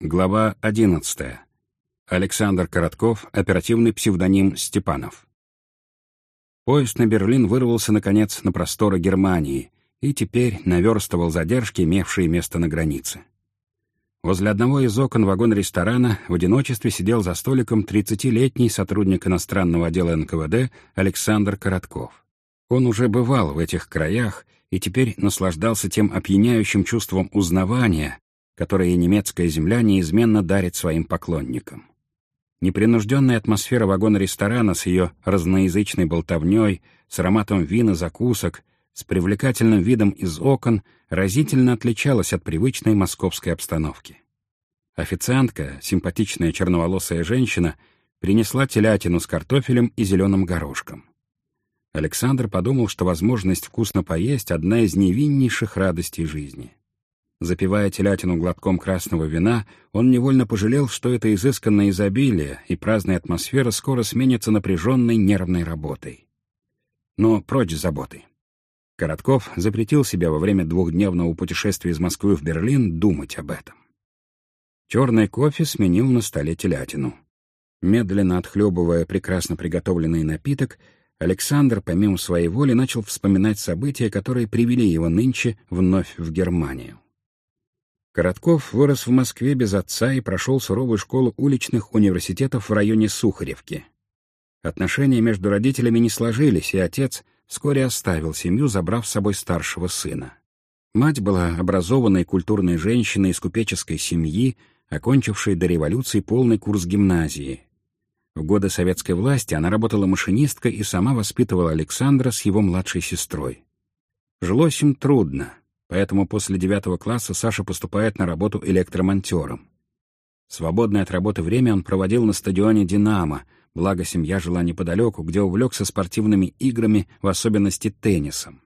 Глава 11. Александр Коротков, оперативный псевдоним Степанов. Поезд на Берлин вырвался, наконец, на просторы Германии и теперь наверстывал задержки, имевшие место на границе. Возле одного из окон вагона-ресторана в одиночестве сидел за столиком 30-летний сотрудник иностранного отдела НКВД Александр Коротков. Он уже бывал в этих краях и теперь наслаждался тем опьяняющим чувством узнавания, которое немецкая земля неизменно дарит своим поклонникам. Непринужденная атмосфера вагона-ресторана с ее разноязычной болтовней, с ароматом вина, закусок, с привлекательным видом из окон разительно отличалась от привычной московской обстановки. Официантка, симпатичная черноволосая женщина, принесла телятину с картофелем и зеленым горошком. Александр подумал, что возможность вкусно поесть — одна из невиннейших радостей жизни. Запивая телятину глотком красного вина, он невольно пожалел, что это изысканное изобилие и праздная атмосфера скоро сменится напряженной нервной работой. Но прочь заботы. Коротков запретил себя во время двухдневного путешествия из Москвы в Берлин думать об этом. Черный кофе сменил на столе телятину. Медленно отхлебывая прекрасно приготовленный напиток, Александр, помимо своей воли, начал вспоминать события, которые привели его нынче вновь в Германию. Коротков вырос в Москве без отца и прошел суровую школу уличных университетов в районе Сухаревки. Отношения между родителями не сложились, и отец вскоре оставил семью, забрав с собой старшего сына. Мать была образованной культурной женщиной из купеческой семьи, окончившей до революции полный курс гимназии. В годы советской власти она работала машинисткой и сама воспитывала Александра с его младшей сестрой. Жилось им трудно поэтому после девятого класса Саша поступает на работу электромонтером. Свободное от работы время он проводил на стадионе «Динамо», благо семья жила неподалеку, где увлекся спортивными играми, в особенности теннисом.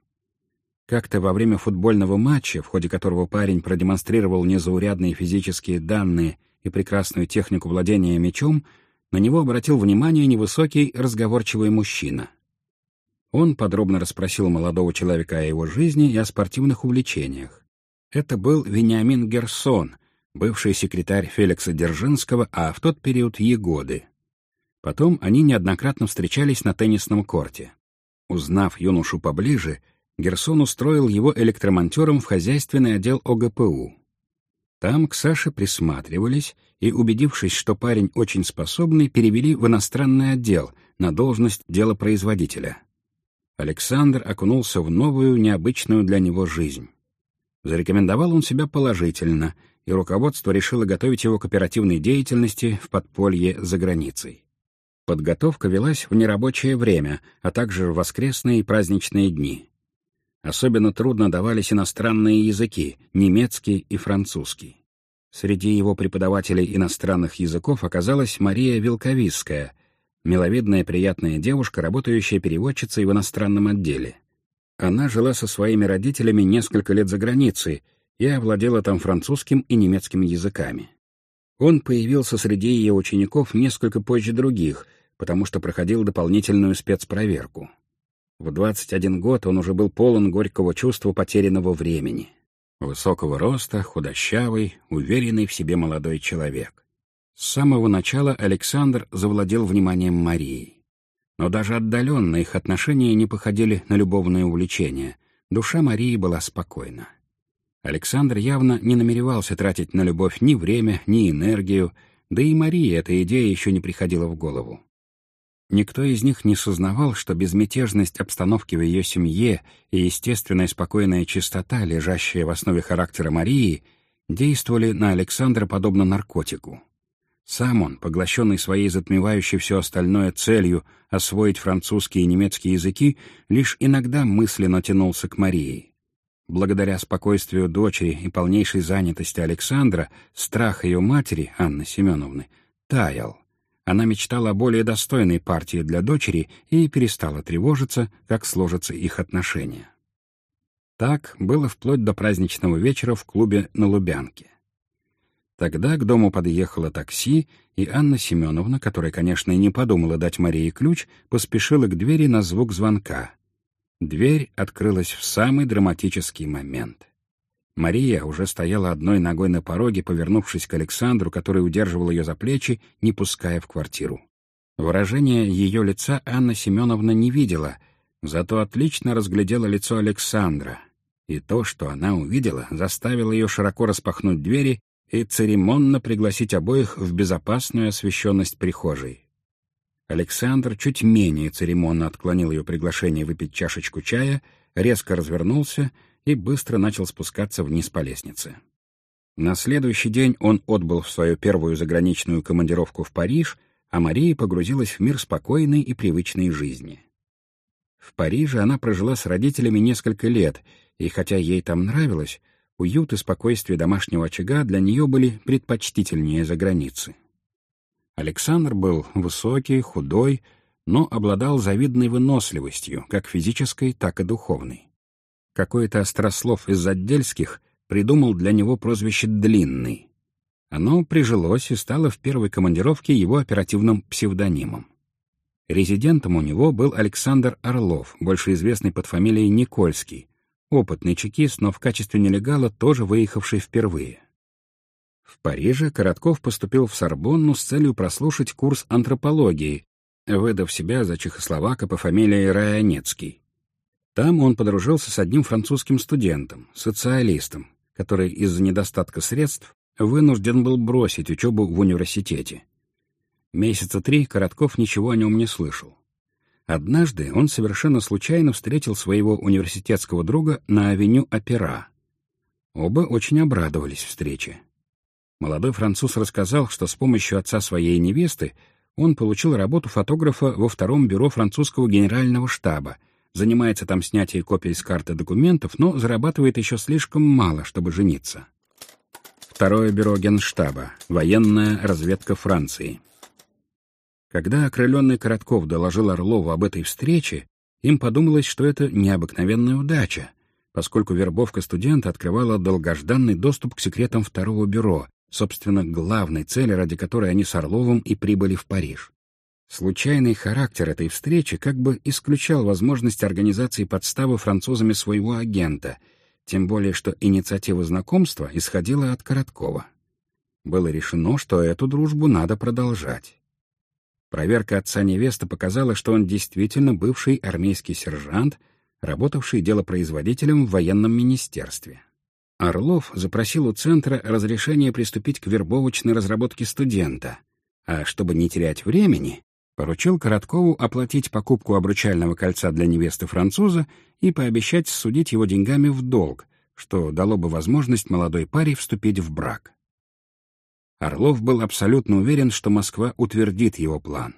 Как-то во время футбольного матча, в ходе которого парень продемонстрировал незаурядные физические данные и прекрасную технику владения мячом, на него обратил внимание невысокий разговорчивый мужчина — он подробно расспросил молодого человека о его жизни и о спортивных увлечениях. Это был Вениамин Герсон, бывший секретарь Феликса Держинского, а в тот период Егоды. Потом они неоднократно встречались на теннисном корте. Узнав юношу поближе, Герсон устроил его электромонтером в хозяйственный отдел ОГПУ. Там к Саше присматривались и, убедившись, что парень очень способный, перевели в иностранный отдел на должность делопроизводителя. Александр окунулся в новую, необычную для него жизнь. Зарекомендовал он себя положительно, и руководство решило готовить его к оперативной деятельности в подполье за границей. Подготовка велась в нерабочее время, а также в воскресные и праздничные дни. Особенно трудно давались иностранные языки — немецкий и французский. Среди его преподавателей иностранных языков оказалась Мария Вилковицкая, миловидная приятная девушка, работающая переводчицей в иностранном отделе. Она жила со своими родителями несколько лет за границей и овладела там французским и немецким языками. Он появился среди ее учеников несколько позже других, потому что проходил дополнительную спецпроверку. В 21 год он уже был полон горького чувства потерянного времени. Высокого роста, худощавый, уверенный в себе молодой человек. С самого начала Александр завладел вниманием Марии. Но даже отдаленно их отношения не походили на любовное увлечение. Душа Марии была спокойна. Александр явно не намеревался тратить на любовь ни время, ни энергию, да и Марии эта идея еще не приходила в голову. Никто из них не сознавал, что безмятежность обстановки в ее семье и естественная спокойная чистота, лежащая в основе характера Марии, действовали на Александра подобно наркотику. Сам он, поглощенный своей затмевающей все остальное целью освоить французский и немецкий языки, лишь иногда мысленно тянулся к Марии. Благодаря спокойствию дочери и полнейшей занятости Александра, страх ее матери, Анны Семеновны, таял. Она мечтала о более достойной партии для дочери и перестала тревожиться, как сложатся их отношения. Так было вплоть до праздничного вечера в клубе на Лубянке. Тогда к дому подъехало такси, и Анна Семеновна, которая, конечно, и не подумала дать Марии ключ, поспешила к двери на звук звонка. Дверь открылась в самый драматический момент. Мария уже стояла одной ногой на пороге, повернувшись к Александру, который удерживал ее за плечи, не пуская в квартиру. Выражение ее лица Анна Семеновна не видела, зато отлично разглядела лицо Александра. И то, что она увидела, заставило ее широко распахнуть двери и церемонно пригласить обоих в безопасную освещенность прихожей. Александр чуть менее церемонно отклонил ее приглашение выпить чашечку чая, резко развернулся и быстро начал спускаться вниз по лестнице. На следующий день он отбыл в свою первую заграничную командировку в Париж, а Мария погрузилась в мир спокойной и привычной жизни. В Париже она прожила с родителями несколько лет, и хотя ей там нравилось, уют и спокойствие домашнего очага для нее были предпочтительнее за границы. Александр был высокий, худой, но обладал завидной выносливостью, как физической, так и духовной. Какой-то острослов из отдельских придумал для него прозвище «Длинный». Оно прижилось и стало в первой командировке его оперативным псевдонимом. Резидентом у него был Александр Орлов, больше известный под фамилией Никольский, опытный чекист, но в качестве нелегала тоже выехавший впервые. В Париже Коротков поступил в Сорбонну с целью прослушать курс антропологии, выдав себя за чехословака по фамилии Раянецкий. Там он подружился с одним французским студентом, социалистом, который из-за недостатка средств вынужден был бросить учебу в университете. Месяца три Коротков ничего о нем не слышал. Однажды он совершенно случайно встретил своего университетского друга на авеню Опера. Оба очень обрадовались встрече. Молодой француз рассказал, что с помощью отца своей невесты он получил работу фотографа во втором бюро французского генерального штаба — занимается там снятием копий с карты документов, но зарабатывает еще слишком мало, чтобы жениться. Второе бюро Генштаба. Военная разведка Франции. Когда окрыленный Коротков доложил Орлову об этой встрече, им подумалось, что это необыкновенная удача, поскольку вербовка студента открывала долгожданный доступ к секретам второго бюро, собственно, главной цели, ради которой они с Орловым и прибыли в Париж. Случайный характер этой встречи как бы исключал возможность организации подставы французами своего агента, тем более что инициатива знакомства исходила от Короткова. Было решено, что эту дружбу надо продолжать. Проверка отца невесты показала, что он действительно бывший армейский сержант, работавший делопроизводителем в военном министерстве. Орлов запросил у Центра разрешение приступить к вербовочной разработке студента, а чтобы не терять времени, поручил Короткову оплатить покупку обручального кольца для невесты француза и пообещать судить его деньгами в долг, что дало бы возможность молодой паре вступить в брак. Орлов был абсолютно уверен, что Москва утвердит его план.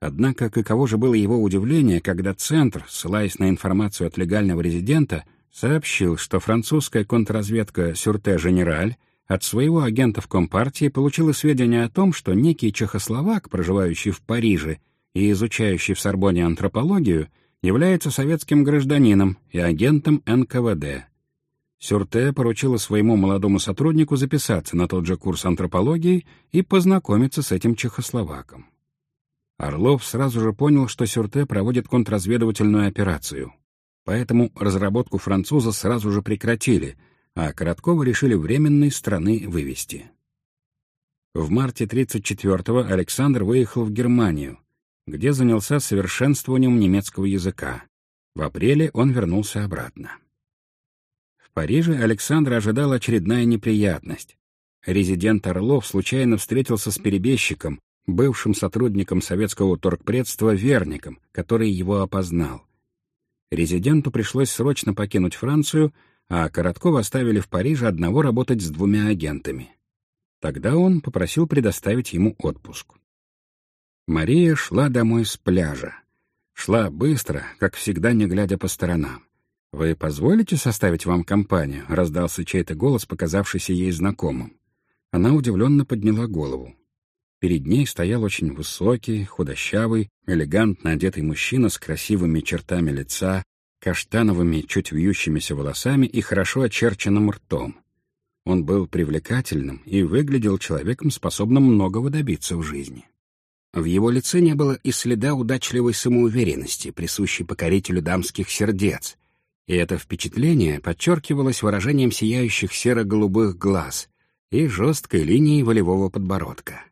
Однако каково же было его удивление, когда Центр, ссылаясь на информацию от легального резидента, сообщил, что французская контрразведка «Сюрте-Женераль» от своего агента в Компартии получила сведения о том, что некий чехословак, проживающий в Париже и изучающий в Сорбоне антропологию, является советским гражданином и агентом НКВД. Сюрте поручила своему молодому сотруднику записаться на тот же курс антропологии и познакомиться с этим чехословаком. Орлов сразу же понял, что Сюрте проводит контрразведывательную операцию. Поэтому разработку француза сразу же прекратили — а Короткова решили временной страны вывести. В марте 34-го Александр выехал в Германию, где занялся совершенствованием немецкого языка. В апреле он вернулся обратно. Париже Александра ожидала очередная неприятность. Резидент Орлов случайно встретился с перебежчиком, бывшим сотрудником советского торгпредства Верником, который его опознал. Резиденту пришлось срочно покинуть Францию, а Короткова оставили в Париже одного работать с двумя агентами. Тогда он попросил предоставить ему отпуск. Мария шла домой с пляжа. Шла быстро, как всегда, не глядя по сторонам. «Вы позволите составить вам компанию?» — раздался чей-то голос, показавшийся ей знакомым. Она удивленно подняла голову. Перед ней стоял очень высокий, худощавый, элегантно одетый мужчина с красивыми чертами лица, каштановыми, чуть вьющимися волосами и хорошо очерченным ртом. Он был привлекательным и выглядел человеком, способным многого добиться в жизни. В его лице не было и следа удачливой самоуверенности, присущей покорителю дамских сердец, И это впечатление подчеркивалось выражением сияющих серо-голубых глаз и жесткой линией волевого подбородка.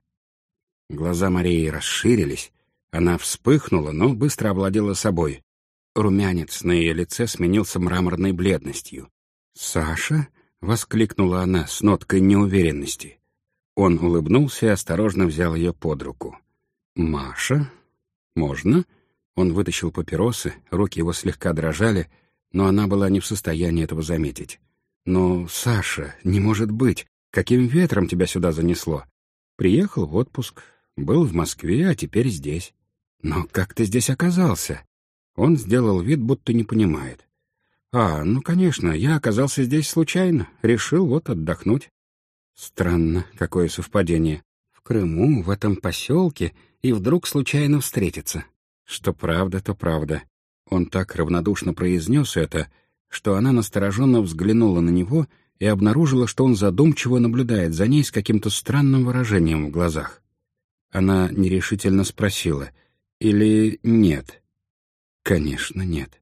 Глаза Марии расширились, она вспыхнула, но быстро овладела собой. Румянец на ее лице сменился мраморной бледностью. «Саша?» — воскликнула она с ноткой неуверенности. Он улыбнулся и осторожно взял ее под руку. «Маша? Можно?» Он вытащил папиросы, руки его слегка дрожали, но она была не в состоянии этого заметить. «Но, Саша, не может быть! Каким ветром тебя сюда занесло? Приехал в отпуск, был в Москве, а теперь здесь. Но как ты здесь оказался?» Он сделал вид, будто не понимает. «А, ну, конечно, я оказался здесь случайно, решил вот отдохнуть». Странно, какое совпадение. В Крыму, в этом поселке, и вдруг случайно встретиться. Что правда, то правда. Он так равнодушно произнес это, что она настороженно взглянула на него и обнаружила, что он задумчиво наблюдает за ней с каким-то странным выражением в глазах. Она нерешительно спросила, или нет? Конечно, нет.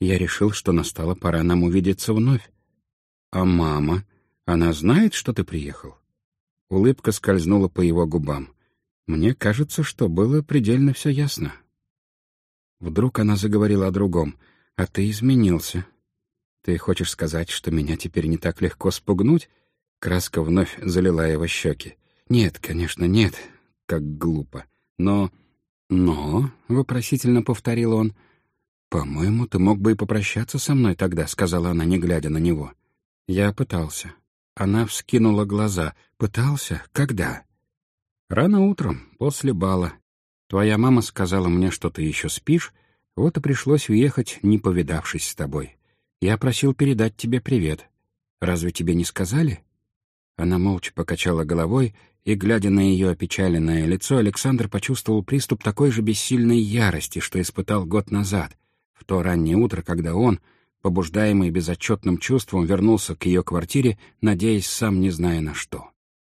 Я решил, что настала пора нам увидеться вновь. А мама? Она знает, что ты приехал?» Улыбка скользнула по его губам. «Мне кажется, что было предельно все ясно». Вдруг она заговорила о другом. «А ты изменился. Ты хочешь сказать, что меня теперь не так легко спугнуть?» Краска вновь залила его щеки. «Нет, конечно, нет. Как глупо. Но...» «Но...» — вопросительно повторил он. «По-моему, ты мог бы и попрощаться со мной тогда», — сказала она, не глядя на него. Я пытался. Она вскинула глаза. «Пытался? Когда?» «Рано утром, после бала. Твоя мама сказала мне, что ты еще спишь, вот и пришлось уехать, не повидавшись с тобой. Я просил передать тебе привет. Разве тебе не сказали?» Она молча покачала головой, и, глядя на ее опечаленное лицо, Александр почувствовал приступ такой же бессильной ярости, что испытал год назад, в то раннее утро, когда он, побуждаемый безотчетным чувством, вернулся к ее квартире, надеясь сам не зная на что.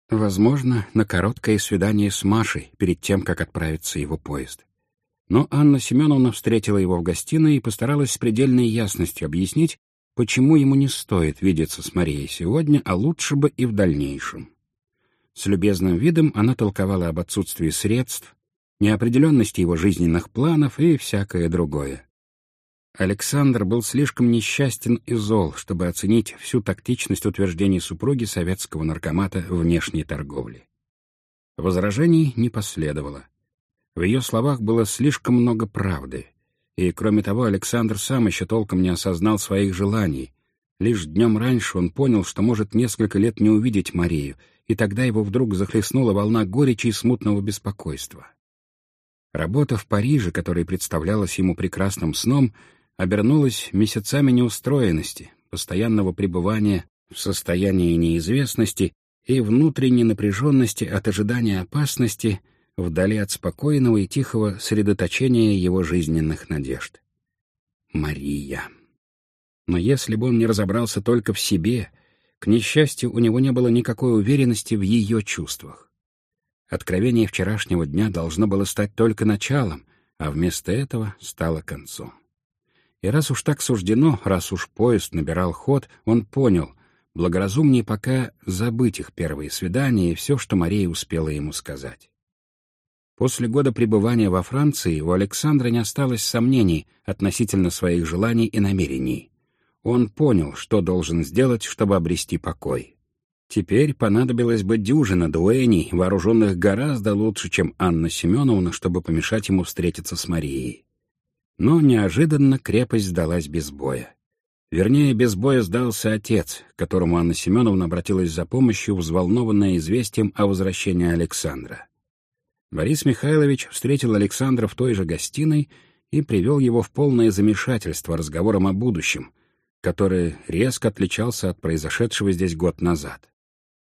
Возможно, на короткое свидание с Машей перед тем, как отправится его поезд. Но Анна Семеновна встретила его в гостиной и постаралась с предельной ясностью объяснить, почему ему не стоит видеться с Марией сегодня, а лучше бы и в дальнейшем. С любезным видом она толковала об отсутствии средств, неопределенности его жизненных планов и всякое другое. Александр был слишком несчастен и зол, чтобы оценить всю тактичность утверждений супруги советского наркомата внешней торговли. Возражений не последовало. В ее словах было слишком много правды. И, кроме того, Александр сам еще толком не осознал своих желаний. Лишь днем раньше он понял, что может несколько лет не увидеть Марию, и тогда его вдруг захлестнула волна горечи и смутного беспокойства. Работа в Париже, которая представлялась ему прекрасным сном, обернулось месяцами неустроенности, постоянного пребывания в состоянии неизвестности и внутренней напряженности от ожидания опасности вдали от спокойного и тихого средоточения его жизненных надежд. Мария. Но если бы он не разобрался только в себе, к несчастью, у него не было никакой уверенности в ее чувствах. Откровение вчерашнего дня должно было стать только началом, а вместо этого стало концом. И раз уж так суждено, раз уж поезд набирал ход, он понял, благоразумнее пока забыть их первые свидания и все, что Мария успела ему сказать. После года пребывания во Франции у Александра не осталось сомнений относительно своих желаний и намерений. Он понял, что должен сделать, чтобы обрести покой. Теперь понадобилось бы дюжина дуэней, вооруженных гораздо лучше, чем Анна Семеновна, чтобы помешать ему встретиться с Марией. Но неожиданно крепость сдалась без боя. Вернее, без боя сдался отец, к которому Анна Семеновна обратилась за помощью, взволнованная известием о возвращении Александра. Борис Михайлович встретил Александра в той же гостиной и привел его в полное замешательство разговором о будущем, который резко отличался от произошедшего здесь год назад.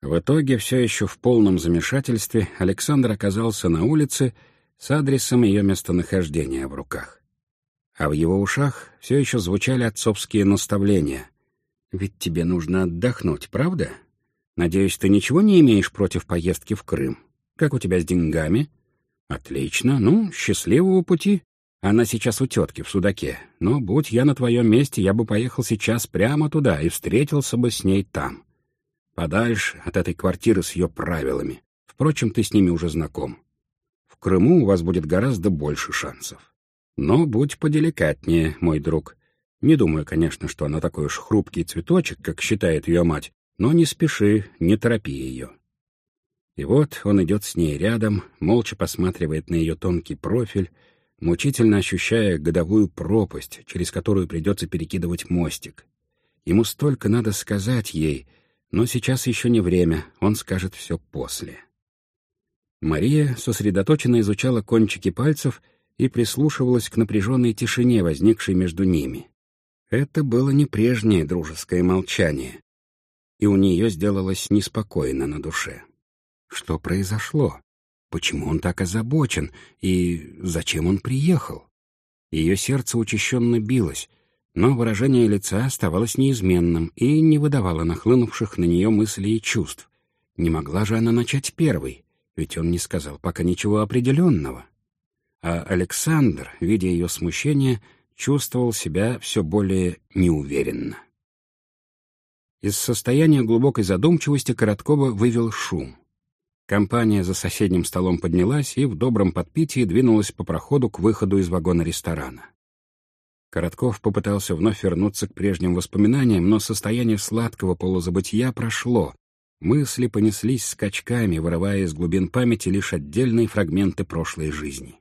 В итоге, все еще в полном замешательстве, Александр оказался на улице с адресом ее местонахождения в руках а в его ушах все еще звучали отцовские наставления. «Ведь тебе нужно отдохнуть, правда? Надеюсь, ты ничего не имеешь против поездки в Крым? Как у тебя с деньгами?» «Отлично. Ну, счастливого пути. Она сейчас у тетки в Судаке, но будь я на твоем месте, я бы поехал сейчас прямо туда и встретился бы с ней там. Подальше от этой квартиры с ее правилами. Впрочем, ты с ними уже знаком. В Крыму у вас будет гораздо больше шансов. Но будь поделикатнее, мой друг. Не думаю, конечно, что она такой уж хрупкий цветочек, как считает ее мать, но не спеши, не торопи ее. И вот он идет с ней рядом, молча посматривает на ее тонкий профиль, мучительно ощущая годовую пропасть, через которую придется перекидывать мостик. Ему столько надо сказать ей, но сейчас еще не время, он скажет все после. Мария сосредоточенно изучала кончики пальцев и прислушивалась к напряженной тишине, возникшей между ними. Это было не прежнее дружеское молчание, и у нее сделалось неспокойно на душе. Что произошло? Почему он так озабочен? И зачем он приехал? Ее сердце учащенно билось, но выражение лица оставалось неизменным и не выдавало нахлынувших на нее мыслей и чувств. Не могла же она начать первой, ведь он не сказал пока ничего определенного. А Александр, видя ее смущение, чувствовал себя все более неуверенно. Из состояния глубокой задумчивости Короткова вывел шум. Компания за соседним столом поднялась и в добром подпитии двинулась по проходу к выходу из вагона ресторана. Коротков попытался вновь вернуться к прежним воспоминаниям, но состояние сладкого полузабытия прошло. Мысли понеслись скачками, вырывая из глубин памяти лишь отдельные фрагменты прошлой жизни.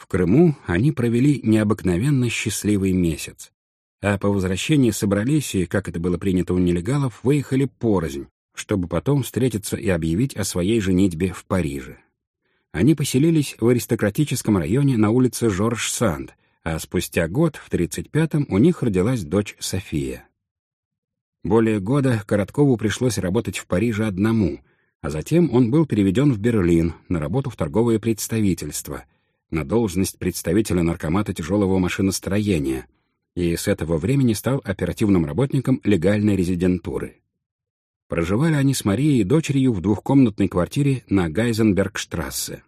В Крыму они провели необыкновенно счастливый месяц. А по возвращении собрались и, как это было принято у нелегалов, выехали порознь, чтобы потом встретиться и объявить о своей женитьбе в Париже. Они поселились в аристократическом районе на улице Жорж-Санд, а спустя год, в 35-м, у них родилась дочь София. Более года Короткову пришлось работать в Париже одному, а затем он был переведен в Берлин на работу в торговое представительство — на должность представителя наркомата тяжелого машиностроения и с этого времени стал оперативным работником легальной резидентуры. Проживали они с Марией и дочерью в двухкомнатной квартире на Гайзенбергштрассе.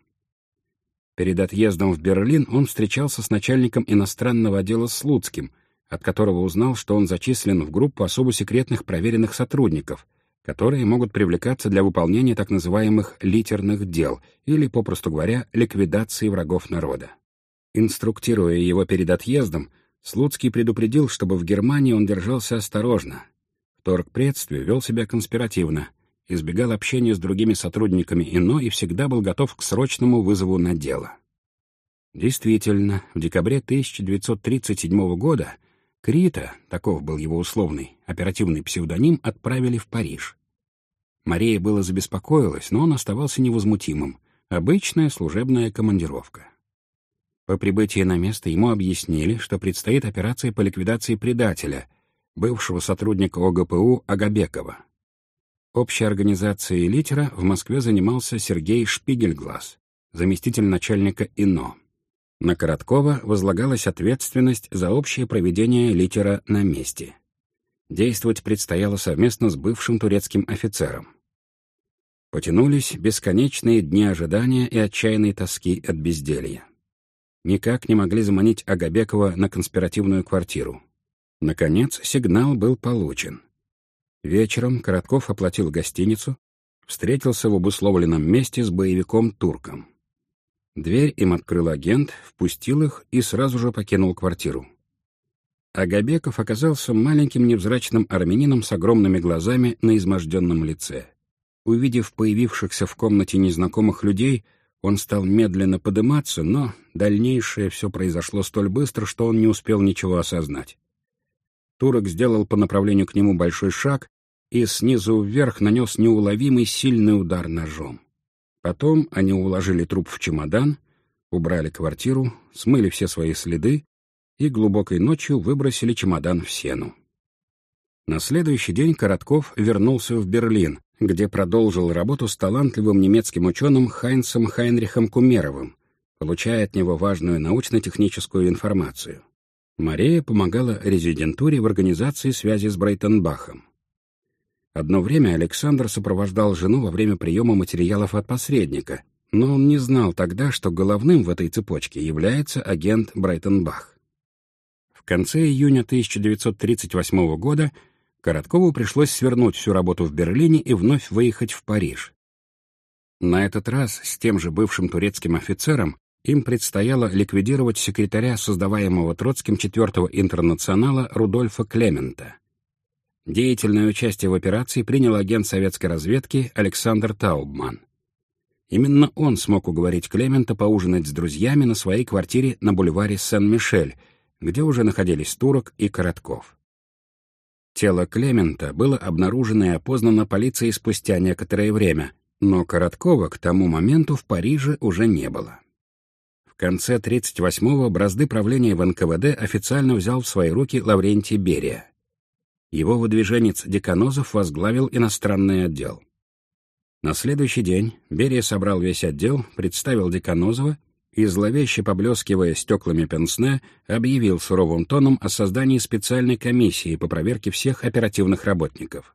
Перед отъездом в Берлин он встречался с начальником иностранного отдела Слуцким, от которого узнал, что он зачислен в группу особо секретных проверенных сотрудников — которые могут привлекаться для выполнения так называемых литерных дел или, попросту говоря, ликвидации врагов народа. Инструктируя его перед отъездом, Слуцкий предупредил, чтобы в Германии он держался осторожно. В торгпредстве вел себя конспиративно, избегал общения с другими сотрудниками ИНО и всегда был готов к срочному вызову на дело. Действительно, в декабре 1937 года Крита, таков был его условный, оперативный псевдоним, отправили в Париж. Мария было забеспокоилась, но он оставался невозмутимым. Обычная служебная командировка. По прибытии на место ему объяснили, что предстоит операция по ликвидации предателя, бывшего сотрудника ОГПУ Агабекова. Общей организацией литера в Москве занимался Сергей Шпигельглаз, заместитель начальника ИНО. На Короткова возлагалась ответственность за общее проведение литера на месте. Действовать предстояло совместно с бывшим турецким офицером. Потянулись бесконечные дни ожидания и отчаянной тоски от безделья. Никак не могли заманить Агабекова на конспиративную квартиру. Наконец, сигнал был получен. Вечером Коротков оплатил гостиницу, встретился в обусловленном месте с боевиком-турком. Дверь им открыл агент, впустил их и сразу же покинул квартиру. Агабеков оказался маленьким невзрачным армянином с огромными глазами на изможденном лице. Увидев появившихся в комнате незнакомых людей, он стал медленно подниматься, но дальнейшее все произошло столь быстро, что он не успел ничего осознать. Турок сделал по направлению к нему большой шаг и снизу вверх нанес неуловимый сильный удар ножом. Потом они уложили труп в чемодан, убрали квартиру, смыли все свои следы и глубокой ночью выбросили чемодан в сену. На следующий день Коротков вернулся в Берлин, где продолжил работу с талантливым немецким ученым Хайнцем Хайнрихом Кумеровым, получая от него важную научно-техническую информацию. Мария помогала резидентуре в организации связи с Брейтенбахом. Одно время Александр сопровождал жену во время приема материалов от посредника, Но он не знал тогда, что головным в этой цепочке является агент Брайтон-Бах. В конце июня 1938 года Короткову пришлось свернуть всю работу в Берлине и вновь выехать в Париж. На этот раз с тем же бывшим турецким офицером им предстояло ликвидировать секретаря создаваемого Троцким четвертого интернационала Рудольфа Клемента. Деятельное участие в операции принял агент советской разведки Александр Таубман. Именно он смог уговорить Клемента поужинать с друзьями на своей квартире на бульваре Сен-Мишель, где уже находились Турок и Коротков. Тело Клемента было обнаружено и опознано полицией спустя некоторое время, но Короткова к тому моменту в Париже уже не было. В конце 38-го бразды правления в НКВД официально взял в свои руки Лаврентий Берия. Его выдвиженец Деканозов возглавил иностранный отдел. На следующий день Берия собрал весь отдел, представил Деканозова и, зловеще поблескивая стеклами пенсне, объявил суровым тоном о создании специальной комиссии по проверке всех оперативных работников.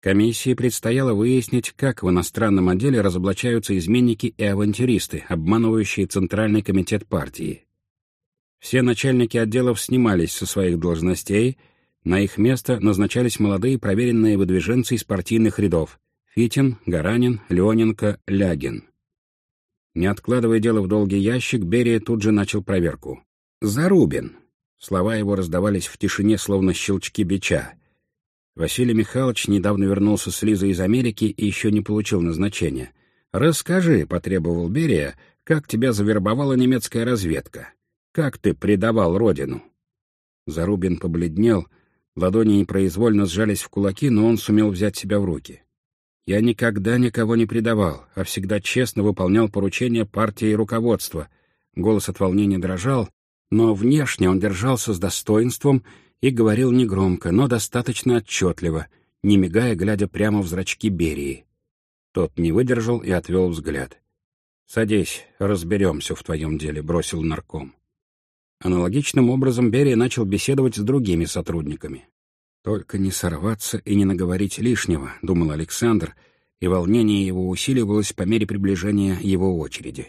Комиссии предстояло выяснить, как в иностранном отделе разоблачаются изменники и авантюристы, обманывающие Центральный комитет партии. Все начальники отделов снимались со своих должностей, на их место назначались молодые проверенные выдвиженцы из партийных рядов — Фитин, Гаранин, Леоненко, Лягин. Не откладывая дело в долгий ящик, Берия тут же начал проверку. «Зарубин!» Слова его раздавались в тишине, словно щелчки бича. Василий Михайлович недавно вернулся с Лизой из Америки и еще не получил назначения. «Расскажи», — потребовал Берия, — «как тебя завербовала немецкая разведка? Как ты предавал родину?» Зарубин побледнел, ладони непроизвольно сжались в кулаки, но он сумел взять себя в руки. Я никогда никого не предавал, а всегда честно выполнял поручения партии и руководства. Голос от волнения дрожал, но внешне он держался с достоинством и говорил негромко, но достаточно отчетливо, не мигая, глядя прямо в зрачки Берии. Тот не выдержал и отвел взгляд. «Садись, разберемся в твоем деле», — бросил нарком. Аналогичным образом Берия начал беседовать с другими сотрудниками. «Только не сорваться и не наговорить лишнего», — думал Александр, и волнение его усиливалось по мере приближения его очереди.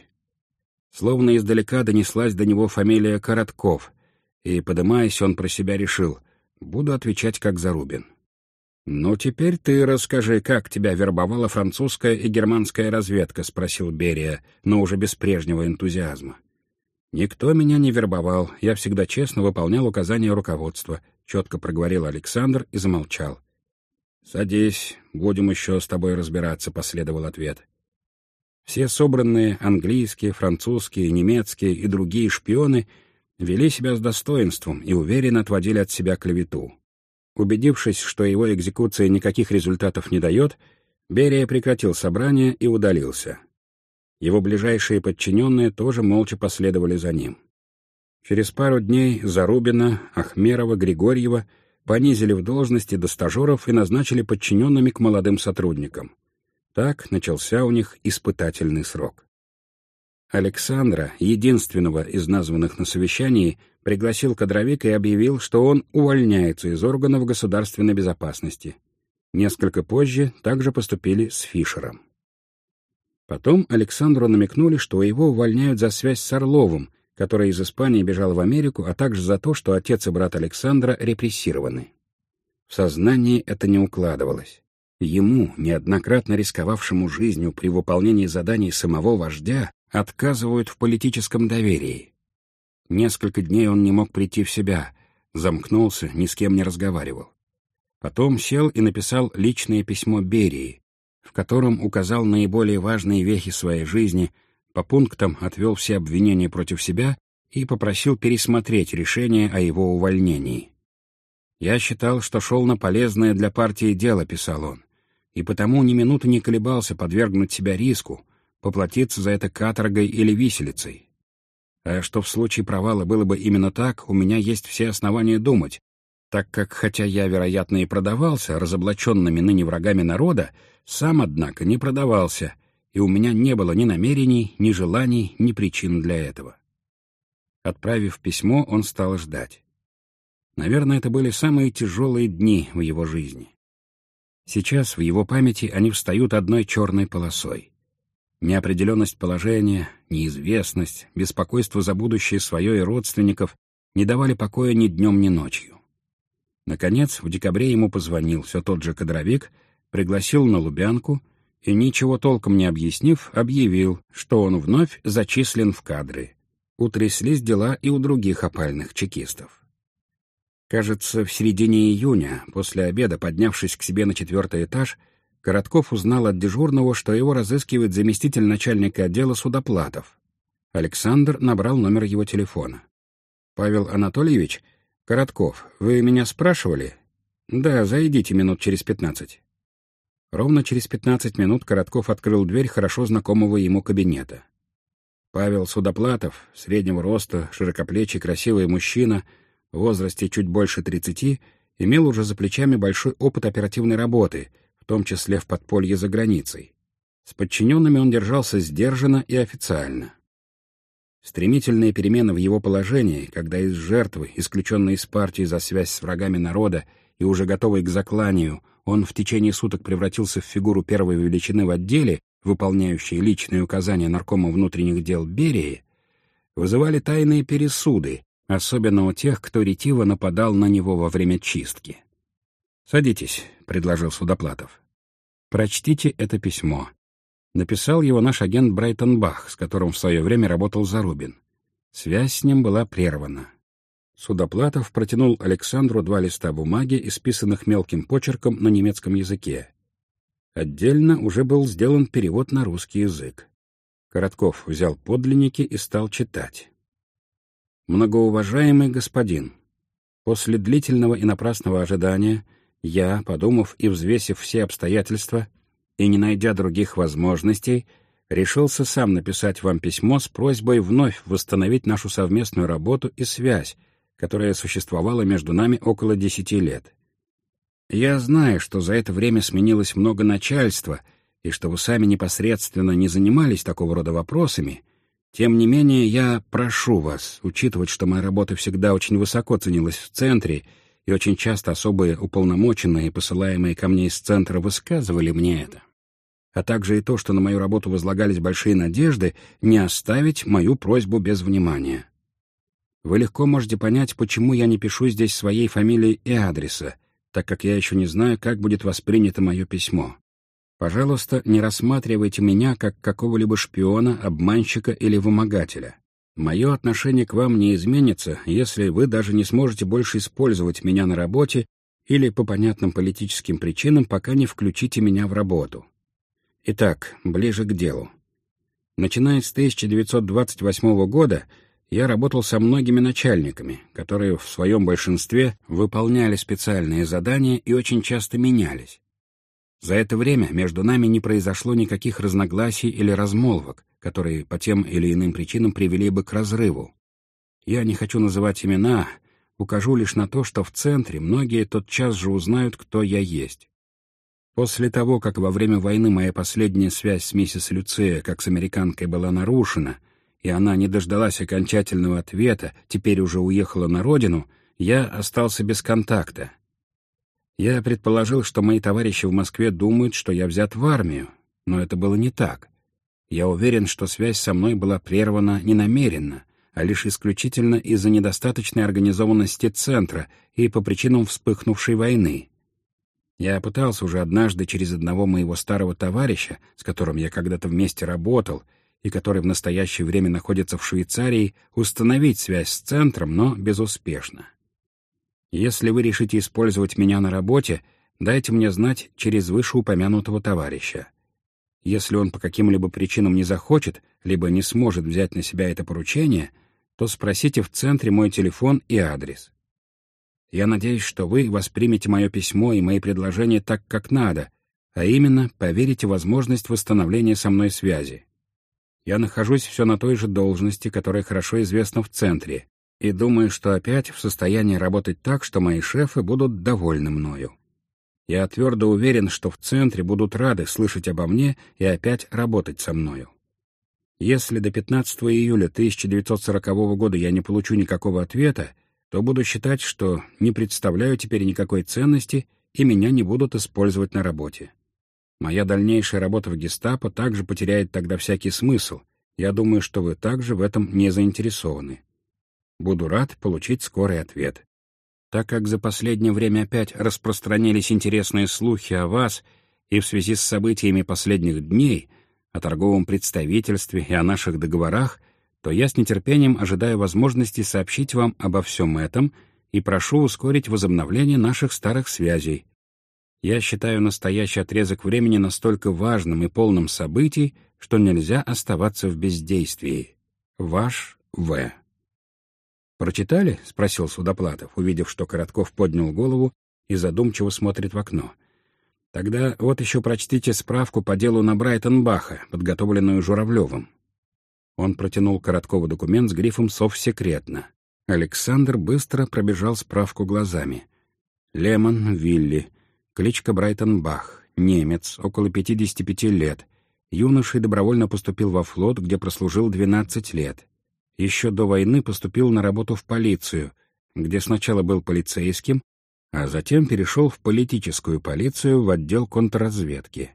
Словно издалека донеслась до него фамилия Коротков, и, подымаясь, он про себя решил — буду отвечать как Зарубин. «Ну, теперь ты расскажи, как тебя вербовала французская и германская разведка?» — спросил Берия, но уже без прежнего энтузиазма. «Никто меня не вербовал, я всегда честно выполнял указания руководства», — четко проговорил Александр и замолчал. «Садись, будем еще с тобой разбираться», — последовал ответ. Все собранные английские, французские, немецкие и другие шпионы вели себя с достоинством и уверенно отводили от себя клевету. Убедившись, что его экзекуция никаких результатов не дает, Берия прекратил собрание и удалился. Его ближайшие подчиненные тоже молча последовали за ним. Через пару дней Зарубина, Ахмерова, Григорьева понизили в должности до стажеров и назначили подчиненными к молодым сотрудникам. Так начался у них испытательный срок. Александра, единственного из названных на совещании, пригласил кадровик и объявил, что он увольняется из органов государственной безопасности. Несколько позже также поступили с Фишером. Потом Александру намекнули, что его увольняют за связь с Орловым, который из Испании бежал в Америку, а также за то, что отец и брат Александра репрессированы. В сознании это не укладывалось. Ему, неоднократно рисковавшему жизнью при выполнении заданий самого вождя, отказывают в политическом доверии. Несколько дней он не мог прийти в себя, замкнулся, ни с кем не разговаривал. Потом сел и написал личное письмо Берии, в котором указал наиболее важные вехи своей жизни — по пунктам отвел все обвинения против себя и попросил пересмотреть решение о его увольнении. «Я считал, что шел на полезное для партии дело», — писал он, «и потому ни минуты не колебался подвергнуть себя риску, поплатиться за это каторгой или виселицей. А что в случае провала было бы именно так, у меня есть все основания думать, так как, хотя я, вероятно, и продавался разоблаченными ныне врагами народа, сам, однако, не продавался — и у меня не было ни намерений, ни желаний, ни причин для этого. Отправив письмо, он стал ждать. Наверное, это были самые тяжелые дни в его жизни. Сейчас в его памяти они встают одной черной полосой. Неопределенность положения, неизвестность, беспокойство за будущее свое и родственников не давали покоя ни днем, ни ночью. Наконец, в декабре ему позвонил все тот же кадровик, пригласил на Лубянку и, ничего толком не объяснив, объявил, что он вновь зачислен в кадры. Утряслись дела и у других опальных чекистов. Кажется, в середине июня, после обеда, поднявшись к себе на четвертый этаж, Коротков узнал от дежурного, что его разыскивает заместитель начальника отдела судоплатов. Александр набрал номер его телефона. «Павел Анатольевич? Коротков, вы меня спрашивали?» «Да, зайдите минут через пятнадцать». Ровно через пятнадцать минут Коротков открыл дверь хорошо знакомого ему кабинета. Павел Судоплатов, среднего роста, широкоплечий, красивый мужчина, в возрасте чуть больше тридцати, имел уже за плечами большой опыт оперативной работы — в том числе в подполье за границей. С подчиненными он держался сдержанно и официально. Стремительные перемены в его положении, когда из жертвы, исключенной из партии за связь с врагами народа и уже готовый к закланию, он в течение суток превратился в фигуру первой величины в отделе, выполняющей личные указания наркома внутренних дел Берии, вызывали тайные пересуды, особенно у тех, кто ретиво нападал на него во время чистки. «Садитесь», — предложил Судоплатов. «Прочтите это письмо». Написал его наш агент Брайтон Бах, с которым в свое время работал Зарубин. Связь с ним была прервана. Судоплатов протянул Александру два листа бумаги, исписанных мелким почерком на немецком языке. Отдельно уже был сделан перевод на русский язык. Коротков взял подлинники и стал читать. «Многоуважаемый господин, после длительного и напрасного ожидания я, подумав и взвесив все обстоятельства, и не найдя других возможностей, решился сам написать вам письмо с просьбой вновь восстановить нашу совместную работу и связь, которая существовала между нами около десяти лет. Я знаю, что за это время сменилось много начальства, и что вы сами непосредственно не занимались такого рода вопросами, тем не менее я прошу вас учитывать, что моя работа всегда очень высоко ценилась в центре — и очень часто особые уполномоченные, посылаемые ко мне из центра, высказывали мне это. А также и то, что на мою работу возлагались большие надежды, не оставить мою просьбу без внимания. Вы легко можете понять, почему я не пишу здесь своей фамилии и адреса, так как я еще не знаю, как будет воспринято мое письмо. Пожалуйста, не рассматривайте меня как какого-либо шпиона, обманщика или вымогателя. Мое отношение к вам не изменится, если вы даже не сможете больше использовать меня на работе или по понятным политическим причинам пока не включите меня в работу. Итак, ближе к делу. Начиная с 1928 года я работал со многими начальниками, которые в своем большинстве выполняли специальные задания и очень часто менялись. За это время между нами не произошло никаких разногласий или размолвок, которые по тем или иным причинам привели бы к разрыву. Я не хочу называть имена, укажу лишь на то, что в центре многие тотчас же узнают, кто я есть. После того, как во время войны моя последняя связь с миссис Люция, как с американкой, была нарушена, и она не дождалась окончательного ответа, теперь уже уехала на родину, я остался без контакта. Я предположил, что мои товарищи в Москве думают, что я взят в армию, но это было не так. Я уверен, что связь со мной была прервана не намеренно, а лишь исключительно из-за недостаточной организованности центра и по причинам вспыхнувшей войны. Я пытался уже однажды через одного моего старого товарища, с которым я когда-то вместе работал, и который в настоящее время находится в Швейцарии, установить связь с центром, но безуспешно. Если вы решите использовать меня на работе, дайте мне знать через вышеупомянутого товарища. Если он по каким-либо причинам не захочет, либо не сможет взять на себя это поручение, то спросите в центре мой телефон и адрес. Я надеюсь, что вы воспримете мое письмо и мои предложения так, как надо, а именно поверите в возможность восстановления со мной связи. Я нахожусь все на той же должности, которая хорошо известна в центре, и думаю, что опять в состоянии работать так, что мои шефы будут довольны мною. Я твердо уверен, что в центре будут рады слышать обо мне и опять работать со мною. Если до 15 июля 1940 года я не получу никакого ответа, то буду считать, что не представляю теперь никакой ценности и меня не будут использовать на работе. Моя дальнейшая работа в гестапо также потеряет тогда всякий смысл. Я думаю, что вы также в этом не заинтересованы. Буду рад получить скорый ответ. Так как за последнее время опять распространились интересные слухи о вас и в связи с событиями последних дней, о торговом представительстве и о наших договорах, то я с нетерпением ожидаю возможности сообщить вам обо всем этом и прошу ускорить возобновление наших старых связей. Я считаю настоящий отрезок времени настолько важным и полным событий, что нельзя оставаться в бездействии. Ваш В. «Прочитали?» — спросил Судоплатов, увидев, что Коротков поднял голову и задумчиво смотрит в окно. «Тогда вот еще прочтите справку по делу на Брайтон-Баха, подготовленную Журавлевым». Он протянул Короткову документ с грифом «Совсекретно». Александр быстро пробежал справку глазами. Лемон Вилли, кличка Брайтон-Бах, немец, около 55 лет. Юношей добровольно поступил во флот, где прослужил 12 лет еще до войны поступил на работу в полицию, где сначала был полицейским, а затем перешел в политическую полицию в отдел контрразведки.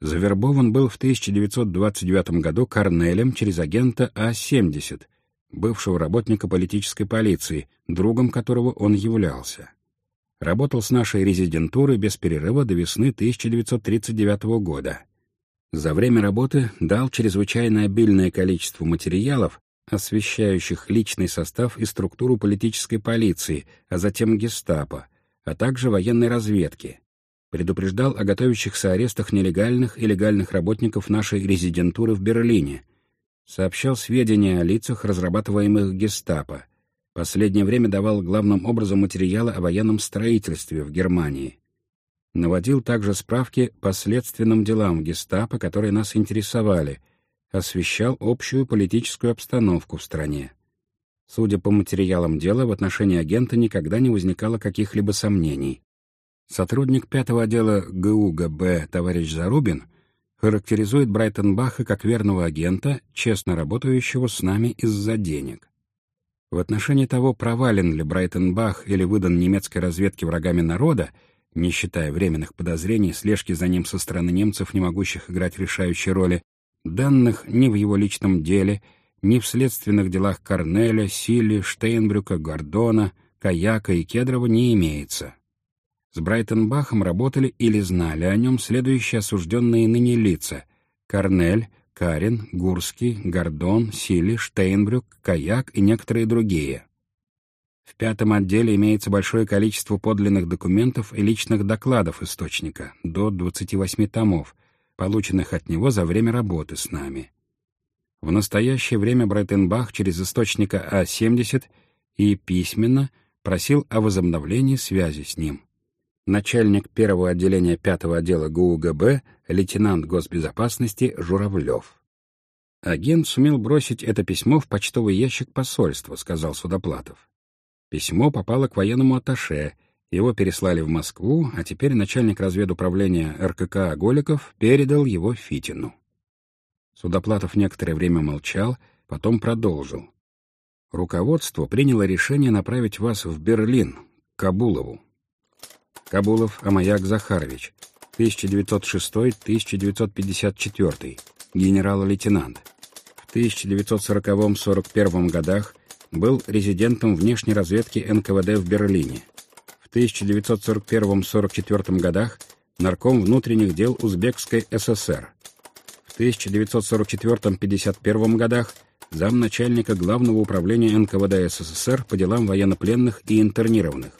Завербован был в 1929 году Корнелем через агента А-70, бывшего работника политической полиции, другом которого он являлся. Работал с нашей резидентуры без перерыва до весны 1939 года. За время работы дал чрезвычайно обильное количество материалов, освещающих личный состав и структуру политической полиции, а затем гестапо, а также военной разведки. Предупреждал о готовящихся арестах нелегальных и легальных работников нашей резидентуры в Берлине. Сообщал сведения о лицах, разрабатываемых гестапо. Последнее время давал главным образом материалы о военном строительстве в Германии. Наводил также справки по следственным делам гестапо, которые нас интересовали — освещал общую политическую обстановку в стране. Судя по материалам дела, в отношении агента никогда не возникало каких-либо сомнений. Сотрудник пятого отдела ГУГБ товарищ Зарубин характеризует Брайтенбаха как верного агента, честно работающего с нами из-за денег. В отношении того, провален ли Брайтенбах или выдан немецкой разведке врагами народа, не считая временных подозрений, слежки за ним со стороны немцев, не могущих играть решающей роли, Данных ни в его личном деле, ни в следственных делах Корнеля, Силли, Штейнбрюка, Гордона, Каяка и Кедрова не имеется. С Брайтенбахом работали или знали о нем следующие осужденные ныне лица — Корнель, Карин, Гурский, Гордон, Силли, Штейнбрюк, Каяк и некоторые другие. В пятом отделе имеется большое количество подлинных документов и личных докладов источника, до 28 томов, полученных от него за время работы с нами. В настоящее время Брайтенбах через источника А-70 и письменно просил о возобновлении связи с ним. Начальник первого отделения пятого отдела ГУГБ, лейтенант госбезопасности Журавлев. «Агент сумел бросить это письмо в почтовый ящик посольства», — сказал Судоплатов. Письмо попало к военному атташе, его переслали в Москву, а теперь начальник разведуправления РКК Голиков передал его Фитину. Судоплатов некоторое время молчал, потом продолжил. Руководство приняло решение направить вас в Берлин, к Кабулову. Кабулов Амаяк Захарович, 1906-1954, генерал-лейтенант. В 1940-41 годах был резидентом внешней разведки НКВД в Берлине. 1941-44 годах нарком внутренних дел Узбекской ССР. В 1944-51 годах замначальника Главного управления НКВД СССР по делам военнопленных и интернированных.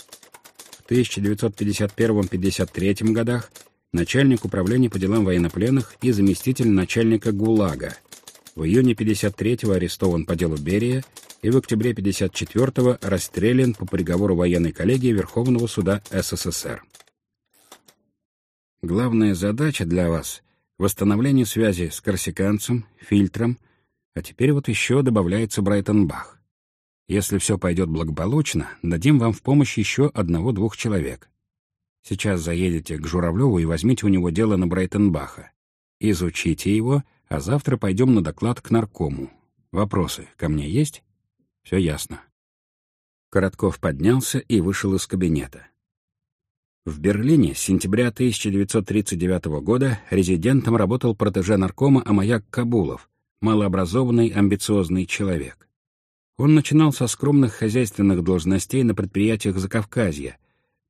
В 1951-53 годах начальник управления по делам военнопленных и заместитель начальника ГУЛАГа. В июне 53-го арестован по делу Берия и в октябре 54-го расстрелян по приговору военной коллегии Верховного суда СССР. Главная задача для вас — восстановление связи с корсиканцем, фильтром, а теперь вот еще добавляется Брайтон-Бах. Если все пойдет благополучно, дадим вам в помощь еще одного-двух человек. Сейчас заедете к Журавлеву и возьмите у него дело на Брайтон-Баха. Изучите его, а завтра пойдем на доклад к наркому. Вопросы ко мне есть? Все ясно. Коротков поднялся и вышел из кабинета. В Берлине с сентября 1939 года резидентом работал протеже наркома Амаяк Кабулов, малообразованный, амбициозный человек. Он начинал со скромных хозяйственных должностей на предприятиях Закавказья,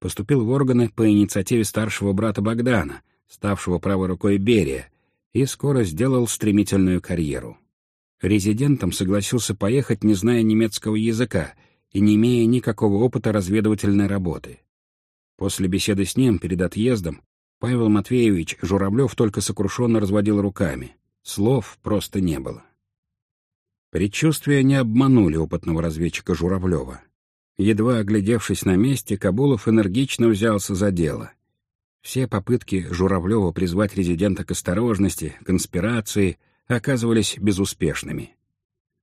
поступил в органы по инициативе старшего брата Богдана, ставшего правой рукой Берия, и скоро сделал стремительную карьеру. Резидентом согласился поехать, не зная немецкого языка и не имея никакого опыта разведывательной работы. После беседы с ним перед отъездом Павел Матвеевич Журавлев только сокрушенно разводил руками. Слов просто не было. Предчувствия не обманули опытного разведчика Журавлева. Едва оглядевшись на месте, Кабулов энергично взялся за дело. Все попытки Журавлева призвать резидента к осторожности, конспирации оказывались безуспешными.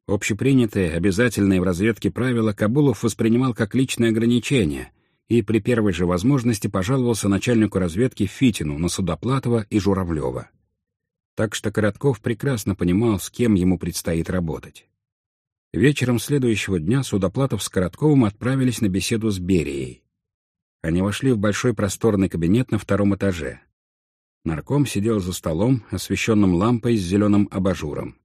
Общепринятые, обязательные в разведке правила Кабулов воспринимал как личное ограничение — и при первой же возможности пожаловался начальнику разведки Фитину на Судоплатова и Журавлева. Так что Коротков прекрасно понимал, с кем ему предстоит работать. Вечером следующего дня Судоплатов с Коротковым отправились на беседу с Берией. Они вошли в большой просторный кабинет на втором этаже. Нарком сидел за столом, освещенным лампой с зеленым абажуром.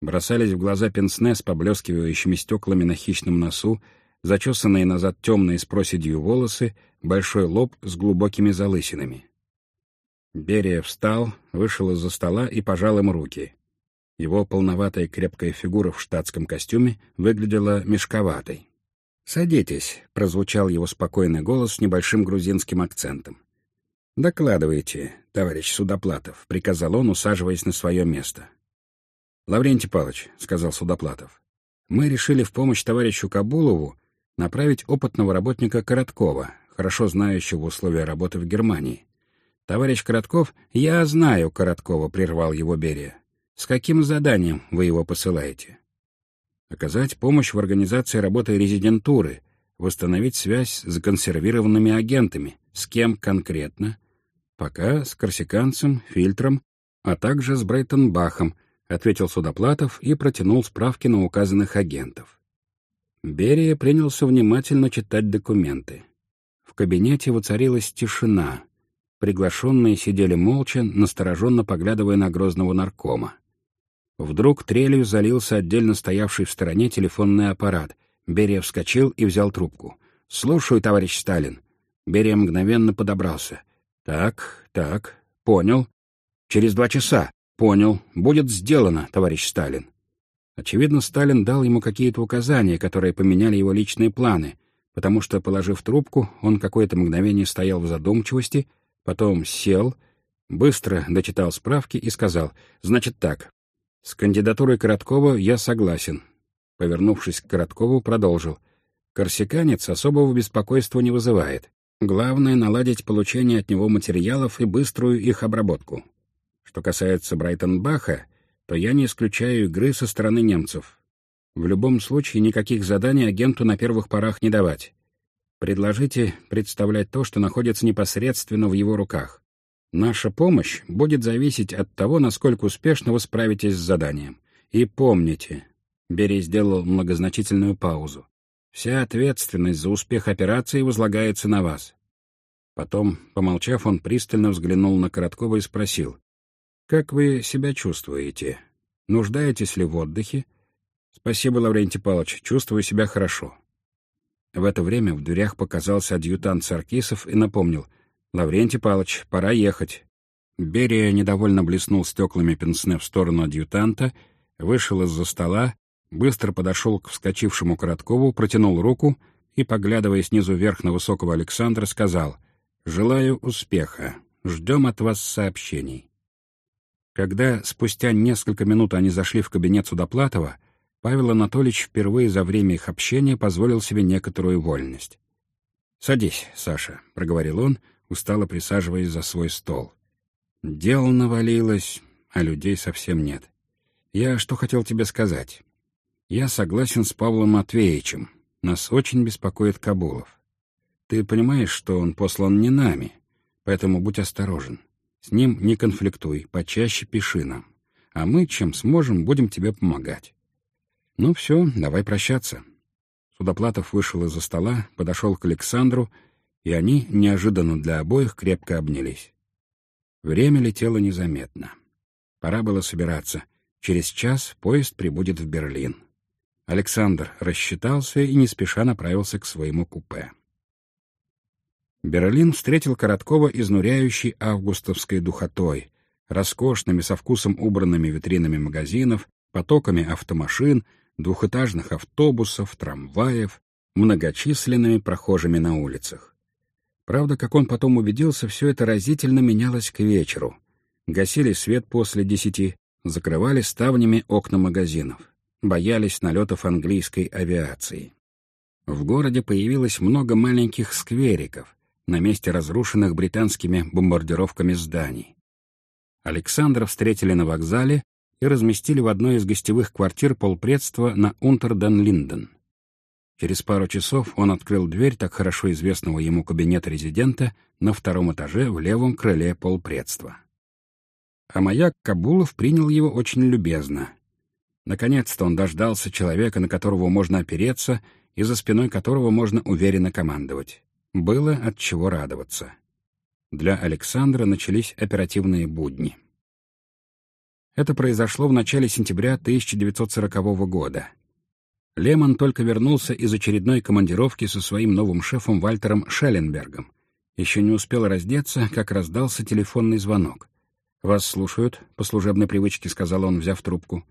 Бросались в глаза пенсне с поблескивающими стеклами на хищном носу, зачесанные назад темные с проседью волосы, большой лоб с глубокими залысинами. Берия встал, вышел из-за стола и пожал им руки. Его полноватая крепкая фигура в штатском костюме выглядела мешковатой. «Садитесь», — прозвучал его спокойный голос с небольшим грузинским акцентом. «Докладывайте, товарищ Судоплатов», — приказал он, усаживаясь на свое место. «Лаврентий Павлович», — сказал Судоплатов, — «мы решили в помощь товарищу Кабулову направить опытного работника Короткова, хорошо знающего условия работы в Германии. «Товарищ Коротков, я знаю Короткова», — прервал его Берия. «С каким заданием вы его посылаете?» «Оказать помощь в организации работы резидентуры, восстановить связь с законсервированными агентами. С кем конкретно?» «Пока с корсиканцем, фильтром, а также с Брейтенбахом», — ответил Судоплатов и протянул справки на указанных агентов. Берия принялся внимательно читать документы. В кабинете воцарилась тишина. Приглашенные сидели молча, настороженно поглядывая на грозного наркома. Вдруг трелью залился отдельно стоявший в стороне телефонный аппарат. Берия вскочил и взял трубку. «Слушаю, товарищ Сталин». Берия мгновенно подобрался. «Так, так, понял. Через два часа. Понял. Будет сделано, товарищ Сталин». Очевидно, Сталин дал ему какие-то указания, которые поменяли его личные планы, потому что, положив трубку, он какое-то мгновение стоял в задумчивости, потом сел, быстро дочитал справки и сказал, «Значит так, с кандидатурой Короткова я согласен». Повернувшись к Короткову, продолжил, «Корсиканец особого беспокойства не вызывает. Главное — наладить получение от него материалов и быструю их обработку. Что касается Брайтон-Баха, то я не исключаю игры со стороны немцев. В любом случае никаких заданий агенту на первых порах не давать. Предложите представлять то, что находится непосредственно в его руках. Наша помощь будет зависеть от того, насколько успешно вы справитесь с заданием. И помните, Берий сделал многозначительную паузу, вся ответственность за успех операции возлагается на вас. Потом, помолчав, он пристально взглянул на Короткова и спросил, «Как вы себя чувствуете? Нуждаетесь ли в отдыхе?» «Спасибо, Лаврентий Павлович, чувствую себя хорошо». В это время в дверях показался адъютант Саркисов и напомнил. «Лаврентий Павлович, пора ехать». Берия недовольно блеснул стеклами пенсне в сторону адъютанта, вышел из-за стола, быстро подошел к вскочившему Короткову, протянул руку и, поглядывая снизу вверх на высокого Александра, сказал «Желаю успеха. Ждем от вас сообщений». Когда спустя несколько минут они зашли в кабинет Судоплатова, Павел Анатольевич впервые за время их общения позволил себе некоторую вольность. «Садись, Саша», — проговорил он, устало присаживаясь за свой стол. «Дел навалилось, а людей совсем нет. Я что хотел тебе сказать? Я согласен с Павлом Матвеевичем. Нас очень беспокоит Кабулов. Ты понимаешь, что он послан не нами, поэтому будь осторожен. С ним не конфликтуй, почаще пиши нам. А мы, чем сможем, будем тебе помогать. Ну все, давай прощаться. Судоплатов вышел из-за стола, подошел к Александру и они неожиданно для обоих крепко обнялись. Время летело незаметно. Пора было собираться. Через час поезд прибудет в Берлин. Александр рассчитался и не спеша направился к своему купе. Берлин встретил Короткова изнуряющей августовской духотой, роскошными со вкусом убранными витринами магазинов, потоками автомашин, двухэтажных автобусов, трамваев, многочисленными прохожими на улицах. Правда, как он потом убедился, все это разительно менялось к вечеру. Гасили свет после десяти, закрывали ставнями окна магазинов, боялись налетов английской авиации. В городе появилось много маленьких сквериков на месте разрушенных британскими бомбардировками зданий. Александра встретили на вокзале и разместили в одной из гостевых квартир полпредства на Унтерден-Линден. Через пару часов он открыл дверь так хорошо известного ему кабинета резидента на втором этаже в левом крыле полпредства. А маяк Кабулов принял его очень любезно. Наконец-то он дождался человека, на которого можно опереться и за спиной которого можно уверенно командовать. Было от чего радоваться. Для Александра начались оперативные будни. Это произошло в начале сентября 1940 года. Лемон только вернулся из очередной командировки со своим новым шефом Вальтером Шелленбергом. Еще не успел раздеться, как раздался телефонный звонок. «Вас слушают», — по служебной привычке сказал он, взяв трубку.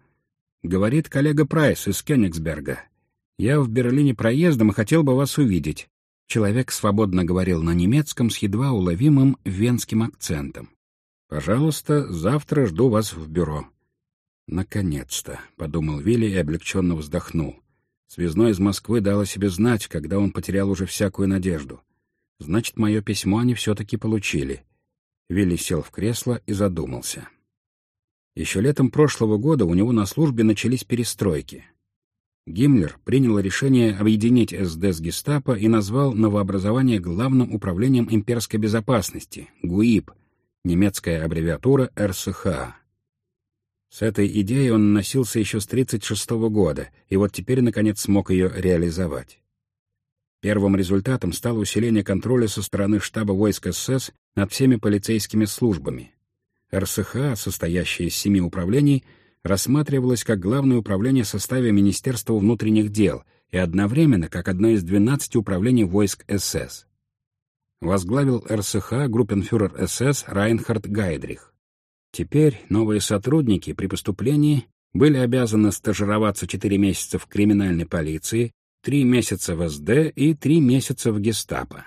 «Говорит коллега Прайс из Кёнигсберга. Я в Берлине проездом и хотел бы вас увидеть». Человек свободно говорил на немецком с едва уловимым венским акцентом. «Пожалуйста, завтра жду вас в бюро». «Наконец-то», — подумал Вилли и облегченно вздохнул. Связной из Москвы дал о себе знать, когда он потерял уже всякую надежду. Значит, мое письмо они все-таки получили. Вилли сел в кресло и задумался. Еще летом прошлого года у него на службе начались перестройки. Гиммлер принял решение объединить СД с гестапо и назвал новообразование Главным управлением имперской безопасности, ГУИП, немецкая аббревиатура РСХА. С этой идеей он носился еще с 1936 года, и вот теперь, наконец, смог ее реализовать. Первым результатом стало усиление контроля со стороны штаба войск СС над всеми полицейскими службами. РСХ, состоящее из семи управлений, рассматривалось как главное управление в составе Министерства внутренних дел и одновременно как одно из 12 управлений войск СС. Возглавил РСХ группенфюрер СС Райнхард Гайдрих. Теперь новые сотрудники при поступлении были обязаны стажироваться 4 месяца в криминальной полиции, 3 месяца в СД и 3 месяца в гестапо.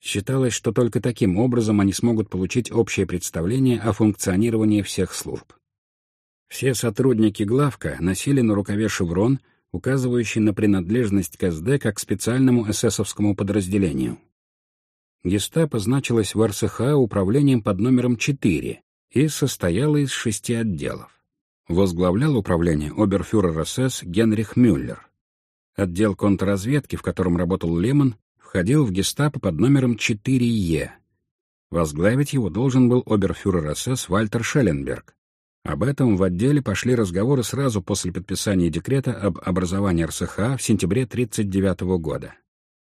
Считалось, что только таким образом они смогут получить общее представление о функционировании всех служб. Все сотрудники главка носили на рукаве шеврон, указывающий на принадлежность к СД как к специальному эсэсовскому подразделению. Гестапо значилось в РСХ управлением под номером 4, и состояла из шести отделов. Возглавлял управление оберфюрер СС Генрих Мюллер. Отдел контрразведки, в котором работал Лемон, входил в гестапо под номером 4Е. Возглавить его должен был оберфюрер СС Вальтер Шелленберг. Об этом в отделе пошли разговоры сразу после подписания декрета об образовании РСХ в сентябре 1939 года.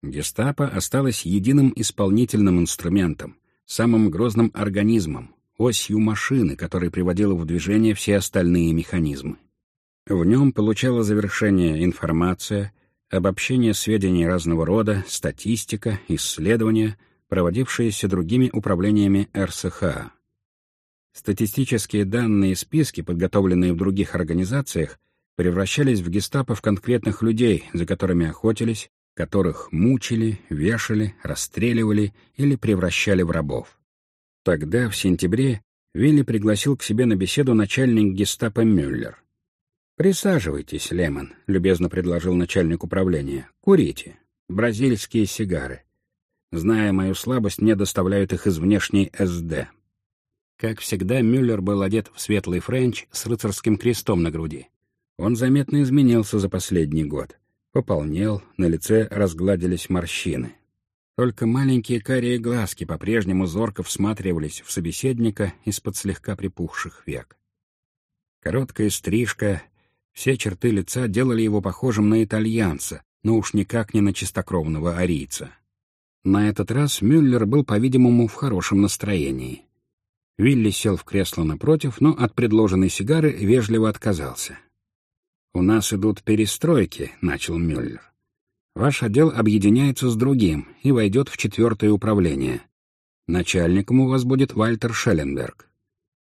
Гестапо осталось единым исполнительным инструментом, самым грозным организмом, осью машины, которая приводила в движение все остальные механизмы. В нем получала завершение информация, обобщение сведений разного рода, статистика, исследования, проводившиеся другими управлениями РСХА. Статистические данные и списки, подготовленные в других организациях, превращались в гестапо в конкретных людей, за которыми охотились, которых мучили, вешали, расстреливали или превращали в рабов. Тогда, в сентябре, Вилли пригласил к себе на беседу начальник гестапо Мюллер. «Присаживайтесь, Леман», — любезно предложил начальник управления. «Курите. Бразильские сигары. Зная мою слабость, мне доставляют их из внешней СД». Как всегда, Мюллер был одет в светлый френч с рыцарским крестом на груди. Он заметно изменился за последний год. Пополнел, на лице разгладились морщины. Только маленькие карие глазки по-прежнему зорко всматривались в собеседника из-под слегка припухших век. Короткая стрижка, все черты лица делали его похожим на итальянца, но уж никак не на чистокровного арийца. На этот раз Мюллер был, по-видимому, в хорошем настроении. Вилли сел в кресло напротив, но от предложенной сигары вежливо отказался. «У нас идут перестройки», — начал Мюллер. «Ваш отдел объединяется с другим и войдет в четвертое управление. Начальником у вас будет Вальтер Шелленберг.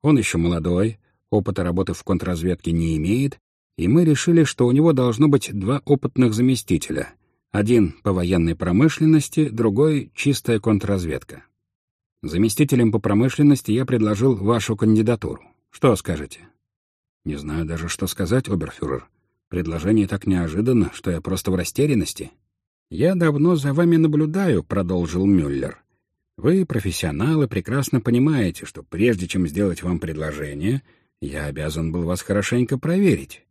Он еще молодой, опыта работы в контрразведке не имеет, и мы решили, что у него должно быть два опытных заместителя. Один по военной промышленности, другой — чистая контрразведка. Заместителем по промышленности я предложил вашу кандидатуру. Что скажете? Не знаю даже, что сказать, оберфюрер. Предложение так неожиданно, что я просто в растерянности. Я давно за вами наблюдаю, продолжил Мюллер. Вы, профессионалы, прекрасно понимаете, что прежде чем сделать вам предложение, я обязан был вас хорошенько проверить.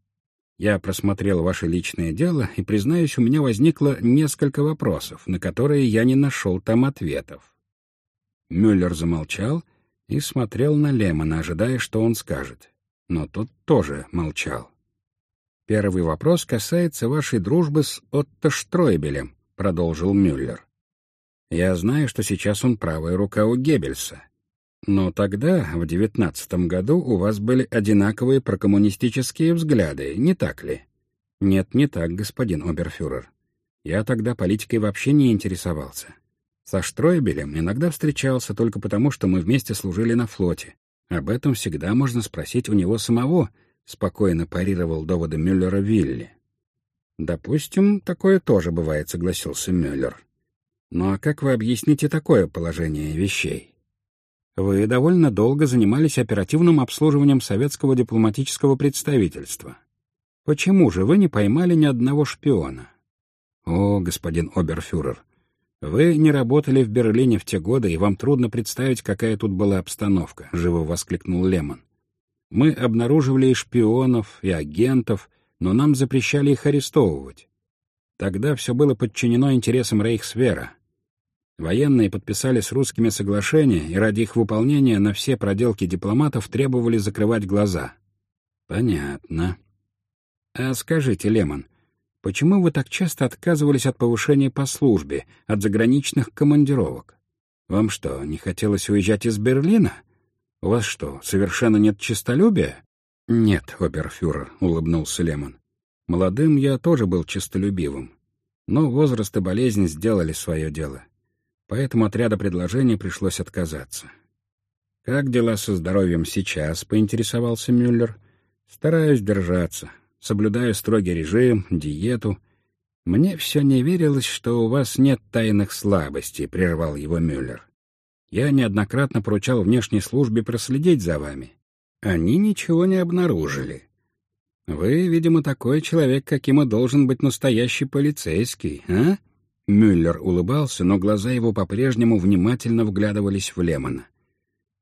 Я просмотрел ваше личное дело, и, признаюсь, у меня возникло несколько вопросов, на которые я не нашел там ответов. Мюллер замолчал и смотрел на Лемона, ожидая, что он скажет. Но тот тоже молчал. «Первый вопрос касается вашей дружбы с Отто Штройбелем», — продолжил Мюллер. «Я знаю, что сейчас он правая рука у Геббельса. Но тогда, в девятнадцатом году, у вас были одинаковые прокоммунистические взгляды, не так ли?» «Нет, не так, господин оберфюрер. Я тогда политикой вообще не интересовался. Со Штройбелем иногда встречался только потому, что мы вместе служили на флоте. Об этом всегда можно спросить у него самого, — спокойно парировал доводы Мюллера Вилли. «Допустим, такое тоже бывает», — согласился Мюллер. «Ну а как вы объясните такое положение вещей? Вы довольно долго занимались оперативным обслуживанием советского дипломатического представительства. Почему же вы не поймали ни одного шпиона?» «О, господин оберфюрер, «Вы не работали в Берлине в те годы, и вам трудно представить, какая тут была обстановка», — живо воскликнул Лемон. «Мы обнаруживали и шпионов, и агентов, но нам запрещали их арестовывать. Тогда все было подчинено интересам Рейхсвера. Военные подписали с русскими соглашения, и ради их выполнения на все проделки дипломатов требовали закрывать глаза». «Понятно». «А скажите, Лемон, Почему вы так часто отказывались от повышения по службе, от заграничных командировок? Вам что, не хотелось уезжать из Берлина? У вас что, совершенно нет честолюбия? Нет, оберфюрер, улыбнулся Лемон. Молодым я тоже был честолюбивым. Но возраст и болезнь сделали свое дело. Поэтому от ряда предложений пришлось отказаться. «Как дела со здоровьем сейчас?» — поинтересовался Мюллер. «Стараюсь держаться соблюдаю строгий режим, диету. Мне все не верилось, что у вас нет тайных слабостей, — прервал его Мюллер. Я неоднократно поручал внешней службе проследить за вами. Они ничего не обнаружили. Вы, видимо, такой человек, каким и должен быть настоящий полицейский, а? Мюллер улыбался, но глаза его по-прежнему внимательно вглядывались в Лемона.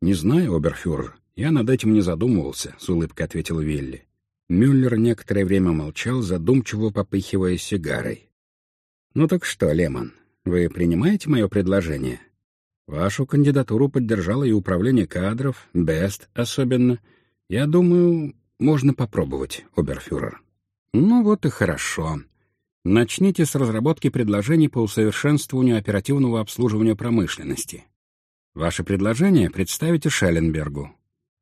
«Не знаю, оберфюрер, я над этим не задумывался», — с улыбкой ответил Вилли. Мюллер некоторое время молчал, задумчиво попыхивая сигарой. «Ну так что, Лемон, вы принимаете мое предложение? Вашу кандидатуру поддержало и управление кадров, Бест особенно. Я думаю, можно попробовать, оберфюрер». «Ну вот и хорошо. Начните с разработки предложений по усовершенствованию оперативного обслуживания промышленности. Ваше предложение представите Шелленбергу.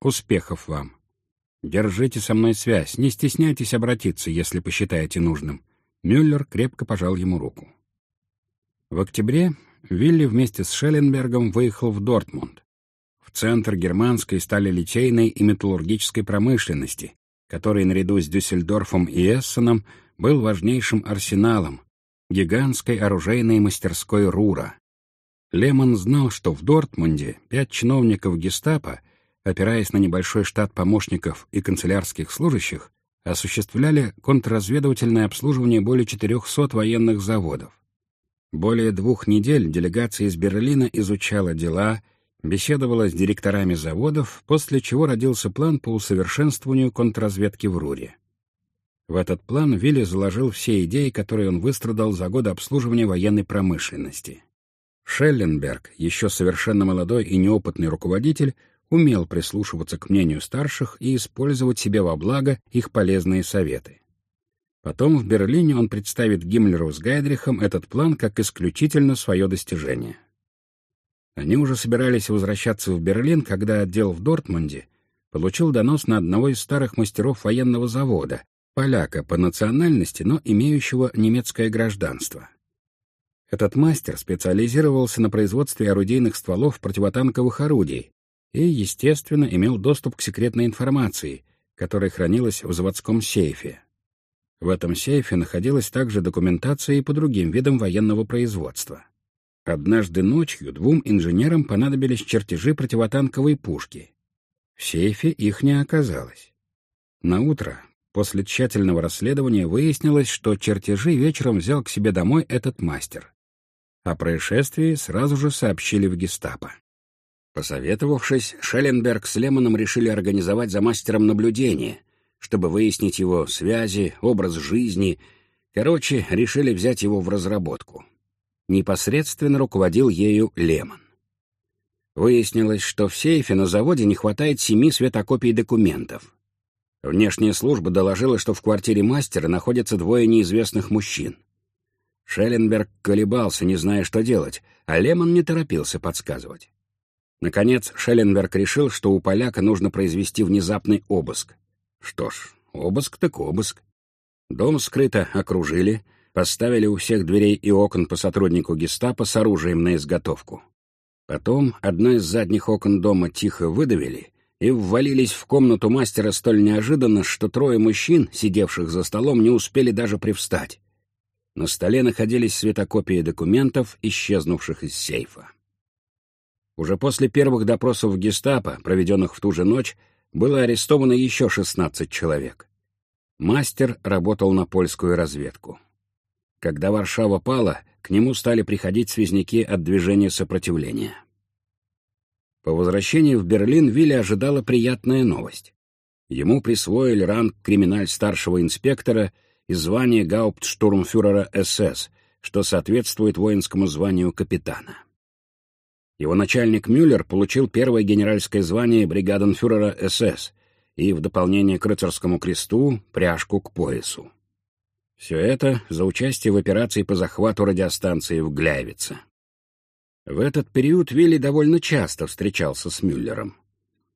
Успехов вам!» Держите со мной связь, не стесняйтесь обратиться, если посчитаете нужным. Мюллер крепко пожал ему руку. В октябре Вилли вместе с Шелленбергом выехал в Дортмунд, в центр германской сталелитейной и металлургической промышленности, который наряду с Дюссельдорфом и Эссеном был важнейшим арсеналом, гигантской оружейной мастерской Рура. Лемон знал, что в Дортмунде пять чиновников гестапо — опираясь на небольшой штат помощников и канцелярских служащих, осуществляли контрразведывательное обслуживание более 400 военных заводов. Более двух недель делегация из Берлина изучала дела, беседовала с директорами заводов, после чего родился план по усовершенствованию контрразведки в Руре. В этот план Вилли заложил все идеи, которые он выстрадал за годы обслуживания военной промышленности. Шелленберг, еще совершенно молодой и неопытный руководитель, умел прислушиваться к мнению старших и использовать себе во благо их полезные советы. Потом в Берлине он представит Гиммлеру с Гайдрихом этот план как исключительно свое достижение. Они уже собирались возвращаться в Берлин, когда отдел в Дортмунде получил донос на одного из старых мастеров военного завода, поляка по национальности, но имеющего немецкое гражданство. Этот мастер специализировался на производстве орудийных стволов противотанковых орудий и, естественно, имел доступ к секретной информации, которая хранилась в заводском сейфе. В этом сейфе находилась также документация и по другим видам военного производства. Однажды ночью двум инженерам понадобились чертежи противотанковой пушки. В сейфе их не оказалось. На утро, после тщательного расследования, выяснилось, что чертежи вечером взял к себе домой этот мастер. О происшествии сразу же сообщили в гестапо. Посоветовавшись, Шелленберг с Лемоном решили организовать за мастером наблюдение, чтобы выяснить его связи, образ жизни. Короче, решили взять его в разработку. Непосредственно руководил ею Лемон. Выяснилось, что в сейфе на заводе не хватает семи светокопий документов. Внешняя служба доложила, что в квартире мастера находятся двое неизвестных мужчин. Шелленберг колебался, не зная, что делать, а Лемон не торопился подсказывать. Наконец, Шелленберг решил, что у поляка нужно произвести внезапный обыск. Что ж, обыск так обыск. Дом скрыто окружили, поставили у всех дверей и окон по сотруднику гестапо с оружием на изготовку. Потом одно из задних окон дома тихо выдавили и ввалились в комнату мастера столь неожиданно, что трое мужчин, сидевших за столом, не успели даже привстать. На столе находились светокопии документов, исчезнувших из сейфа. Уже после первых допросов гестапо, проведенных в ту же ночь, было арестовано еще 16 человек. Мастер работал на польскую разведку. Когда Варшава пала, к нему стали приходить связники от движения сопротивления. По возвращении в Берлин Вилли ожидала приятная новость. Ему присвоили ранг криминаль старшего инспектора и звание гауптштурмфюрера СС, что соответствует воинскому званию капитана. Его начальник Мюллер получил первое генеральское звание бригаденфюрера СС и, в дополнение к рыцарскому кресту, пряжку к поясу. Все это за участие в операции по захвату радиостанции в Гляйвице. В этот период Вилли довольно часто встречался с Мюллером.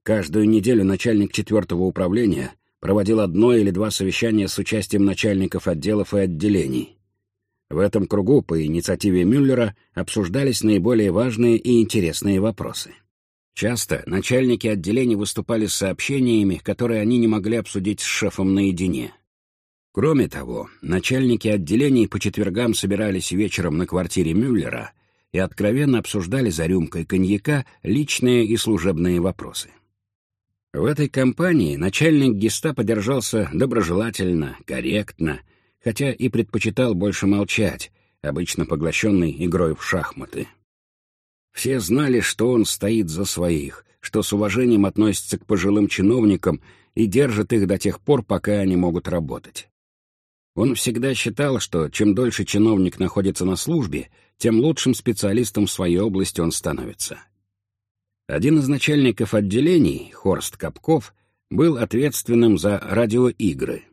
Каждую неделю начальник четвертого управления проводил одно или два совещания с участием начальников отделов и отделений. В этом кругу по инициативе Мюллера обсуждались наиболее важные и интересные вопросы. Часто начальники отделений выступали с сообщениями, которые они не могли обсудить с шефом наедине. Кроме того, начальники отделений по четвергам собирались вечером на квартире Мюллера и откровенно обсуждали за рюмкой коньяка личные и служебные вопросы. В этой компании начальник гестапо держался доброжелательно, корректно, хотя и предпочитал больше молчать, обычно поглощенный игрой в шахматы. Все знали, что он стоит за своих, что с уважением относится к пожилым чиновникам и держит их до тех пор, пока они могут работать. Он всегда считал, что чем дольше чиновник находится на службе, тем лучшим специалистом в своей области он становится. Один из начальников отделений, Хорст Капков, был ответственным за радиоигры.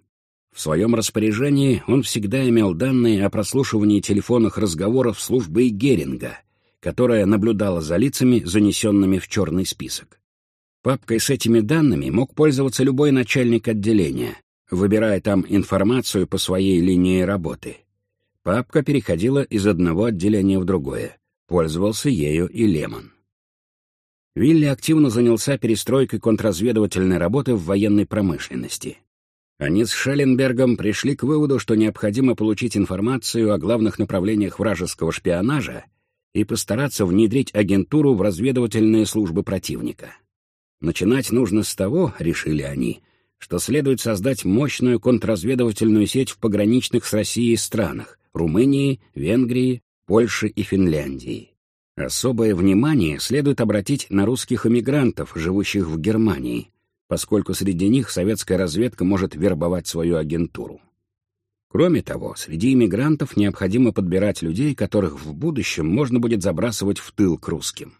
В своем распоряжении он всегда имел данные о прослушивании телефонных разговоров службы Геринга, которая наблюдала за лицами, занесенными в черный список. Папкой с этими данными мог пользоваться любой начальник отделения, выбирая там информацию по своей линии работы. Папка переходила из одного отделения в другое. Пользовался ею и Лемон. Вилли активно занялся перестройкой контрразведывательной работы в военной промышленности. Они с Шелленбергом пришли к выводу, что необходимо получить информацию о главных направлениях вражеского шпионажа и постараться внедрить агентуру в разведывательные службы противника. Начинать нужно с того, решили они, что следует создать мощную контрразведывательную сеть в пограничных с Россией странах — Румынии, Венгрии, Польше и Финляндии. Особое внимание следует обратить на русских эмигрантов, живущих в Германии, поскольку среди них советская разведка может вербовать свою агентуру. Кроме того, среди иммигрантов необходимо подбирать людей, которых в будущем можно будет забрасывать в тыл к русским.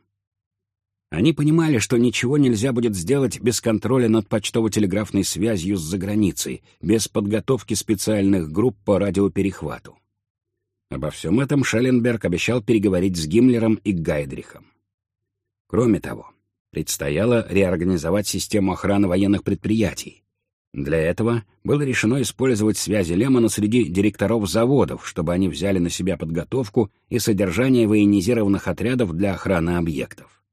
Они понимали, что ничего нельзя будет сделать без контроля над почтово-телеграфной связью с заграницей, без подготовки специальных групп по радиоперехвату. Обо всем этом Шелленберг обещал переговорить с Гиммлером и Гайдрихом. Кроме того, предстояло реорганизовать систему охраны военных предприятий. Для этого было решено использовать связи Лемона среди директоров заводов, чтобы они взяли на себя подготовку и содержание военизированных отрядов для охраны объектов.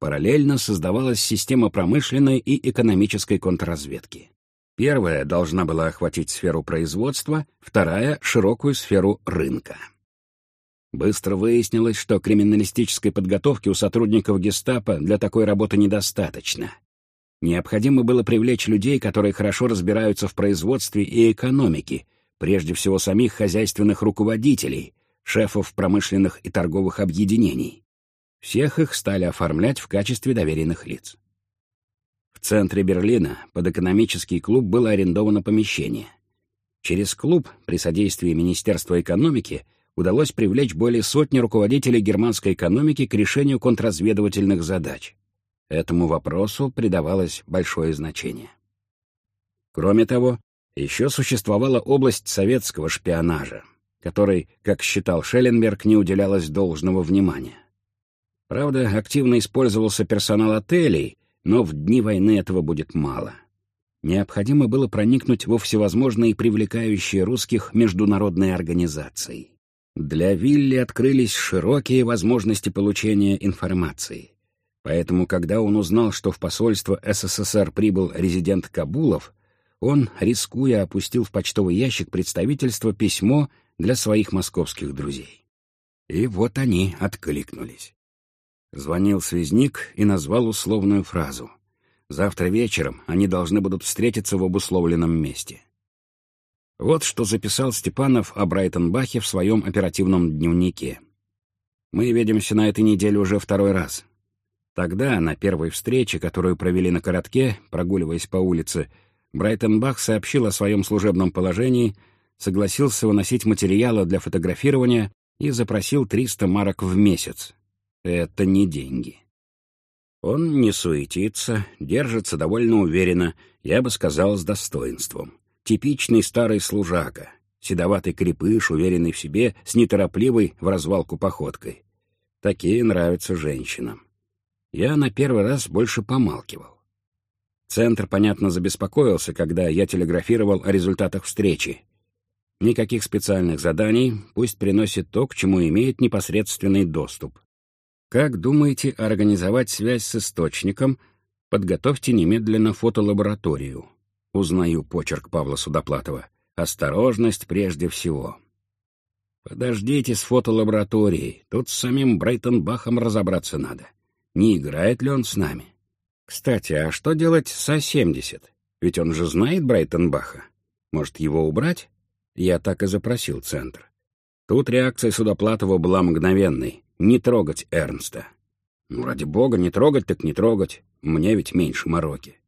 Параллельно создавалась система промышленной и экономической контрразведки. Первая должна была охватить сферу производства, вторая — широкую сферу рынка. Быстро выяснилось, что криминалистической подготовки у сотрудников гестапо для такой работы недостаточно. Необходимо было привлечь людей, которые хорошо разбираются в производстве и экономике, прежде всего самих хозяйственных руководителей, шефов промышленных и торговых объединений. Всех их стали оформлять в качестве доверенных лиц. В центре Берлина под экономический клуб было арендовано помещение. Через клуб при содействии Министерства экономики удалось привлечь более сотни руководителей германской экономики к решению контрразведывательных задач. Этому вопросу придавалось большое значение. Кроме того, еще существовала область советского шпионажа, которой, как считал Шелленберг, не уделялось должного внимания. Правда, активно использовался персонал отелей, но в дни войны этого будет мало. Необходимо было проникнуть во всевозможные привлекающие русских международные организации. Для Вилли открылись широкие возможности получения информации. Поэтому, когда он узнал, что в посольство СССР прибыл резидент Кабулов, он, рискуя, опустил в почтовый ящик представительства письмо для своих московских друзей. И вот они откликнулись. Звонил связник и назвал условную фразу. Завтра вечером они должны будут встретиться в обусловленном месте. Вот что записал Степанов о Брайтонбахе в своем оперативном дневнике. «Мы видимся на этой неделе уже второй раз. Тогда, на первой встрече, которую провели на коротке, прогуливаясь по улице, Брайтонбах сообщил о своем служебном положении, согласился выносить материалы для фотографирования и запросил 300 марок в месяц, это не деньги. Он не суетится, держится довольно уверенно, я бы сказал, с достоинством. Типичный старый служака, седоватый крепыш, уверенный в себе, с неторопливой в развалку походкой. Такие нравятся женщинам. Я на первый раз больше помалкивал. Центр, понятно, забеспокоился, когда я телеграфировал о результатах встречи. Никаких специальных заданий, пусть приносит то, к чему имеет непосредственный доступ. Как думаете организовать связь с источником? Подготовьте немедленно фотолабораторию. Узнаю почерк Павла Судоплатова. Осторожность прежде всего. Подождите с фотолабораторией. Тут с самим Брайтон-Бахом разобраться надо. Не играет ли он с нами? Кстати, а что делать с А-70? Ведь он же знает Брайтон-Баха. Может, его убрать? Я так и запросил центр. Тут реакция Судоплатова была мгновенной не трогать Эрнста. Ну, ради бога, не трогать так не трогать. Мне ведь меньше мороки.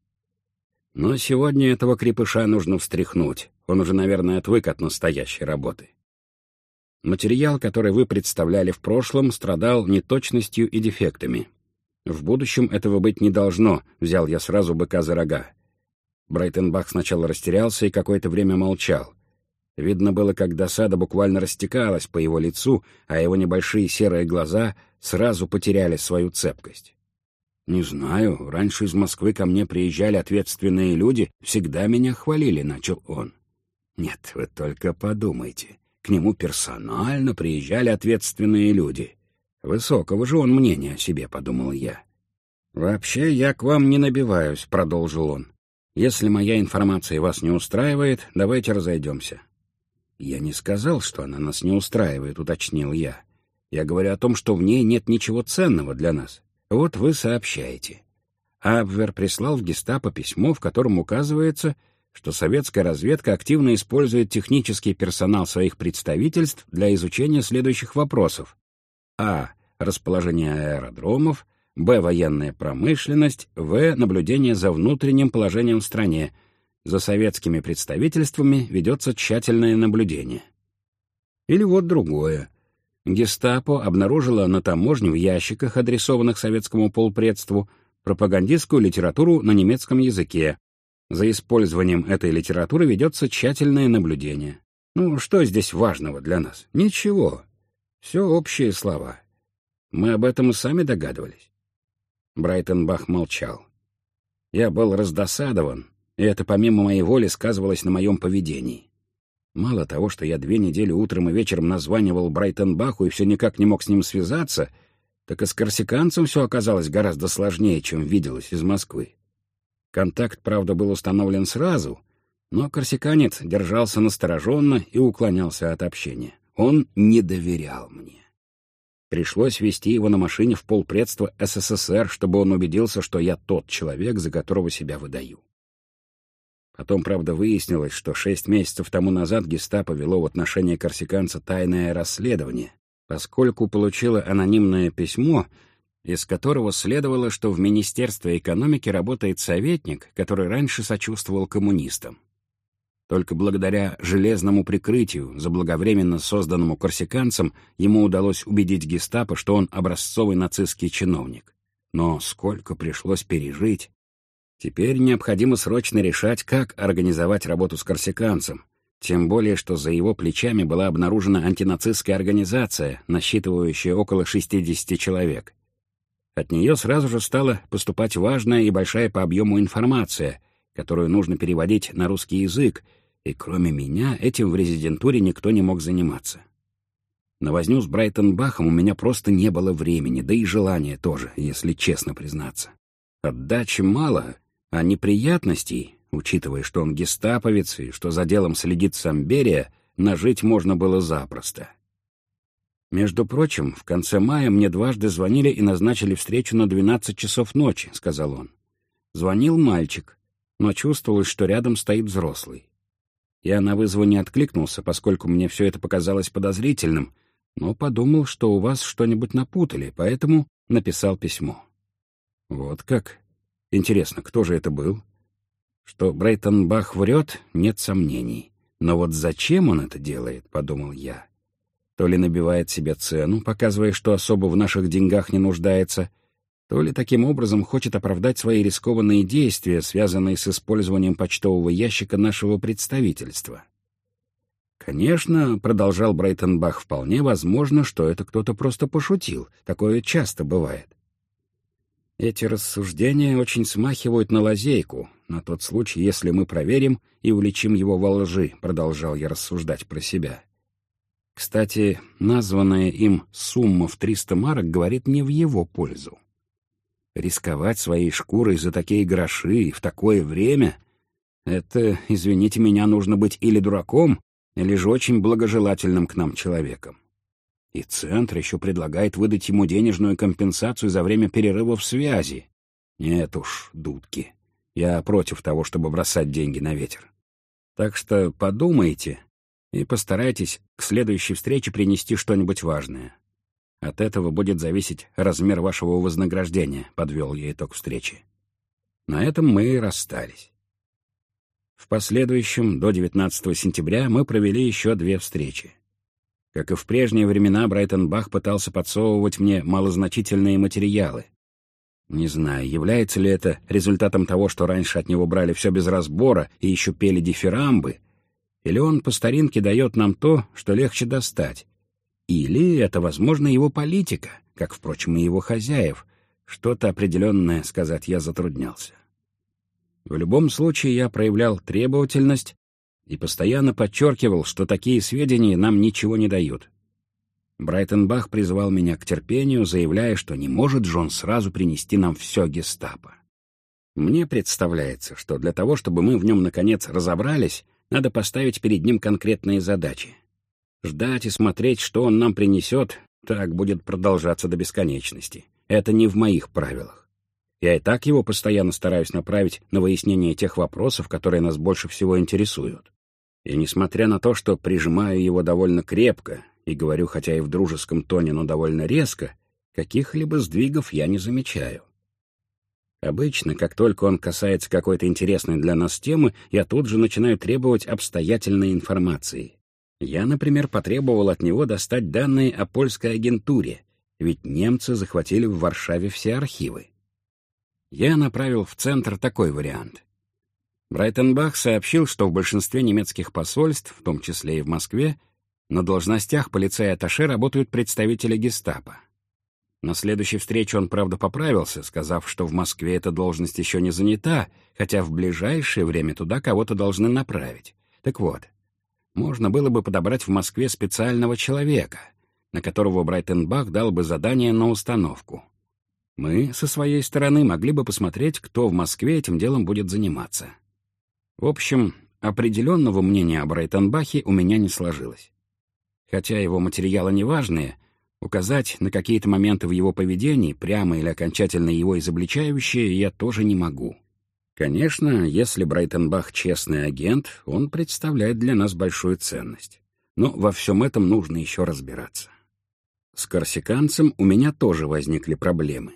Но сегодня этого крепыша нужно встряхнуть. Он уже, наверное, отвык от настоящей работы. Материал, который вы представляли в прошлом, страдал неточностью и дефектами. В будущем этого быть не должно, взял я сразу быка за рога. Брайтенбах сначала растерялся и какое-то время молчал. Видно было, как досада буквально растекалась по его лицу, а его небольшие серые глаза сразу потеряли свою цепкость. «Не знаю, раньше из Москвы ко мне приезжали ответственные люди, всегда меня хвалили», — начал он. «Нет, вы только подумайте. К нему персонально приезжали ответственные люди. Высокого же он мнения о себе», — подумал я. «Вообще, я к вам не набиваюсь», — продолжил он. «Если моя информация вас не устраивает, давайте разойдемся. «Я не сказал, что она нас не устраивает», — уточнил я. «Я говорю о том, что в ней нет ничего ценного для нас. Вот вы сообщаете». Абвер прислал в гестапо письмо, в котором указывается, что советская разведка активно использует технический персонал своих представительств для изучения следующих вопросов. А. Расположение аэродромов. Б. Военная промышленность. В. Наблюдение за внутренним положением в стране — за советскими представительствами ведется тщательное наблюдение. Или вот другое. Гестапо обнаружило на таможне в ящиках, адресованных советскому полпредству, пропагандистскую литературу на немецком языке. За использованием этой литературы ведется тщательное наблюдение. Ну, что здесь важного для нас? Ничего. Все общие слова. Мы об этом и сами догадывались. Брайтенбах молчал. Я был раздосадован, и это помимо моей воли сказывалось на моем поведении. Мало того, что я две недели утром и вечером названивал Брайтенбаху и все никак не мог с ним связаться, так и с корсиканцем все оказалось гораздо сложнее, чем виделось из Москвы. Контакт, правда, был установлен сразу, но корсиканец держался настороженно и уклонялся от общения. Он не доверял мне. Пришлось вести его на машине в полпредства СССР, чтобы он убедился, что я тот человек, за которого себя выдаю. Потом, правда, выяснилось, что шесть месяцев тому назад гестапо вело в отношении корсиканца тайное расследование, поскольку получило анонимное письмо, из которого следовало, что в Министерстве экономики работает советник, который раньше сочувствовал коммунистам. Только благодаря железному прикрытию, заблаговременно созданному корсиканцам, ему удалось убедить гестапо, что он образцовый нацистский чиновник. Но сколько пришлось пережить. Теперь необходимо срочно решать, как организовать работу с корсиканцем, тем более, что за его плечами была обнаружена антинацистская организация, насчитывающая около 60 человек. От нее сразу же стала поступать важная и большая по объему информация, которую нужно переводить на русский язык, и кроме меня этим в резидентуре никто не мог заниматься. На возню с Брайтон-Бахом у меня просто не было времени, да и желания тоже, если честно признаться. Отдачи мало, а неприятностей, учитывая, что он гестаповец и что за делом следит Самберия, нажить можно было запросто. «Между прочим, в конце мая мне дважды звонили и назначили встречу на 12 часов ночи», — сказал он. Звонил мальчик, но чувствовалось, что рядом стоит взрослый. Я на вызов не откликнулся, поскольку мне все это показалось подозрительным, но подумал, что у вас что-нибудь напутали, поэтому написал письмо. Вот как? Интересно, кто же это был? Что Брейтон Бах врет, нет сомнений. Но вот зачем он это делает, подумал я. То ли набивает себе цену, показывая, что особо в наших деньгах не нуждается, то ли таким образом хочет оправдать свои рискованные действия, связанные с использованием почтового ящика нашего представительства. Конечно, продолжал Брейтенбах, вполне возможно, что это кто-то просто пошутил. Такое часто бывает. Эти рассуждения очень смахивают на лазейку, на тот случай, если мы проверим и уличим его во лжи, продолжал я рассуждать про себя. Кстати, названная им сумма в 300 марок говорит не в его пользу. Рисковать своей шкурой за такие гроши в такое время — это, извините меня, нужно быть или дураком, или же очень благожелательным к нам человеком. И Центр еще предлагает выдать ему денежную компенсацию за время перерыва в связи. Нет уж, дудки. Я против того, чтобы бросать деньги на ветер. Так что подумайте и постарайтесь к следующей встрече принести что-нибудь важное. От этого будет зависеть размер вашего вознаграждения, подвел я итог встречи. На этом мы и расстались. В последующем, до 19 сентября, мы провели еще две встречи. Как и в прежние времена, Брайтон Бах пытался подсовывать мне малозначительные материалы. Не знаю, является ли это результатом того, что раньше от него брали все без разбора и еще пели дифирамбы, или он по старинке дает нам то, что легче достать, или это, возможно, его политика, как, впрочем, и его хозяев. Что-то определенное сказать я затруднялся. В любом случае я проявлял требовательность и постоянно подчеркивал, что такие сведения нам ничего не дают. Брайтенбах призвал меня к терпению, заявляя, что не может Джон сразу принести нам все гестапо. Мне представляется, что для того, чтобы мы в нем наконец разобрались, надо поставить перед ним конкретные задачи. Ждать и смотреть, что он нам принесет, так будет продолжаться до бесконечности. Это не в моих правилах. Я и так его постоянно стараюсь направить на выяснение тех вопросов, которые нас больше всего интересуют. И несмотря на то, что прижимаю его довольно крепко и говорю, хотя и в дружеском тоне, но довольно резко, каких-либо сдвигов я не замечаю. Обычно, как только он касается какой-то интересной для нас темы, я тут же начинаю требовать обстоятельной информации. Я, например, потребовал от него достать данные о польской агентуре, ведь немцы захватили в Варшаве все архивы. Я направил в центр такой вариант. Брайтенбах сообщил, что в большинстве немецких посольств, в том числе и в Москве, на должностях полицея-атташе работают представители гестапо. На следующей встрече он, правда, поправился, сказав, что в Москве эта должность еще не занята, хотя в ближайшее время туда кого-то должны направить. Так вот, можно было бы подобрать в Москве специального человека, на которого Брайтенбах дал бы задание на установку. Мы, со своей стороны, могли бы посмотреть, кто в Москве этим делом будет заниматься. В общем, определенного мнения о Брайтенбахе у меня не сложилось. Хотя его материалы неважные, указать на какие-то моменты в его поведении, прямо или окончательно его изобличающие, я тоже не могу. Конечно, если Брайтенбах честный агент, он представляет для нас большую ценность. Но во всем этом нужно еще разбираться. С корсиканцем у меня тоже возникли проблемы.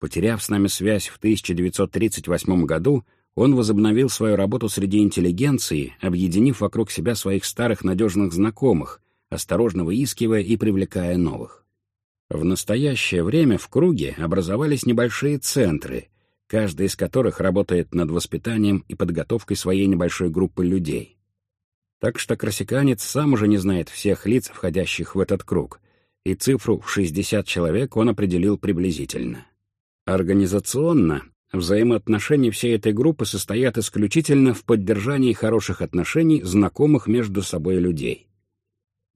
Потеряв с нами связь в 1938 году, он возобновил свою работу среди интеллигенции, объединив вокруг себя своих старых надежных знакомых, осторожно выискивая и привлекая новых. В настоящее время в круге образовались небольшие центры, каждый из которых работает над воспитанием и подготовкой своей небольшой группы людей. Так что красиканец сам уже не знает всех лиц, входящих в этот круг, и цифру в 60 человек он определил приблизительно. Организационно Взаимоотношения всей этой группы состоят исключительно в поддержании хороших отношений знакомых между собой людей.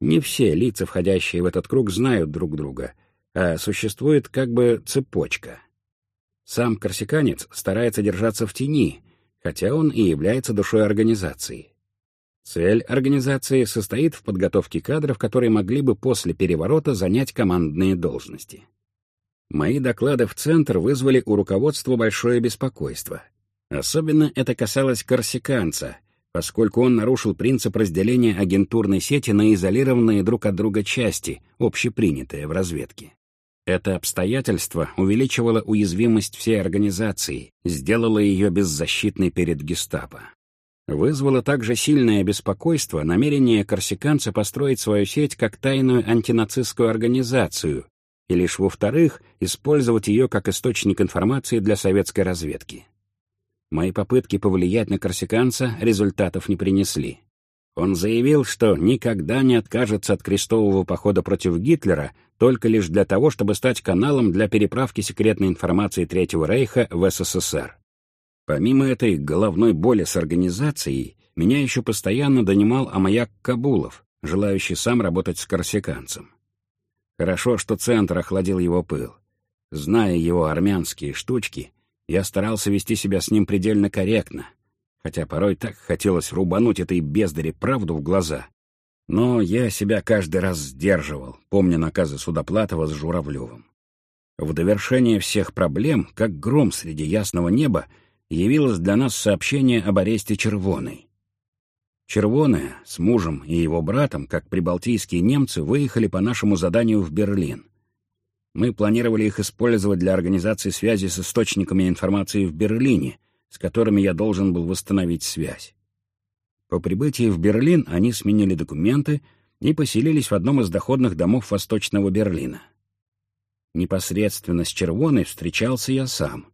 Не все лица, входящие в этот круг, знают друг друга, а существует как бы цепочка. Сам корсиканец старается держаться в тени, хотя он и является душой организации. Цель организации состоит в подготовке кадров, которые могли бы после переворота занять командные должности. Мои доклады в Центр вызвали у руководства большое беспокойство. Особенно это касалось корсиканца, поскольку он нарушил принцип разделения агентурной сети на изолированные друг от друга части, общепринятые в разведке. Это обстоятельство увеличивало уязвимость всей организации, сделало ее беззащитной перед гестапо. Вызвало также сильное беспокойство намерение корсиканца построить свою сеть как тайную антинацистскую организацию, и лишь во-вторых, использовать ее как источник информации для советской разведки. Мои попытки повлиять на корсиканца результатов не принесли. Он заявил, что никогда не откажется от крестового похода против Гитлера только лишь для того, чтобы стать каналом для переправки секретной информации Третьего Рейха в СССР. Помимо этой головной боли с организацией, меня еще постоянно донимал Амаяк Кабулов, желающий сам работать с корсиканцем. Хорошо, что центр охладил его пыл. Зная его армянские штучки, я старался вести себя с ним предельно корректно, хотя порой так хотелось рубануть этой бездаре правду в глаза. Но я себя каждый раз сдерживал, помня наказы Судоплатова с Журавлевым. В довершение всех проблем, как гром среди ясного неба, явилось для нас сообщение об аресте Червоной. Червоная с мужем и его братом, как прибалтийские немцы, выехали по нашему заданию в Берлин. Мы планировали их использовать для организации связи с источниками информации в Берлине, с которыми я должен был восстановить связь. По прибытии в Берлин они сменили документы и поселились в одном из доходных домов Восточного Берлина. Непосредственно с Червоной встречался я сам.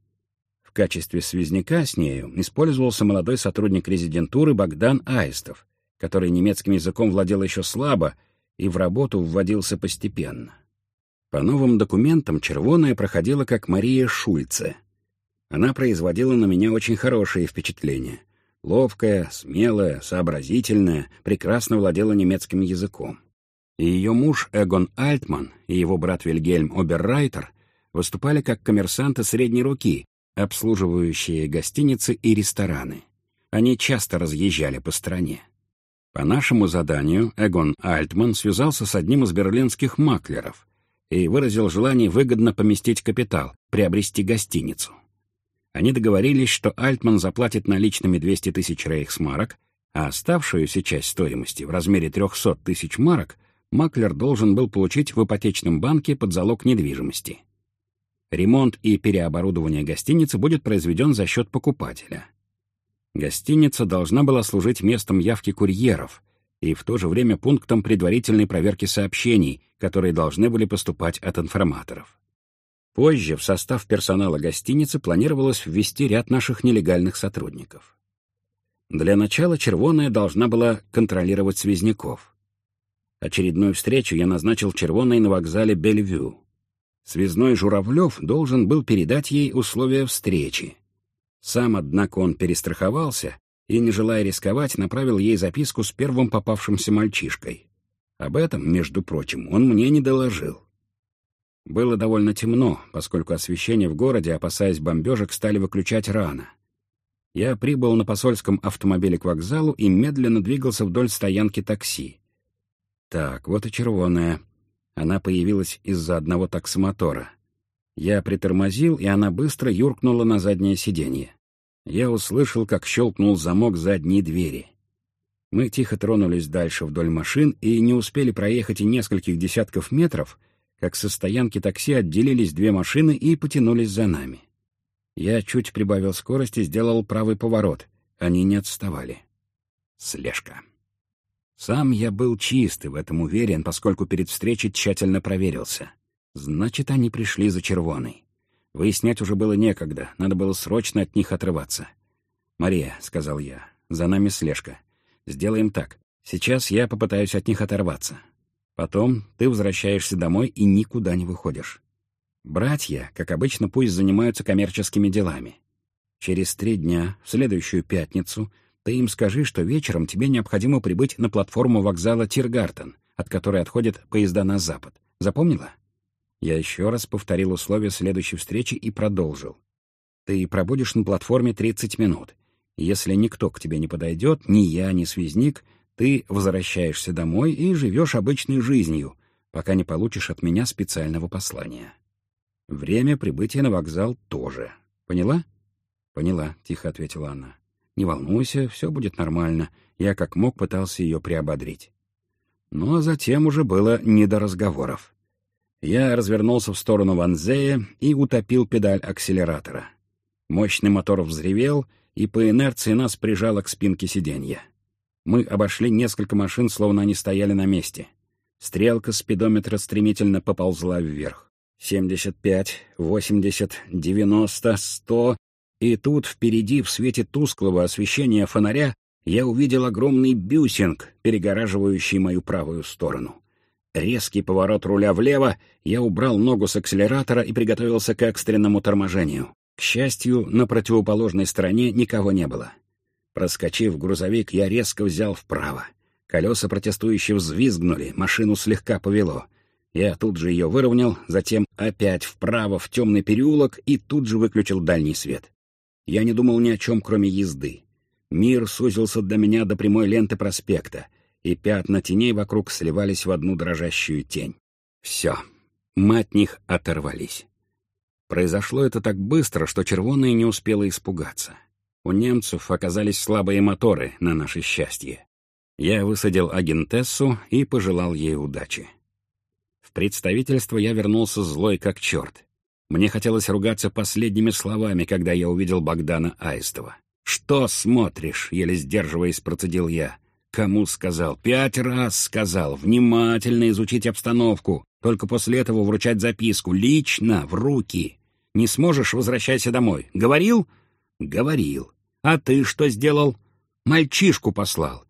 В качестве связняка с нею использовался молодой сотрудник резидентуры Богдан Аистов, который немецким языком владел еще слабо и в работу вводился постепенно. По новым документам Червоная проходила как Мария Шульце. Она производила на меня очень хорошее впечатление. Ловкая, смелая, сообразительная, прекрасно владела немецким языком. И ее муж Эгон Альтман и его брат Вильгельм Оберрайтер выступали как коммерсанты средней руки, обслуживающие гостиницы и рестораны. Они часто разъезжали по стране. По нашему заданию Эгон Альтман связался с одним из берлинских маклеров и выразил желание выгодно поместить капитал, приобрести гостиницу. Они договорились, что Альтман заплатит наличными 200 тысяч рейхсмарок, а оставшуюся часть стоимости в размере 300 тысяч марок маклер должен был получить в ипотечном банке под залог недвижимости. Ремонт и переоборудование гостиницы будет произведен за счет покупателя. Гостиница должна была служить местом явки курьеров, и в то же время пунктом предварительной проверки сообщений, которые должны были поступать от информаторов. Позже в состав персонала гостиницы планировалось ввести ряд наших нелегальных сотрудников. Для начала Червоная должна была контролировать связняков. Очередную встречу я назначил Червоной на вокзале Бельвю. Связной Журавлев должен был передать ей условия встречи. Сам, однако, он перестраховался и, не желая рисковать, направил ей записку с первым попавшимся мальчишкой. Об этом, между прочим, он мне не доложил. Было довольно темно, поскольку освещение в городе, опасаясь бомбежек, стали выключать рано. Я прибыл на посольском автомобиле к вокзалу и медленно двигался вдоль стоянки такси. Так, вот и червоная. Она появилась из-за одного таксомотора. Я притормозил, и она быстро юркнула на заднее сиденье я услышал, как щелкнул замок задней двери. Мы тихо тронулись дальше вдоль машин и не успели проехать и нескольких десятков метров, как со стоянки такси отделились две машины и потянулись за нами. Я чуть прибавил скорость и сделал правый поворот. Они не отставали. Слежка. Сам я был чист и в этом уверен, поскольку перед встречей тщательно проверился. Значит, они пришли за червоной. Выяснять уже было некогда, надо было срочно от них отрываться. «Мария», — сказал я, — «за нами слежка. Сделаем так. Сейчас я попытаюсь от них оторваться. Потом ты возвращаешься домой и никуда не выходишь. Братья, как обычно, пусть занимаются коммерческими делами. Через три дня, в следующую пятницу, ты им скажи, что вечером тебе необходимо прибыть на платформу вокзала Тиргартен, от которой отходят поезда на запад. Запомнила? Я еще раз повторил условия следующей встречи и продолжил. «Ты пробудешь на платформе 30 минут. Если никто к тебе не подойдет, ни я, ни связник, ты возвращаешься домой и живешь обычной жизнью, пока не получишь от меня специального послания. Время прибытия на вокзал тоже. Поняла?» «Поняла», — тихо ответила она. «Не волнуйся, все будет нормально». Я как мог пытался ее приободрить. Но затем уже было не до разговоров. Я развернулся в сторону Ванзея и утопил педаль акселератора. Мощный мотор взревел, и по инерции нас прижало к спинке сиденья. Мы обошли несколько машин, словно они стояли на месте. Стрелка спидометра стремительно поползла вверх. Семьдесят пять, восемьдесят, девяносто, сто. И тут впереди, в свете тусклого освещения фонаря, я увидел огромный бюсинг, перегораживающий мою правую сторону. Резкий поворот руля влево, я убрал ногу с акселератора и приготовился к экстренному торможению. К счастью, на противоположной стороне никого не было. Проскочив грузовик, я резко взял вправо. Колеса протестующие взвизгнули, машину слегка повело. Я тут же ее выровнял, затем опять вправо в темный переулок и тут же выключил дальний свет. Я не думал ни о чем, кроме езды. Мир сузился для меня до прямой ленты проспекта — и пятна теней вокруг сливались в одну дрожащую тень. Все, мы от них оторвались. Произошло это так быстро, что червоная не успела испугаться. У немцев оказались слабые моторы, на наше счастье. Я высадил агентессу и пожелал ей удачи. В представительство я вернулся злой как черт. Мне хотелось ругаться последними словами, когда я увидел Богдана Аистова. «Что смотришь?» — еле сдерживаясь, процедил я. Кому сказал? Пять раз сказал. Внимательно изучить обстановку. Только после этого вручать записку. Лично, в руки. Не сможешь — возвращайся домой. Говорил? Говорил. А ты что сделал? Мальчишку послал.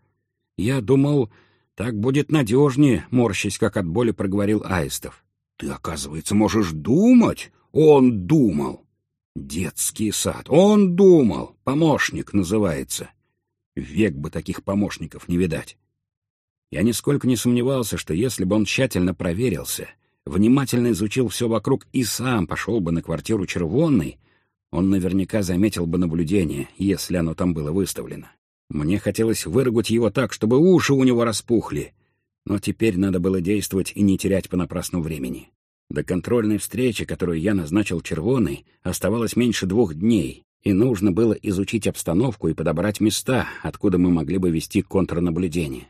Я думал, так будет надежнее, морщись, как от боли проговорил Аистов. Ты, оказывается, можешь думать? Он думал. Детский сад. Он думал. Помощник называется. Век бы таких помощников не видать. Я нисколько не сомневался, что если бы он тщательно проверился, внимательно изучил все вокруг и сам пошел бы на квартиру Червонной, он наверняка заметил бы наблюдение, если оно там было выставлено. Мне хотелось выругать его так, чтобы уши у него распухли. Но теперь надо было действовать и не терять понапрасну времени. До контрольной встречи, которую я назначил Червоной, оставалось меньше двух дней, и нужно было изучить обстановку и подобрать места, откуда мы могли бы вести контрнаблюдение.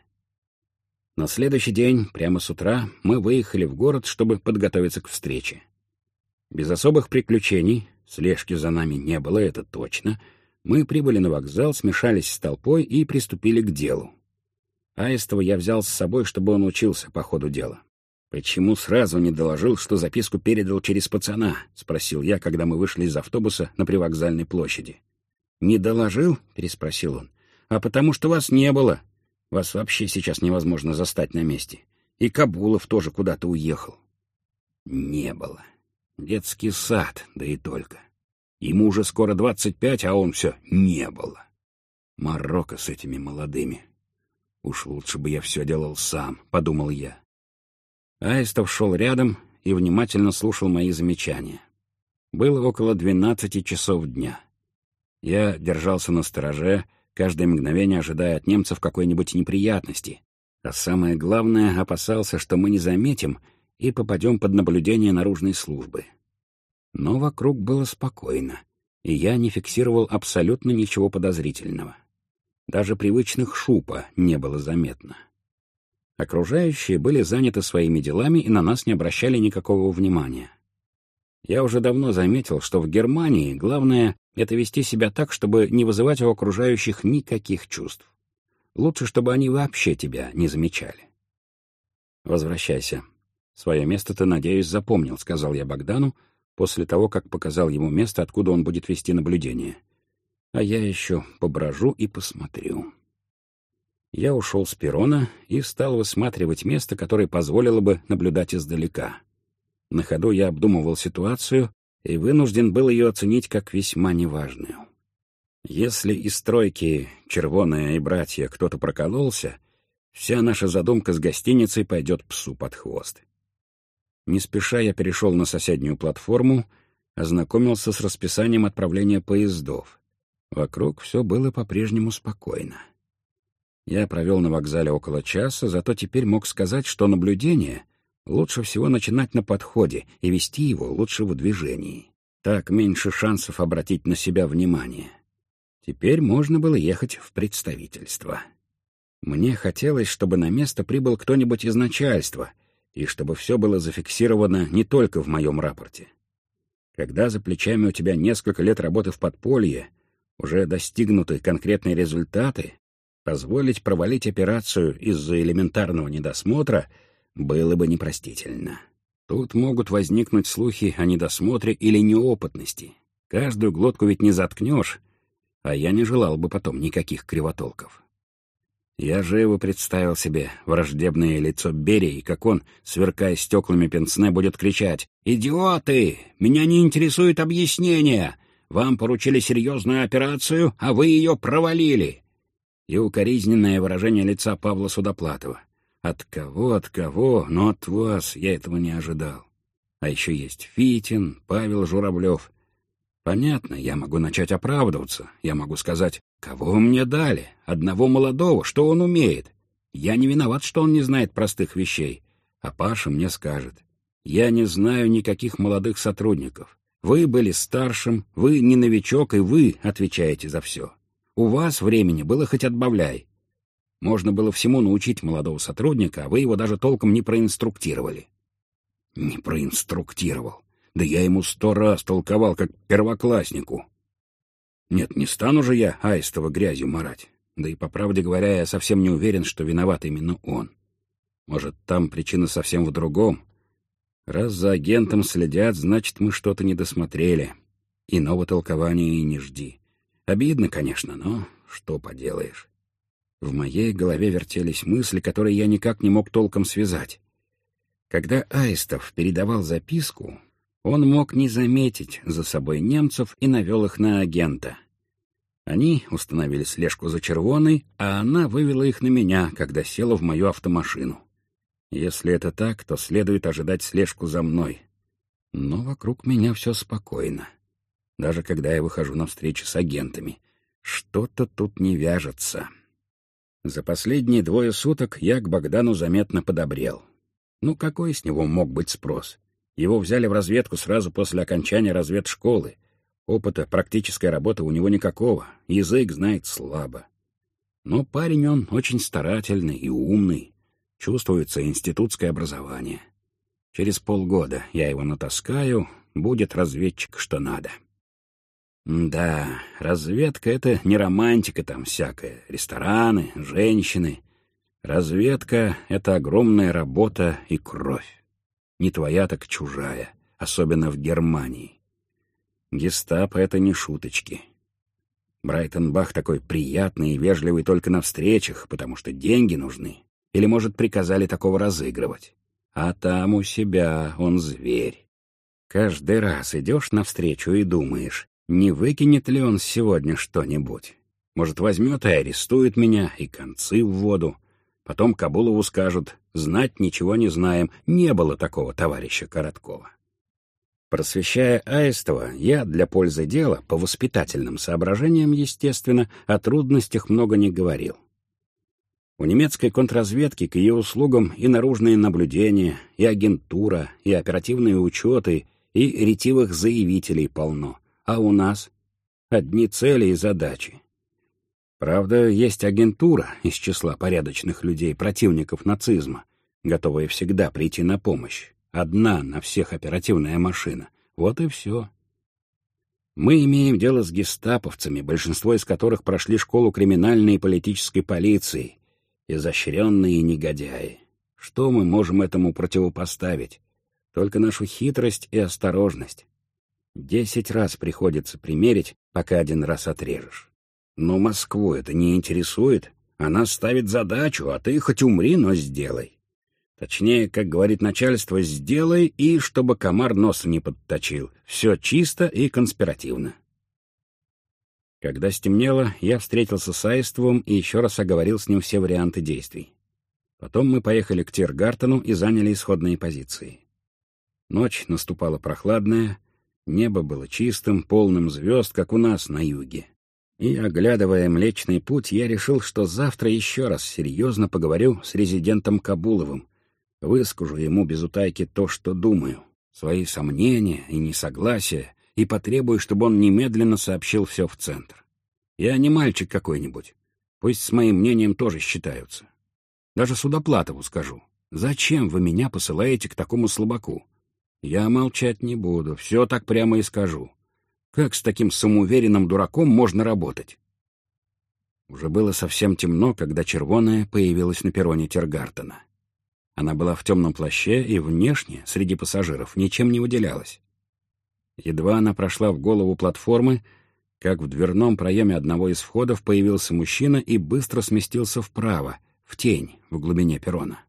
На следующий день, прямо с утра, мы выехали в город, чтобы подготовиться к встрече. Без особых приключений, слежки за нами не было, это точно, мы прибыли на вокзал, смешались с толпой и приступили к делу. Аистова я взял с собой, чтобы он учился по ходу дела. «Почему сразу не доложил, что записку передал через пацана?» — спросил я, когда мы вышли из автобуса на привокзальной площади. «Не доложил?» — переспросил он. «А потому что вас не было. Вас вообще сейчас невозможно застать на месте. И Кабулов тоже куда-то уехал». «Не было. Детский сад, да и только. Ему уже скоро двадцать пять, а он все «не было». Марокко с этими молодыми. Уж лучше бы я все делал сам, — подумал я. Аистов шел рядом и внимательно слушал мои замечания. Было около двенадцати часов дня. Я держался на стороже, каждое мгновение ожидая от немцев какой-нибудь неприятности. А самое главное, опасался, что мы не заметим и попадем под наблюдение наружной службы. Но вокруг было спокойно, и я не фиксировал абсолютно ничего подозрительного. Даже привычных шупа не было заметно. Окружающие были заняты своими делами и на нас не обращали никакого внимания. Я уже давно заметил, что в Германии главное — это вести себя так, чтобы не вызывать у окружающих никаких чувств. Лучше, чтобы они вообще тебя не замечали. «Возвращайся. Свое место ты, надеюсь, запомнил», — сказал я Богдану, после того, как показал ему место, откуда он будет вести наблюдение. «А я еще поброжу и посмотрю». Я ушел с перрона и стал высматривать место, которое позволило бы наблюдать издалека. На ходу я обдумывал ситуацию и вынужден был ее оценить как весьма неважную. Если из стройки «Червоная» и «Братья» кто-то прокололся, вся наша задумка с гостиницей пойдет псу под хвост. Не спеша я перешел на соседнюю платформу, ознакомился с расписанием отправления поездов. Вокруг все было по-прежнему спокойно. Я провел на вокзале около часа, зато теперь мог сказать, что наблюдение лучше всего начинать на подходе и вести его лучше в движении. Так меньше шансов обратить на себя внимание. Теперь можно было ехать в представительство. Мне хотелось, чтобы на место прибыл кто-нибудь из начальства, и чтобы все было зафиксировано не только в моем рапорте. Когда за плечами у тебя несколько лет работы в подполье, уже достигнуты конкретные результаты, Позволить провалить операцию из-за элементарного недосмотра было бы непростительно. Тут могут возникнуть слухи о недосмотре или неопытности. Каждую глотку ведь не заткнешь, а я не желал бы потом никаких кривотолков. Я живо представил себе враждебное лицо Берии, как он, сверкая стеклами пенсне, будет кричать «Идиоты! Меня не интересует объяснение! Вам поручили серьезную операцию, а вы ее провалили! И укоризненное выражение лица Павла Судоплатова. От кого, от кого, но от вас я этого не ожидал. А еще есть Фитин, Павел Журавлев. Понятно, я могу начать оправдываться. Я могу сказать, кого мне дали? Одного молодого, что он умеет? Я не виноват, что он не знает простых вещей. А Паша мне скажет, я не знаю никаких молодых сотрудников. Вы были старшим, вы не новичок, и вы отвечаете за все. У вас времени было хоть отбавляй. Можно было всему научить молодого сотрудника, а вы его даже толком не проинструктировали. Не проинструктировал. Да я ему сто раз толковал, как первокласснику. Нет, не стану же я Аистова грязью марать. Да и, по правде говоря, я совсем не уверен, что виноват именно он. Может, там причина совсем в другом. Раз за агентом следят, значит, мы что-то не досмотрели. Иного толкования и не жди. Обидно, конечно, но что поделаешь. В моей голове вертелись мысли, которые я никак не мог толком связать. Когда Аистов передавал записку, он мог не заметить за собой немцев и навел их на агента. Они установили слежку за червоной, а она вывела их на меня, когда села в мою автомашину. Если это так, то следует ожидать слежку за мной. Но вокруг меня все спокойно даже когда я выхожу на встречи с агентами. Что-то тут не вяжется. За последние двое суток я к Богдану заметно подобрел. Ну, какой с него мог быть спрос? Его взяли в разведку сразу после окончания разведшколы. Опыта практической работы у него никакого, язык знает слабо. Но парень он очень старательный и умный. Чувствуется институтское образование. Через полгода я его натаскаю, будет разведчик что надо. Да, разведка — это не романтика там всякая. Рестораны, женщины. Разведка — это огромная работа и кровь. Не твоя, так чужая, особенно в Германии. Гестапо — это не шуточки. Брайтон-Бах такой приятный и вежливый только на встречах, потому что деньги нужны. Или, может, приказали такого разыгрывать. А там у себя он зверь. Каждый раз идешь навстречу и думаешь, не выкинет ли он сегодня что-нибудь. Может, возьмет и арестует меня, и концы в воду. Потом Кабулову скажут, знать ничего не знаем, не было такого товарища Короткова. Просвещая Аистова, я для пользы дела, по воспитательным соображениям, естественно, о трудностях много не говорил. У немецкой контрразведки к ее услугам и наружные наблюдения, и агентура, и оперативные учеты, и ретивых заявителей полно. А у нас одни цели и задачи. Правда, есть агентура из числа порядочных людей, противников нацизма, готовая всегда прийти на помощь. Одна на всех оперативная машина. Вот и все. Мы имеем дело с гестаповцами, большинство из которых прошли школу криминальной и политической полиции, изощренные негодяи. Что мы можем этому противопоставить? Только нашу хитрость и осторожность. Десять раз приходится примерить, пока один раз отрежешь. Но Москву это не интересует. Она ставит задачу, а ты хоть умри, но сделай. Точнее, как говорит начальство, сделай, и чтобы комар носа не подточил. Все чисто и конспиративно. Когда стемнело, я встретился с Аистовым и еще раз оговорил с ним все варианты действий. Потом мы поехали к Тиргартену и заняли исходные позиции. Ночь наступала прохладная, небо было чистым, полным звезд, как у нас на юге. И, оглядывая Млечный Путь, я решил, что завтра еще раз серьезно поговорю с резидентом Кабуловым, выскажу ему без утайки то, что думаю, свои сомнения и несогласия, и потребую, чтобы он немедленно сообщил все в центр. Я не мальчик какой-нибудь, пусть с моим мнением тоже считаются. Даже Судоплатову скажу, зачем вы меня посылаете к такому слабаку? Я молчать не буду, все так прямо и скажу. Как с таким самоуверенным дураком можно работать? Уже было совсем темно, когда червоная появилась на перроне Тергартена. Она была в темном плаще и внешне, среди пассажиров, ничем не выделялась. Едва она прошла в голову платформы, как в дверном проеме одного из входов появился мужчина и быстро сместился вправо, в тень, в глубине перрона.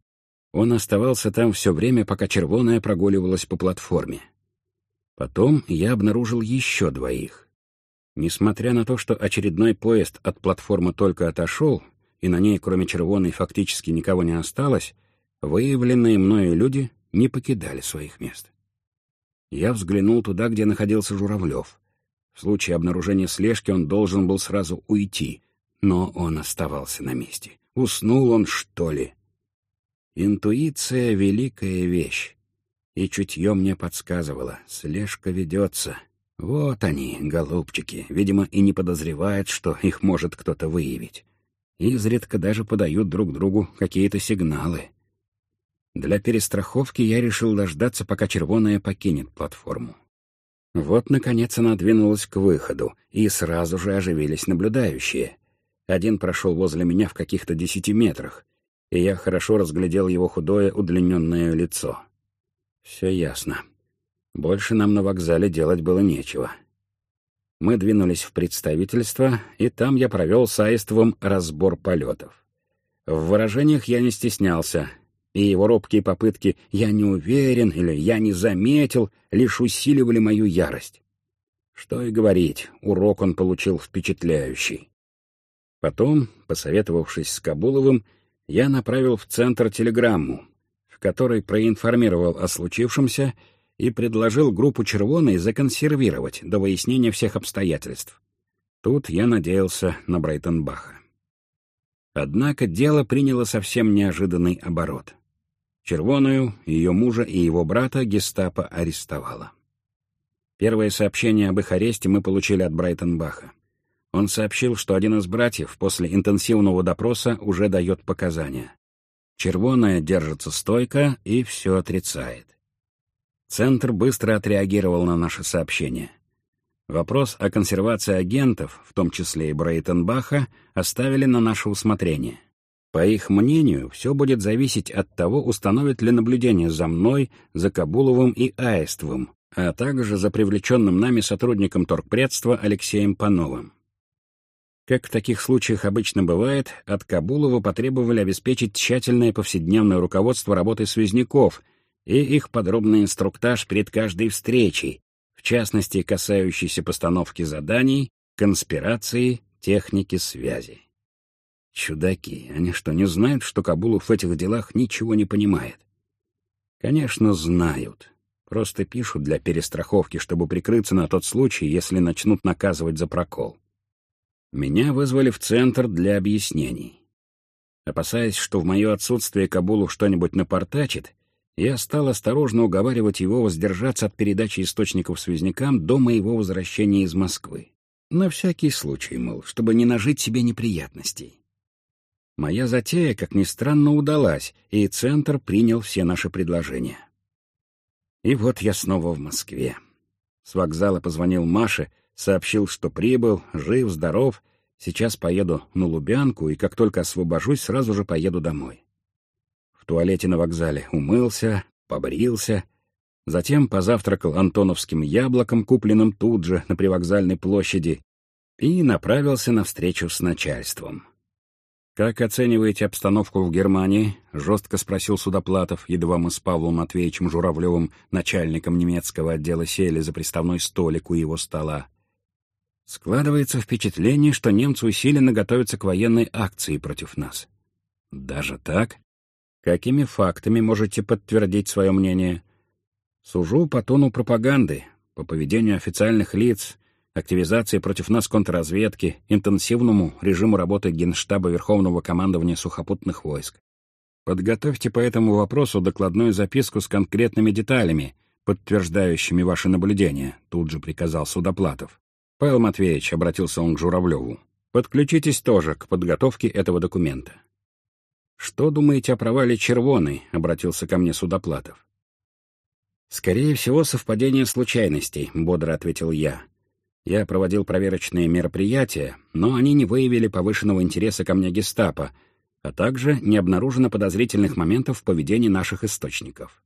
Он оставался там все время, пока червоная прогуливалась по платформе. Потом я обнаружил еще двоих. Несмотря на то, что очередной поезд от платформы только отошел, и на ней, кроме червоной, фактически никого не осталось, выявленные мною люди не покидали своих мест. Я взглянул туда, где находился Журавлев. В случае обнаружения слежки он должен был сразу уйти, но он оставался на месте. Уснул он, что ли? Интуиция — великая вещь. И чутье мне подсказывало, слежка ведется. Вот они, голубчики, видимо, и не подозревают, что их может кто-то выявить. Изредка даже подают друг другу какие-то сигналы. Для перестраховки я решил дождаться, пока червоная покинет платформу. Вот, наконец, она двинулась к выходу, и сразу же оживились наблюдающие. Один прошел возле меня в каких-то десяти метрах, и я хорошо разглядел его худое удлиненное лицо. Все ясно. Больше нам на вокзале делать было нечего. Мы двинулись в представительство, и там я провел с Аистовым разбор полетов. В выражениях я не стеснялся, и его робкие попытки «я не уверен» или «я не заметил» лишь усиливали мою ярость. Что и говорить, урок он получил впечатляющий. Потом, посоветовавшись с Кабуловым, я направил в центр телеграмму, который проинформировал о случившемся и предложил группу «Червоной» законсервировать до выяснения всех обстоятельств. Тут я надеялся на Брайтонбаха. Однако дело приняло совсем неожиданный оборот. Червоную, ее мужа и его брата гестапо арестовало. Первое сообщение об их аресте мы получили от Брайтонбаха. Он сообщил, что один из братьев после интенсивного допроса уже дает показания. Червоная держится стойко и все отрицает. Центр быстро отреагировал на наше сообщение. Вопрос о консервации агентов, в том числе и Брейтенбаха, оставили на наше усмотрение. По их мнению, все будет зависеть от того, установят ли наблюдение за мной, за Кабуловым и Аистовым, а также за привлеченным нами сотрудником торгпредства Алексеем Пановым. Как в таких случаях обычно бывает, от Кабулова потребовали обеспечить тщательное повседневное руководство работой связняков и их подробный инструктаж перед каждой встречей, в частности, касающийся постановки заданий, конспирации, техники связи. Чудаки, они что, не знают, что Кабулов в этих делах ничего не понимает? Конечно, знают. Просто пишут для перестраховки, чтобы прикрыться на тот случай, если начнут наказывать за прокол. Меня вызвали в центр для объяснений. Опасаясь, что в мое отсутствие Кабулов что-нибудь напортачит, я стал осторожно уговаривать его воздержаться от передачи источников связнякам до моего возвращения из Москвы. На всякий случай, мол, чтобы не нажить себе неприятностей. Моя затея, как ни странно, удалась, и Центр принял все наши предложения. И вот я снова в Москве. С вокзала позвонил Маше Сообщил, что прибыл, жив, здоров. Сейчас поеду на Лубянку, и как только освобожусь, сразу же поеду домой. В туалете на вокзале умылся, побрился, затем позавтракал антоновским яблоком, купленным тут же на привокзальной площади, и направился на встречу с начальством. «Как оцениваете обстановку в Германии?» — жестко спросил Судоплатов, едва мы с Павлом Матвеевичем Журавлевым, начальником немецкого отдела, сели за приставной столик у его стола. Складывается впечатление, что немцы усиленно готовятся к военной акции против нас. Даже так? Какими фактами можете подтвердить свое мнение? Сужу по тону пропаганды, по поведению официальных лиц, активизации против нас контрразведки, интенсивному режиму работы Генштаба Верховного командования сухопутных войск. Подготовьте по этому вопросу докладную записку с конкретными деталями, подтверждающими ваши наблюдения, тут же приказал Судоплатов. «Павел Матвеевич», — обратился он к Журавлеву, — «подключитесь тоже к подготовке этого документа». «Что думаете о провале Червоной?» — обратился ко мне Судоплатов. «Скорее всего, совпадение случайностей», — бодро ответил я. «Я проводил проверочные мероприятия, но они не выявили повышенного интереса ко мне гестапо, а также не обнаружено подозрительных моментов в поведении наших источников».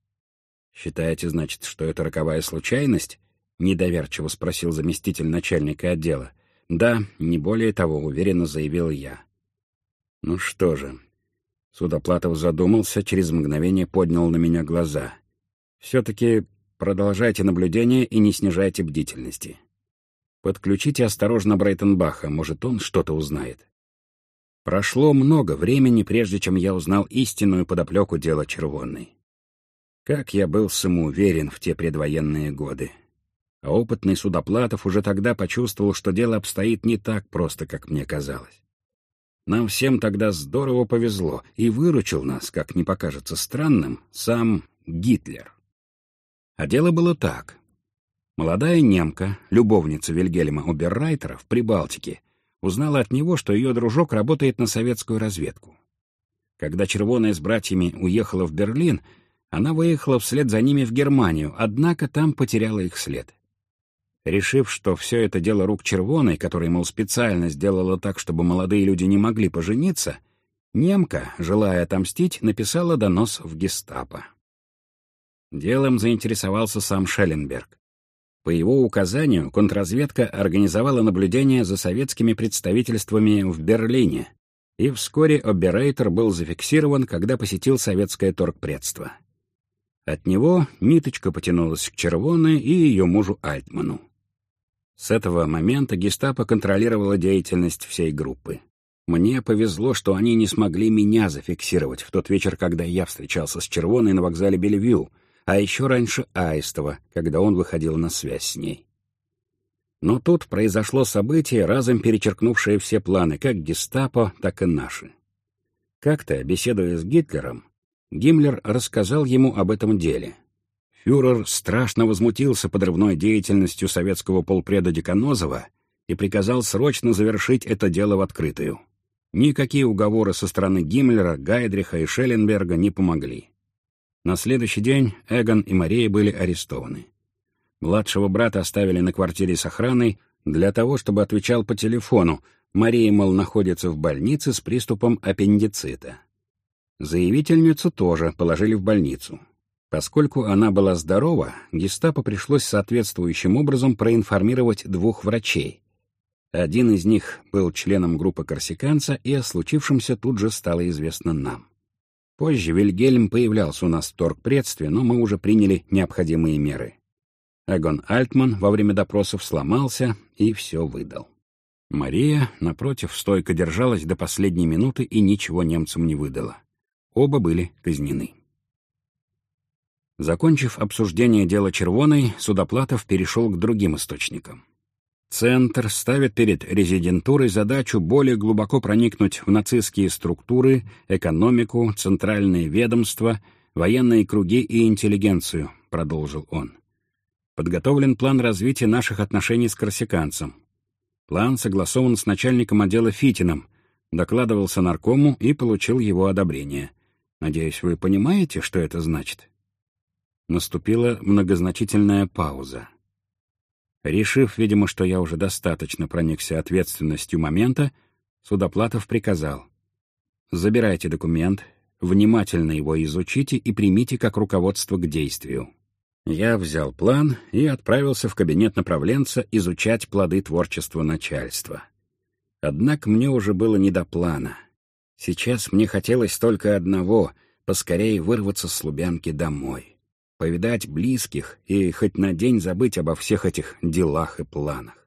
«Считаете, значит, что это роковая случайность?» — недоверчиво спросил заместитель начальника отдела. «Да, не более того», — уверенно заявил я. «Ну что же». Судоплатов задумался, через мгновение поднял на меня глаза. «Все-таки продолжайте наблюдение и не снижайте бдительности. Подключите осторожно Брайтенбаха, может, он что-то узнает». Прошло много времени, прежде чем я узнал истинную подоплеку дела Червонной. Как я был самоуверен в те предвоенные годы а опытный Судоплатов уже тогда почувствовал, что дело обстоит не так просто, как мне казалось. Нам всем тогда здорово повезло, и выручил нас, как не покажется странным, сам Гитлер. А дело было так. Молодая немка, любовница Вильгельма Оберрайтера в Прибалтике, узнала от него, что ее дружок работает на советскую разведку. Когда Червоная с братьями уехала в Берлин, она выехала вслед за ними в Германию, однако там потеряла их след. Решив, что все это дело рук Червоной, которая, мол, специально сделала так, чтобы молодые люди не могли пожениться, немка, желая отомстить, написала донос в гестапо. Делом заинтересовался сам Шелленберг. По его указанию контрразведка организовала наблюдение за советскими представительствами в Берлине, и вскоре Оберрейтер был зафиксирован, когда посетил советское торгпредство. От него ниточка потянулась к Червоной и ее мужу Альтману. С этого момента гестапо контролировало деятельность всей группы. Мне повезло, что они не смогли меня зафиксировать в тот вечер, когда я встречался с Червоной на вокзале Бельвью, а еще раньше Аистова, когда он выходил на связь с ней. Но тут произошло событие, разом перечеркнувшее все планы, как гестапо, так и наши. Как-то, беседуя с Гитлером, Гиммлер рассказал ему об этом деле — Фюрер страшно возмутился подрывной деятельностью советского полпреда Деканозова и приказал срочно завершить это дело в открытую. Никакие уговоры со стороны Гиммлера, Гайдриха и Шелленберга не помогли. На следующий день Эгон и Мария были арестованы. Младшего брата оставили на квартире с охраной для того, чтобы отвечал по телефону, Мария, мол, находится в больнице с приступом аппендицита. Заявительницу тоже положили в больницу. Поскольку она была здорова, гестапо пришлось соответствующим образом проинформировать двух врачей. Один из них был членом группы корсиканца, и о случившемся тут же стало известно нам. Позже Вильгельм появлялся у нас в торгпредстве, но мы уже приняли необходимые меры. Эгон Альтман во время допросов сломался и все выдал. Мария, напротив, стойко держалась до последней минуты и ничего немцам не выдала. Оба были казнены. Закончив обсуждение дела Червоной, Судоплатов перешел к другим источникам. Центр ставит перед резидентурой задачу более глубоко проникнуть в нацистские структуры, экономику, центральные ведомства, военные круги и интеллигенцию, продолжил он. Подготовлен план развития наших отношений с корсиканцем. План согласован с начальником отдела Фитином, докладывался наркому и получил его одобрение. Надеюсь, вы понимаете, что это значит? Наступила многозначительная пауза. Решив, видимо, что я уже достаточно проникся ответственностью момента, Судоплатов приказал. «Забирайте документ, внимательно его изучите и примите как руководство к действию». Я взял план и отправился в кабинет направленца изучать плоды творчества начальства. Однако мне уже было не до плана. Сейчас мне хотелось только одного — поскорее вырваться с Лубянки домой повидать близких и хоть на день забыть обо всех этих делах и планах.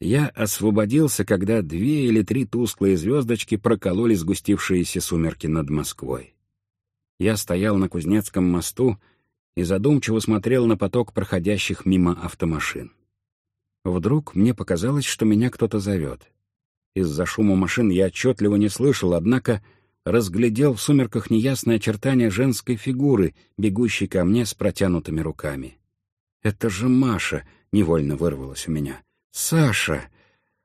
Я освободился, когда две или три тусклые звездочки прокололи сгустившиеся сумерки над Москвой. Я стоял на Кузнецком мосту и задумчиво смотрел на поток проходящих мимо автомашин. Вдруг мне показалось, что меня кто-то зовет. Из-за шума машин я отчетливо не слышал, однако разглядел в сумерках неясное очертание женской фигуры, бегущей ко мне с протянутыми руками. «Это же Маша!» — невольно вырвалось у меня. «Саша!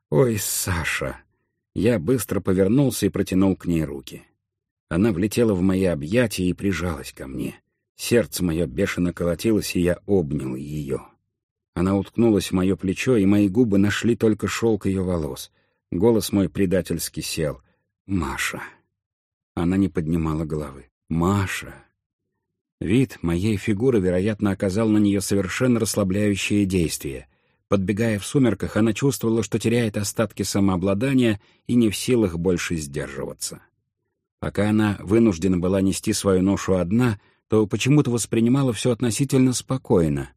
Ой, Саша!» Я быстро повернулся и протянул к ней руки. Она влетела в мои объятия и прижалась ко мне. Сердце мое бешено колотилось, и я обнял ее. Она уткнулась в мое плечо, и мои губы нашли только шелк ее волос. Голос мой предательски сел. «Маша!» Она не поднимала головы. «Маша!» Вид моей фигуры, вероятно, оказал на нее совершенно расслабляющее действие. Подбегая в сумерках, она чувствовала, что теряет остатки самообладания и не в силах больше сдерживаться. Пока она вынуждена была нести свою ношу одна, то почему-то воспринимала все относительно спокойно.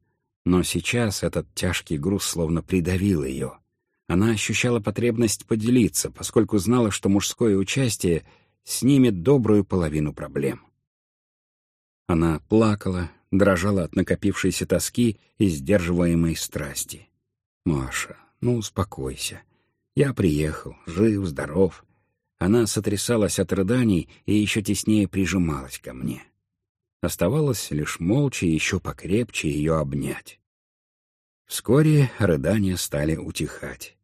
Но сейчас этот тяжкий груз словно придавил ее. Она ощущала потребность поделиться, поскольку знала, что мужское участие снимет добрую половину проблем. Она плакала, дрожала от накопившейся тоски и сдерживаемой страсти. «Маша, ну успокойся. Я приехал, жив, здоров». Она сотрясалась от рыданий и еще теснее прижималась ко мне. Оставалось лишь молча еще покрепче ее обнять. Вскоре рыдания стали утихать.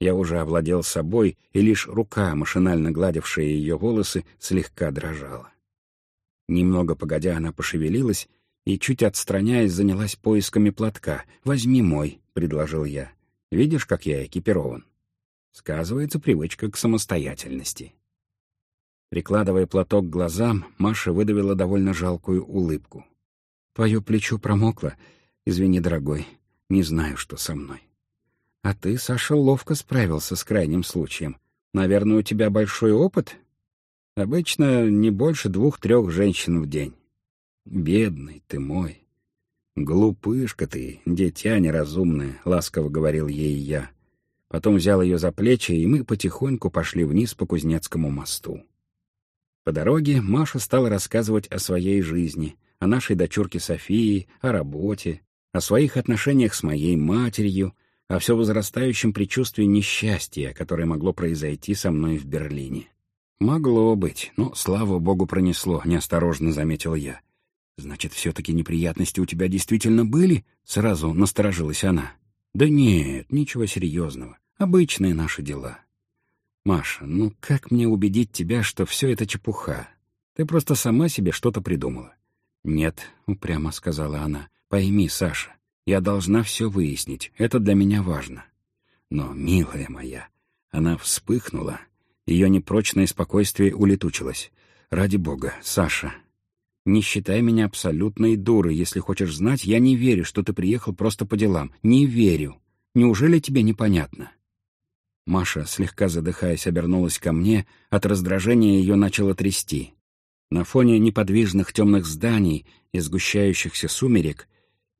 Я уже овладел собой, и лишь рука, машинально гладившая ее волосы, слегка дрожала. Немного погодя, она пошевелилась и, чуть отстраняясь, занялась поисками платка. «Возьми мой», — предложил я. «Видишь, как я экипирован?» Сказывается привычка к самостоятельности. Прикладывая платок к глазам, Маша выдавила довольно жалкую улыбку. «Твое плечо промокло. Извини, дорогой, не знаю, что со мной». А ты, Саша, ловко справился с крайним случаем. Наверное, у тебя большой опыт? Обычно не больше двух-трех женщин в день. Бедный ты мой. Глупышка ты, дитя неразумное, — ласково говорил ей я. Потом взял ее за плечи, и мы потихоньку пошли вниз по Кузнецкому мосту. По дороге Маша стала рассказывать о своей жизни, о нашей дочурке Софии, о работе, о своих отношениях с моей матерью, о все возрастающем предчувствии несчастья, которое могло произойти со мной в Берлине. «Могло быть, но, слава богу, пронесло», — неосторожно заметил я. «Значит, все-таки неприятности у тебя действительно были?» — сразу насторожилась она. «Да нет, ничего серьезного. Обычные наши дела». «Маша, ну как мне убедить тебя, что все это чепуха? Ты просто сама себе что-то придумала». «Нет», — упрямо сказала она. «Пойми, Саша, я должна все выяснить, это для меня важно. Но, милая моя, Она вспыхнула. Ее непрочное спокойствие улетучилось. «Ради бога, Саша, не считай меня абсолютной дурой. Если хочешь знать, я не верю, что ты приехал просто по делам. Не верю. Неужели тебе непонятно?» Маша, слегка задыхаясь, обернулась ко мне, от раздражения ее начало трясти. На фоне неподвижных темных зданий и сгущающихся сумерек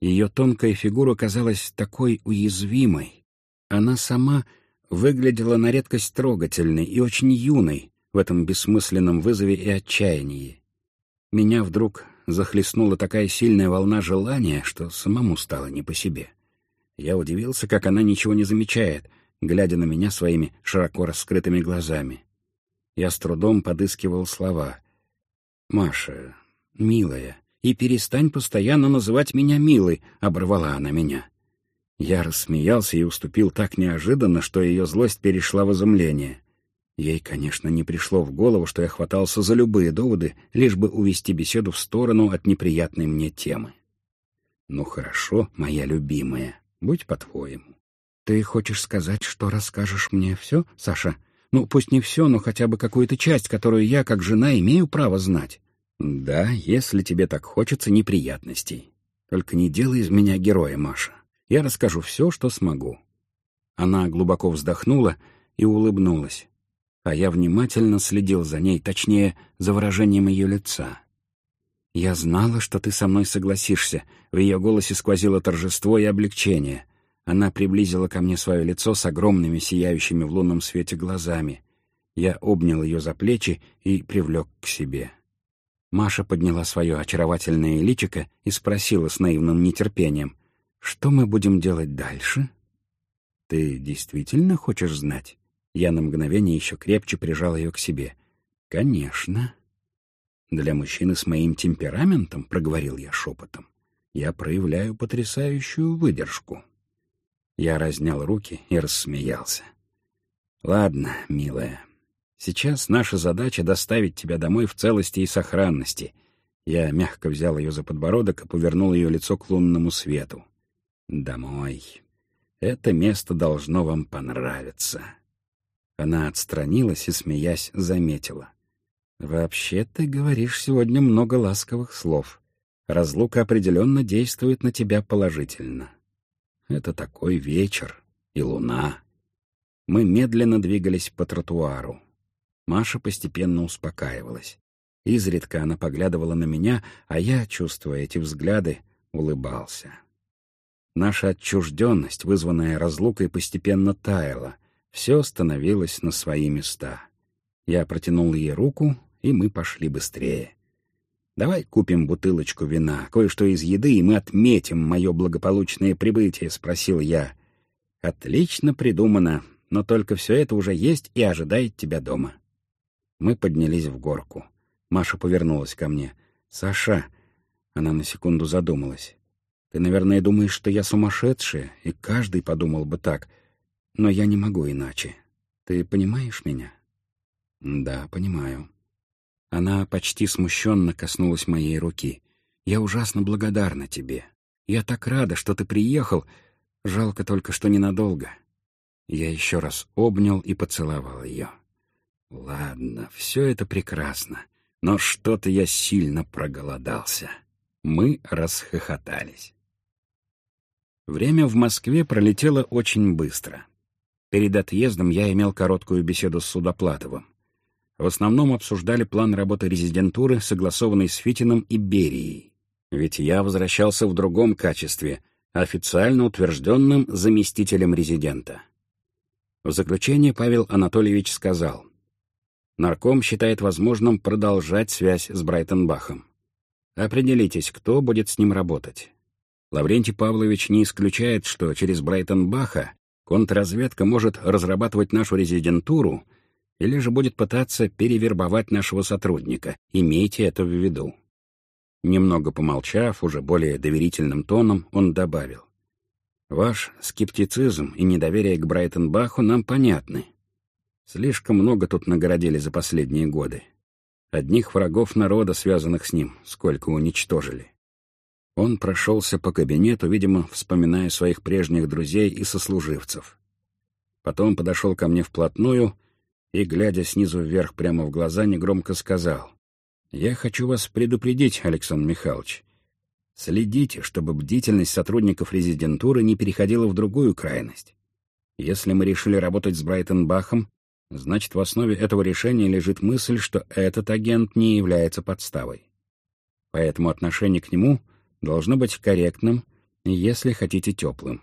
ее тонкая фигура казалась такой уязвимой. Она сама выглядела на редкость трогательной и очень юной в этом бессмысленном вызове и отчаянии. Меня вдруг захлестнула такая сильная волна желания, что самому стало не по себе. Я удивился, как она ничего не замечает, глядя на меня своими широко раскрытыми глазами. Я с трудом подыскивал слова. «Маша, милая, и перестань постоянно называть меня милой», — оборвала она меня. Я рассмеялся и уступил так неожиданно, что ее злость перешла в изумление. Ей, конечно, не пришло в голову, что я хватался за любые доводы, лишь бы увести беседу в сторону от неприятной мне темы. «Ну хорошо, моя любимая, будь по-твоему». «Ты хочешь сказать, что расскажешь мне все, Саша? Ну, пусть не все, но хотя бы какую-то часть, которую я, как жена, имею право знать». «Да, если тебе так хочется неприятностей. Только не делай из меня героя, Маша. Я расскажу все, что смогу». Она глубоко вздохнула и улыбнулась а я внимательно следил за ней, точнее, за выражением ее лица. «Я знала, что ты со мной согласишься», — в ее голосе сквозило торжество и облегчение. Она приблизила ко мне свое лицо с огромными, сияющими в лунном свете глазами. Я обнял ее за плечи и привлек к себе. Маша подняла свое очаровательное личико и спросила с наивным нетерпением, «Что мы будем делать дальше?» «Ты действительно хочешь знать?» Я на мгновение еще крепче прижал ее к себе. «Конечно». «Для мужчины с моим темпераментом», — проговорил я шепотом, — «я проявляю потрясающую выдержку». Я разнял руки и рассмеялся. «Ладно, милая, сейчас наша задача — доставить тебя домой в целости и сохранности». Я мягко взял ее за подбородок и повернул ее лицо к лунному свету. «Домой. Это место должно вам понравиться». Она отстранилась и, смеясь, заметила. «Вообще ты говоришь сегодня много ласковых слов. Разлука определенно действует на тебя положительно. Это такой вечер и луна». Мы медленно двигались по тротуару. Маша постепенно успокаивалась. Изредка она поглядывала на меня, а я, чувствуя эти взгляды, улыбался. Наша отчужденность, вызванная разлукой, постепенно таяла — все становилось на свои места. Я протянул ей руку, и мы пошли быстрее. «Давай купим бутылочку вина, кое-что из еды, и мы отметим мое благополучное прибытие», — спросил я. «Отлично придумано, но только все это уже есть и ожидает тебя дома». Мы поднялись в горку. Маша повернулась ко мне. «Саша...» Она на секунду задумалась. «Ты, наверное, думаешь, что я сумасшедшая, и каждый подумал бы так. Но я не могу иначе. Ты понимаешь меня? Да, понимаю. Она почти смущенно коснулась моей руки. Я ужасно благодарна тебе. Я так рада, что ты приехал. Жалко только, что ненадолго. Я еще раз обнял и поцеловал ее. Ладно, все это прекрасно, но что-то я сильно проголодался. Мы расхохотались. Время в Москве пролетело очень быстро. Перед отъездом я имел короткую беседу с Судоплатовым. В основном обсуждали план работы резидентуры, согласованный с Фитином и Берией. Ведь я возвращался в другом качестве, официально утвержденным заместителем резидента. В заключение Павел Анатольевич сказал, «Нарком считает возможным продолжать связь с Брайтенбахом. Определитесь, кто будет с ним работать. Лаврентий Павлович не исключает, что через Брайтенбаха Контрразведка может разрабатывать нашу резидентуру или же будет пытаться перевербовать нашего сотрудника. Имейте это в виду. Немного помолчав, уже более доверительным тоном, он добавил. «Ваш скептицизм и недоверие к Брайтенбаху нам понятны. Слишком много тут нагородили за последние годы. Одних врагов народа, связанных с ним, сколько уничтожили. Он прошелся по кабинету, видимо, вспоминая своих прежних друзей и сослуживцев. Потом подошел ко мне вплотную и, глядя снизу вверх прямо в глаза, негромко сказал. «Я хочу вас предупредить, Александр Михайлович. Следите, чтобы бдительность сотрудников резидентуры не переходила в другую крайность. Если мы решили работать с Брайтон-Бахом, значит, в основе этого решения лежит мысль, что этот агент не является подставой. Поэтому отношение к нему должно быть корректным, если хотите, теплым.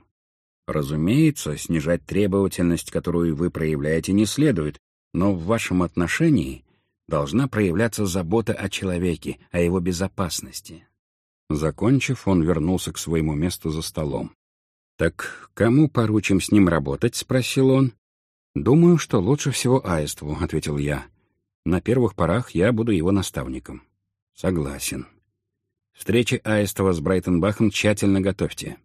Разумеется, снижать требовательность, которую вы проявляете, не следует, но в вашем отношении должна проявляться забота о человеке, о его безопасности. Закончив, он вернулся к своему месту за столом. «Так кому поручим с ним работать?» — спросил он. «Думаю, что лучше всего Аистову», — ответил я. «На первых порах я буду его наставником». «Согласен». Встречи Аистова с Брайтенбахом тщательно готовьте.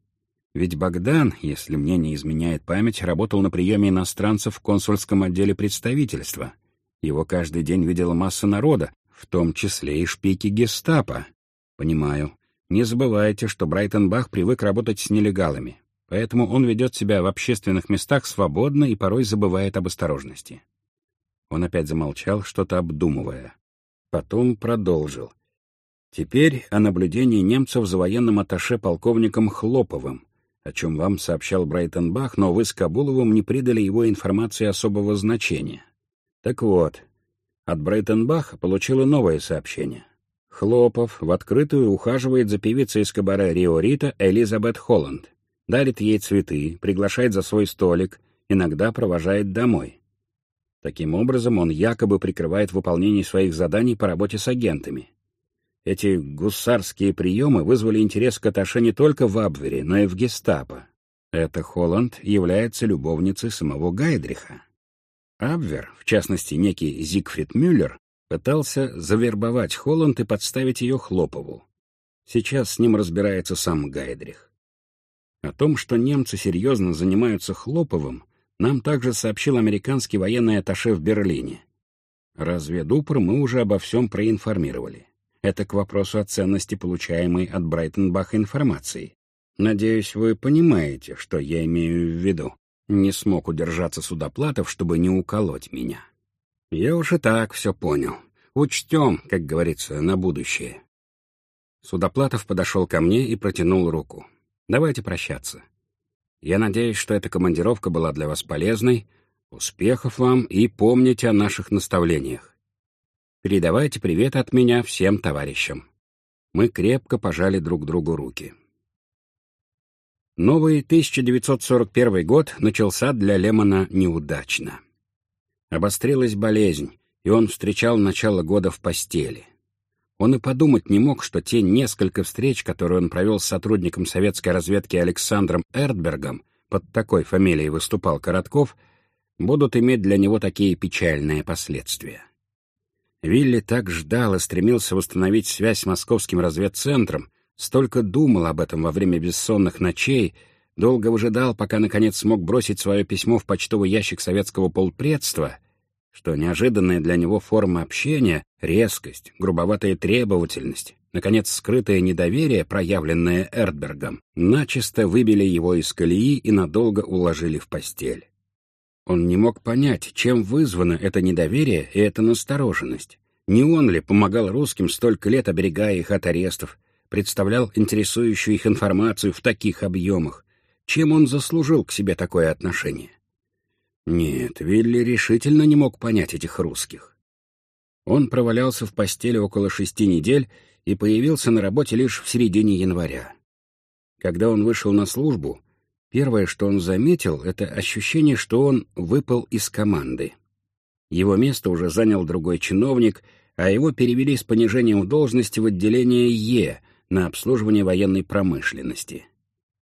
Ведь Богдан, если мне не изменяет память, работал на приеме иностранцев в консульском отделе представительства. Его каждый день видела масса народа, в том числе и шпики гестапо. Понимаю. Не забывайте, что Брайтенбах привык работать с нелегалами, поэтому он ведет себя в общественных местах свободно и порой забывает об осторожности. Он опять замолчал, что-то обдумывая. Потом продолжил. Теперь о наблюдении немцев за военным атташе полковником Хлоповым, о чем вам сообщал Брайтенбах, но вы с Кабуловым не придали его информации особого значения. Так вот, от Брайтенбаха получила новое сообщение. Хлопов в открытую ухаживает за певицей из кабаре Рио Рита Элизабет Холланд, дарит ей цветы, приглашает за свой столик, иногда провожает домой. Таким образом, он якобы прикрывает выполнение своих заданий по работе с агентами. Эти гусарские приемы вызвали интерес к Аташе не только в Абвере, но и в гестапо. Эта Холланд является любовницей самого Гайдриха. Абвер, в частности некий Зигфрид Мюллер, пытался завербовать Холланд и подставить ее Хлопову. Сейчас с ним разбирается сам Гайдрих. О том, что немцы серьезно занимаются Хлоповым, нам также сообщил американский военный атташе в Берлине. Разведупр мы уже обо всем проинформировали. Это к вопросу о ценности получаемой от Брайтенбаха информации. Надеюсь, вы понимаете, что я имею в виду. Не смог удержаться Судоплатов, чтобы не уколоть меня. Я уж и так все понял. Учтем, как говорится, на будущее. Судоплатов подошел ко мне и протянул руку. Давайте прощаться. Я надеюсь, что эта командировка была для вас полезной. Успехов вам и помните о наших наставлениях. Передавайте привет от меня всем товарищам. Мы крепко пожали друг другу руки. Новый 1941 год начался для Лемона неудачно. Обострилась болезнь, и он встречал начало года в постели. Он и подумать не мог, что те несколько встреч, которые он провел с сотрудником советской разведки Александром Эрдбергом, под такой фамилией выступал Коротков, будут иметь для него такие печальные последствия. Вилли так ждал и стремился восстановить связь с московским разведцентром, столько думал об этом во время бессонных ночей, долго выжидал, пока, наконец, смог бросить свое письмо в почтовый ящик советского полпредства, что неожиданная для него форма общения, резкость, грубоватая требовательность, наконец, скрытое недоверие, проявленное Эрдбергом, начисто выбили его из колеи и надолго уложили в постель. Он не мог понять, чем вызвано это недоверие и эта настороженность. Не он ли помогал русским столько лет, оберегая их от арестов, представлял интересующую их информацию в таких объемах? Чем он заслужил к себе такое отношение? Нет, Вилли решительно не мог понять этих русских. Он провалялся в постели около шести недель и появился на работе лишь в середине января. Когда он вышел на службу, Первое, что он заметил, это ощущение, что он выпал из команды. Его место уже занял другой чиновник, а его перевели с понижением должности в отделение Е на обслуживание военной промышленности.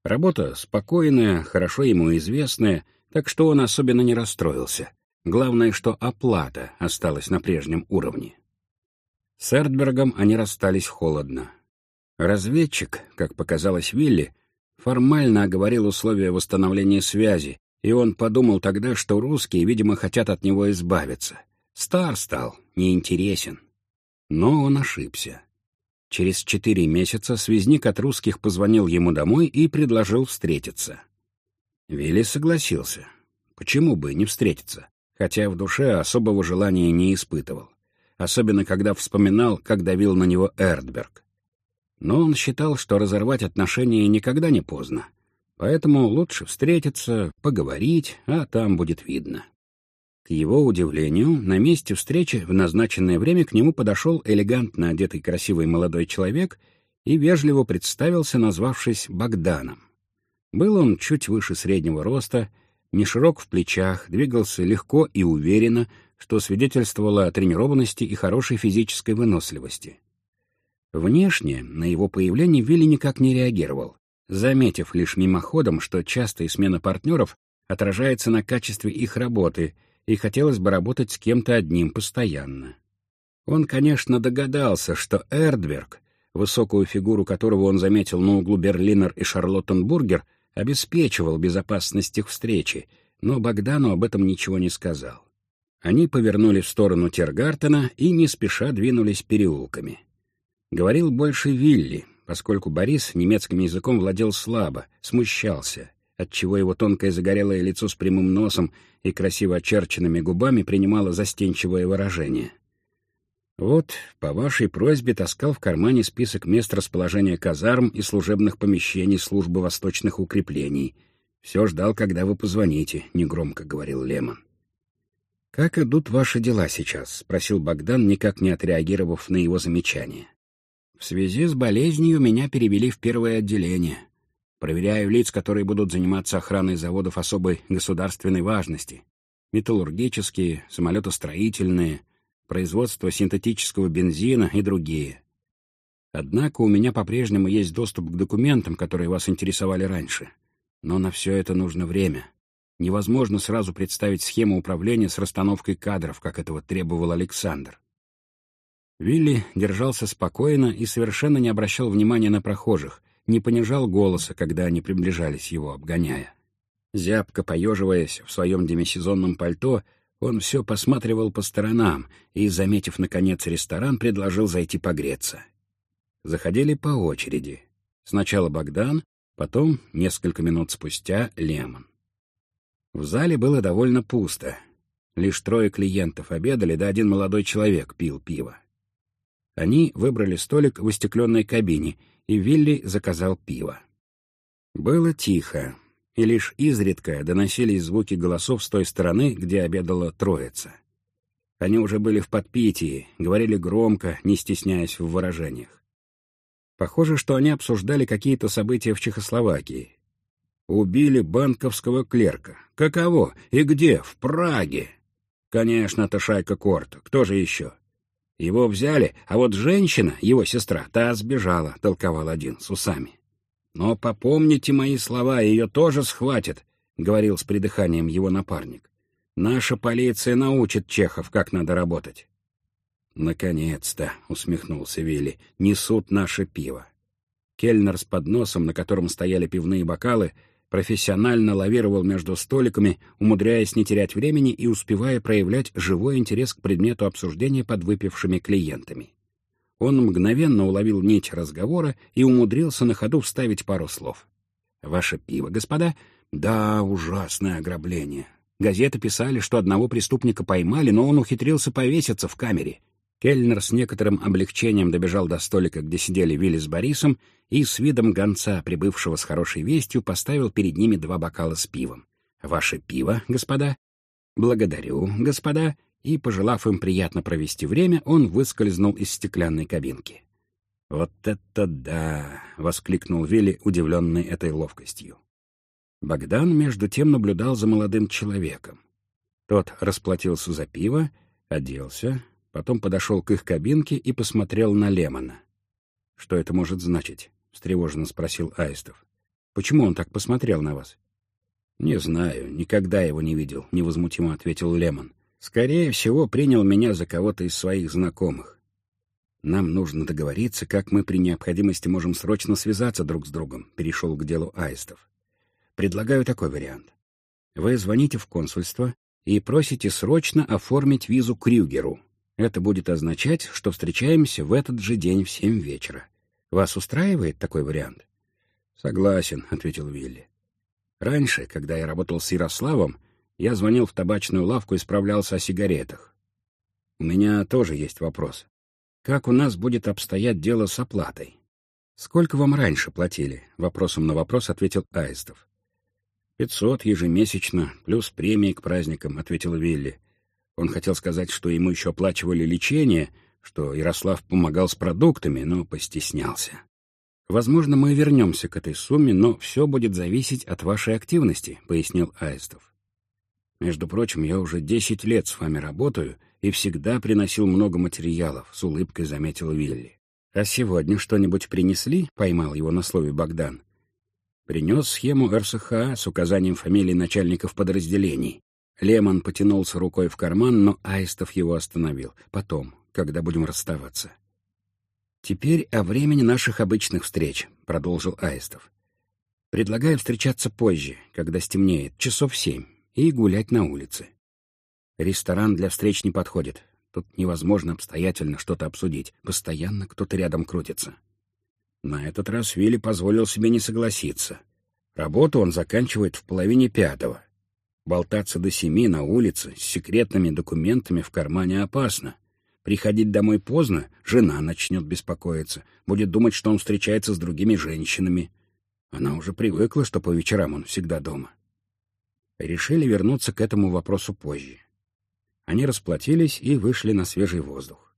Работа спокойная, хорошо ему известная, так что он особенно не расстроился. Главное, что оплата осталась на прежнем уровне. С Эрдбергом они расстались холодно. Разведчик, как показалось Вилли, формально оговорил условия восстановления связи, и он подумал тогда, что русские, видимо, хотят от него избавиться. Стар стал, неинтересен. Но он ошибся. Через четыре месяца связник от русских позвонил ему домой и предложил встретиться. Вилли согласился. Почему бы не встретиться? Хотя в душе особого желания не испытывал. Особенно, когда вспоминал, как давил на него Эрдберг. Но он считал, что разорвать отношения никогда не поздно. Поэтому лучше встретиться, поговорить, а там будет видно. К его удивлению, на месте встречи в назначенное время к нему подошел элегантно одетый красивый молодой человек и вежливо представился, назвавшись Богданом. Был он чуть выше среднего роста, не широк в плечах, двигался легко и уверенно, что свидетельствовало о тренированности и хорошей физической выносливости. Внешне на его появление Вилли никак не реагировал, заметив лишь мимоходом, что частая смена партнеров отражается на качестве их работы — и хотелось бы работать с кем-то одним постоянно. Он, конечно, догадался, что Эрдберг, высокую фигуру которого он заметил на углу Берлинер и Шарлоттенбургер, обеспечивал безопасность их встречи, но Богдану об этом ничего не сказал. Они повернули в сторону Тергартена и не спеша двинулись переулками. Говорил больше Вилли, поскольку Борис немецким языком владел слабо, смущался — отчего его тонкое загорелое лицо с прямым носом и красиво очерченными губами принимало застенчивое выражение. Вот, по вашей просьбе таскал в кармане список мест расположения казарм и служебных помещений службы восточных укреплений. Все ждал, когда вы позвоните, — негромко говорил Лемон. «Как идут ваши дела сейчас?» — спросил Богдан, никак не отреагировав на его замечание. «В связи с болезнью меня перевели в первое отделение. Проверяю лиц, которые будут заниматься охраной заводов особой государственной важности. Металлургические, самолетостроительные, производство синтетического бензина и другие. Однако у меня по-прежнему есть доступ к документам, которые вас интересовали раньше. Но на все это нужно время. Невозможно сразу представить схему управления с расстановкой кадров, как этого требовал Александр. Вилли держался спокойно и совершенно не обращал внимания на прохожих, не понижал голоса, когда они приближались его, обгоняя. Зябко поеживаясь в своем демисезонном пальто, он все посматривал по сторонам и, заметив, наконец, ресторан, предложил зайти погреться. Заходили по очереди. Сначала Богдан, потом, несколько минут спустя, Лемон. В зале было довольно пусто. Лишь трое клиентов обедали, да один молодой человек пил пиво. Они выбрали столик в остекленной кабине — и Вилли заказал пиво. Было тихо, и лишь изредка доносились звуки голосов с той стороны, где обедала троица. Они уже были в подпитии, говорили громко, не стесняясь в выражениях. Похоже, что они обсуждали какие-то события в Чехословакии. Убили банковского клерка. Каково? И где? В Праге. Конечно, это шайка Корта. Кто же еще? Его взяли, а вот женщина, его сестра, та сбежала, — толковал один с усами. «Но попомните мои слова, ее тоже схватят», — говорил с придыханием его напарник. «Наша полиция научит чехов, как надо работать». «Наконец-то», — усмехнулся Вилли, — «несут наше пиво». Кельнер с подносом, на котором стояли пивные бокалы, профессионально лавировал между столиками, умудряясь не терять времени и успевая проявлять живой интерес к предмету обсуждения под выпившими клиентами. Он мгновенно уловил нить разговора и умудрился на ходу вставить пару слов. «Ваше пиво, господа?» «Да, ужасное ограбление. Газеты писали, что одного преступника поймали, но он ухитрился повеситься в камере. Кельнер с некоторым облегчением добежал до столика, где сидели Вилли с Борисом, и с видом гонца, прибывшего с хорошей вестью, поставил перед ними два бокала с пивом. «Ваше пиво, господа?» «Благодарю, господа», и, пожелав им приятно провести время, он выскользнул из стеклянной кабинки. «Вот это да!» — воскликнул Вилли, удивленный этой ловкостью. Богдан, между тем, наблюдал за молодым человеком. Тот расплатился за пиво, оделся, Потом подошел к их кабинке и посмотрел на Лемона. «Что это может значить?» — встревоженно спросил Аистов. «Почему он так посмотрел на вас?» «Не знаю, никогда его не видел», — невозмутимо ответил Лемон. «Скорее всего, принял меня за кого-то из своих знакомых. Нам нужно договориться, как мы при необходимости можем срочно связаться друг с другом», — перешел к делу Аистов. «Предлагаю такой вариант. Вы звоните в консульство и просите срочно оформить визу Крюгеру, это будет означать, что встречаемся в этот же день в семь вечера. Вас устраивает такой вариант? — Согласен, — ответил Вилли. Раньше, когда я работал с Ярославом, Я звонил в табачную лавку и справлялся о сигаретах. У меня тоже есть вопрос. Как у нас будет обстоять дело с оплатой? Сколько вам раньше платили? Вопросом на вопрос ответил Аистов. «Пятьсот ежемесячно, плюс премии к праздникам», — ответил Вилли. Он хотел сказать, что ему еще оплачивали лечение, что Ярослав помогал с продуктами, но постеснялся. «Возможно, мы вернемся к этой сумме, но все будет зависеть от вашей активности», — пояснил Аистов. «Между прочим, я уже десять лет с вами работаю и всегда приносил много материалов», — с улыбкой заметил Вилли. «А сегодня что-нибудь принесли?» — поймал его на слове Богдан. Принес схему РСХА с указанием фамилий начальников подразделений. Лемон потянулся рукой в карман, но Аистов его остановил. Потом, когда будем расставаться. «Теперь о времени наших обычных встреч», — продолжил Аистов. «Предлагаю встречаться позже, когда стемнеет, часов семь, и гулять на улице. Ресторан для встреч не подходит. Тут невозможно обстоятельно что-то обсудить. Постоянно кто-то рядом крутится. На этот раз Вилли позволил себе не согласиться. Работу он заканчивает в половине пятого. Болтаться до семи на улице с секретными документами в кармане опасно. Приходить домой поздно, жена начнет беспокоиться, будет думать, что он встречается с другими женщинами. Она уже привыкла, что по вечерам он всегда дома. Решили вернуться к этому вопросу позже. Они расплатились и вышли на свежий воздух.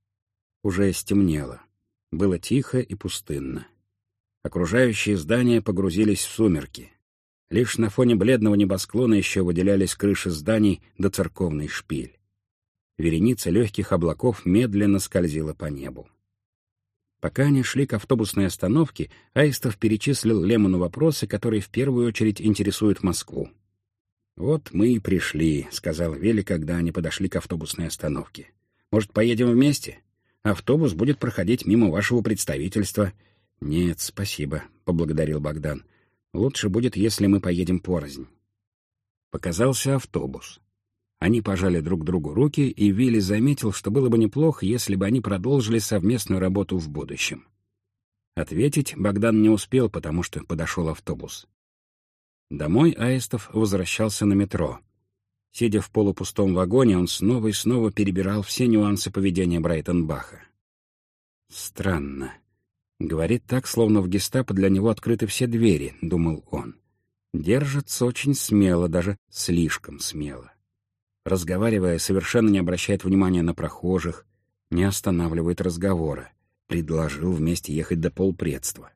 Уже стемнело. Было тихо и пустынно. Окружающие здания погрузились в сумерки. Лишь на фоне бледного небосклона еще выделялись крыши зданий до церковный шпиль. Вереница легких облаков медленно скользила по небу. Пока они шли к автобусной остановке, Аистов перечислил Лемону вопросы, которые в первую очередь интересуют Москву. «Вот мы и пришли», — сказал Вели, когда они подошли к автобусной остановке. «Может, поедем вместе? Автобус будет проходить мимо вашего представительства. «Нет, спасибо», — поблагодарил Богдан. «Лучше будет, если мы поедем порознь». Показался автобус. Они пожали друг другу руки, и Вилли заметил, что было бы неплохо, если бы они продолжили совместную работу в будущем. Ответить Богдан не успел, потому что подошел автобус. Домой Аистов возвращался на метро. Сидя в полупустом вагоне, он снова и снова перебирал все нюансы поведения Брайтон-Баха. Странно. Говорит так, словно в гестапо для него открыты все двери, — думал он. Держится очень смело, даже слишком смело. Разговаривая, совершенно не обращает внимания на прохожих, не останавливает разговора. Предложил вместе ехать до полпредства.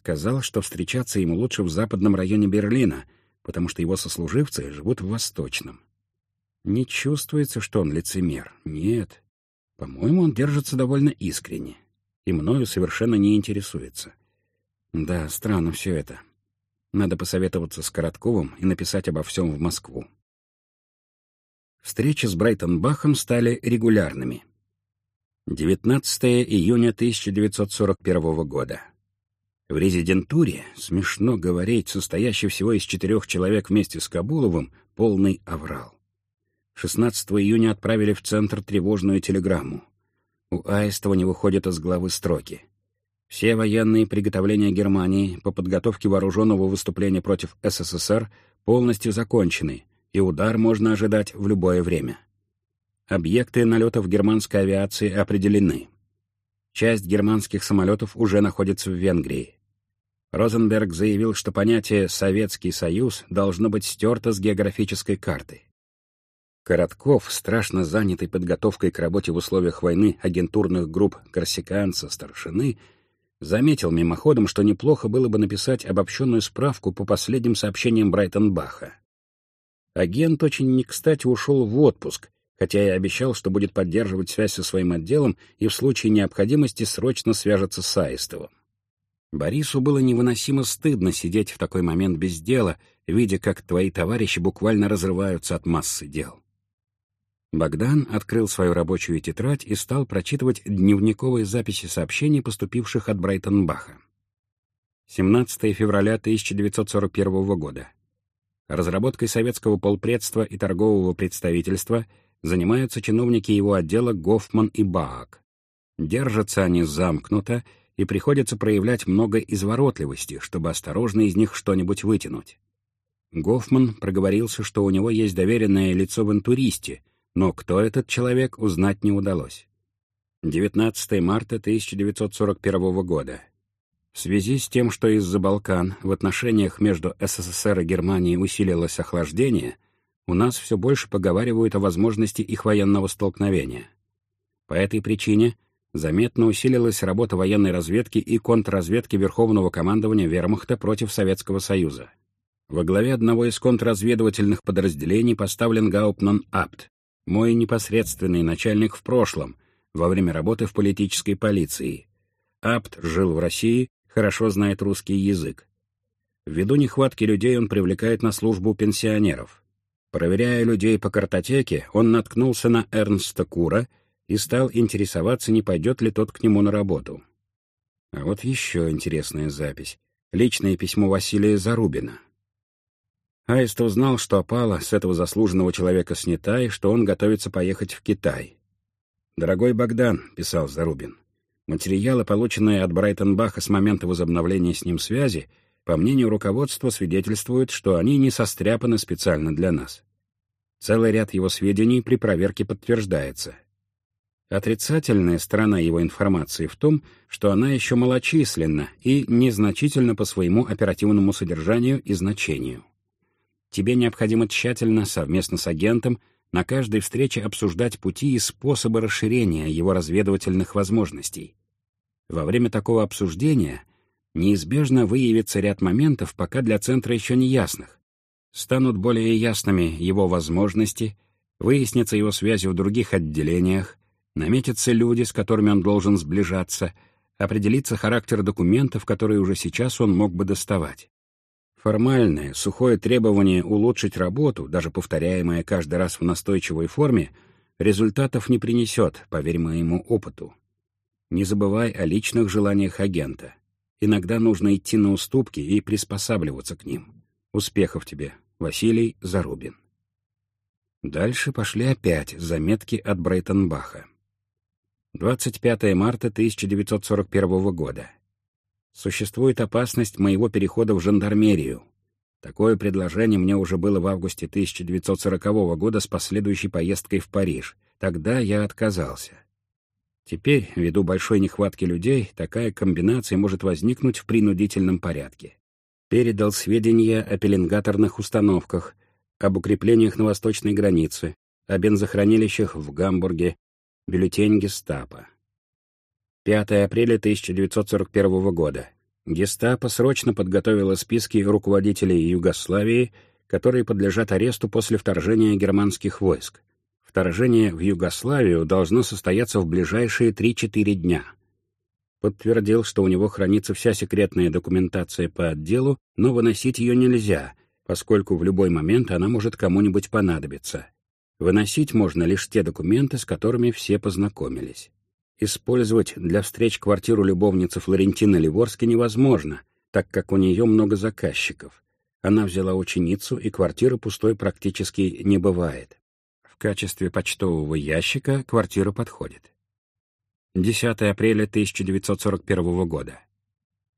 Сказал, что встречаться ему лучше в западном районе Берлина, потому что его сослуживцы живут в восточном. Не чувствуется, что он лицемер. Нет. По-моему, он держится довольно искренне и мною совершенно не интересуется. Да, странно все это. Надо посоветоваться с Коротковым и написать обо всем в Москву. Встречи с Брайтон-Бахом стали регулярными. 19 июня 1941 года. В резидентуре, смешно говорить, состоящий всего из четырех человек вместе с Кабуловым, полный аврал. 16 июня отправили в центр тревожную телеграмму. У Аистова не выходят из главы строки. Все военные приготовления Германии по подготовке вооруженного выступления против СССР полностью закончены, и удар можно ожидать в любое время. Объекты налетов германской авиации определены. Часть германских самолетов уже находится в Венгрии. Розенберг заявил, что понятие «Советский Союз» должно быть стерто с географической карты. Коротков, страшно занятый подготовкой к работе в условиях войны агентурных групп корсиканца, старшины, заметил мимоходом, что неплохо было бы написать обобщенную справку по последним сообщениям Брайтон-Баха. Агент очень не кстати ушел в отпуск, хотя и обещал, что будет поддерживать связь со своим отделом и в случае необходимости срочно свяжется с Аистовым. Борису было невыносимо стыдно сидеть в такой момент без дела, видя, как твои товарищи буквально разрываются от массы дел. Богдан открыл свою рабочую тетрадь и стал прочитывать дневниковые записи сообщений, поступивших от Брайтон-Баха. 17 февраля 1941 года. Разработкой советского полпредства и торгового представительства занимаются чиновники его отдела Гофман и Баак. Держатся они замкнуто, и приходится проявлять много изворотливости, чтобы осторожно из них что-нибудь вытянуть. Гофман проговорился, что у него есть доверенное лицо в интуристе, но кто этот человек, узнать не удалось. 19 марта 1941 года. В связи с тем, что из-за Балкан в отношениях между СССР и Германией усилилось охлаждение, у нас все больше поговаривают о возможности их военного столкновения. По этой причине заметно усилилась работа военной разведки и контрразведки Верховного командования Вермахта против Советского Союза. Во главе одного из контрразведывательных подразделений поставлен Гауптман Апт, мой непосредственный начальник в прошлом, во время работы в политической полиции. Апт жил в России, хорошо знает русский язык. Ввиду нехватки людей он привлекает на службу пенсионеров. Проверяя людей по картотеке, он наткнулся на Эрнста Кура и стал интересоваться, не пойдет ли тот к нему на работу. А вот еще интересная запись. Личное письмо Василия Зарубина. Аист узнал, что опала с этого заслуженного человека снята и что он готовится поехать в Китай. «Дорогой Богдан», — писал Зарубин, — «материалы, полученные от Брайтон-Баха с момента возобновления с ним связи, по мнению руководства, свидетельствуют, что они не состряпаны специально для нас. Целый ряд его сведений при проверке подтверждается. Отрицательная сторона его информации в том, что она еще малочисленна и незначительна по своему оперативному содержанию и значению тебе необходимо тщательно, совместно с агентом, на каждой встрече обсуждать пути и способы расширения его разведывательных возможностей. Во время такого обсуждения неизбежно выявится ряд моментов, пока для Центра еще не ясных. Станут более ясными его возможности, выяснятся его связи в других отделениях, наметятся люди, с которыми он должен сближаться, определится характер документов, которые уже сейчас он мог бы доставать. Формальное, сухое требование улучшить работу, даже повторяемое каждый раз в настойчивой форме, результатов не принесет, поверь моему опыту. Не забывай о личных желаниях агента. Иногда нужно идти на уступки и приспосабливаться к ним. Успехов тебе, Василий Зарубин. Дальше пошли опять заметки от Брейтонбаха. 25 марта 1941 года. Существует опасность моего перехода в жандармерию. Такое предложение мне уже было в августе 1940 года с последующей поездкой в Париж. Тогда я отказался. Теперь, ввиду большой нехватки людей, такая комбинация может возникнуть в принудительном порядке. Передал сведения о пеленгаторных установках, об укреплениях на восточной границе, о бензохранилищах в Гамбурге, бюллетень гестапо. 5 апреля 1941 года. Гестапо срочно подготовило списки руководителей Югославии, которые подлежат аресту после вторжения германских войск. Вторжение в Югославию должно состояться в ближайшие 3-4 дня. Подтвердил, что у него хранится вся секретная документация по отделу, но выносить ее нельзя, поскольку в любой момент она может кому-нибудь понадобиться. Выносить можно лишь те документы, с которыми все познакомились. Использовать для встреч квартиру любовницы Флорентины Ливорски невозможно, так как у нее много заказчиков. Она взяла ученицу, и квартира пустой практически не бывает. В качестве почтового ящика квартира подходит. 10 апреля 1941 года.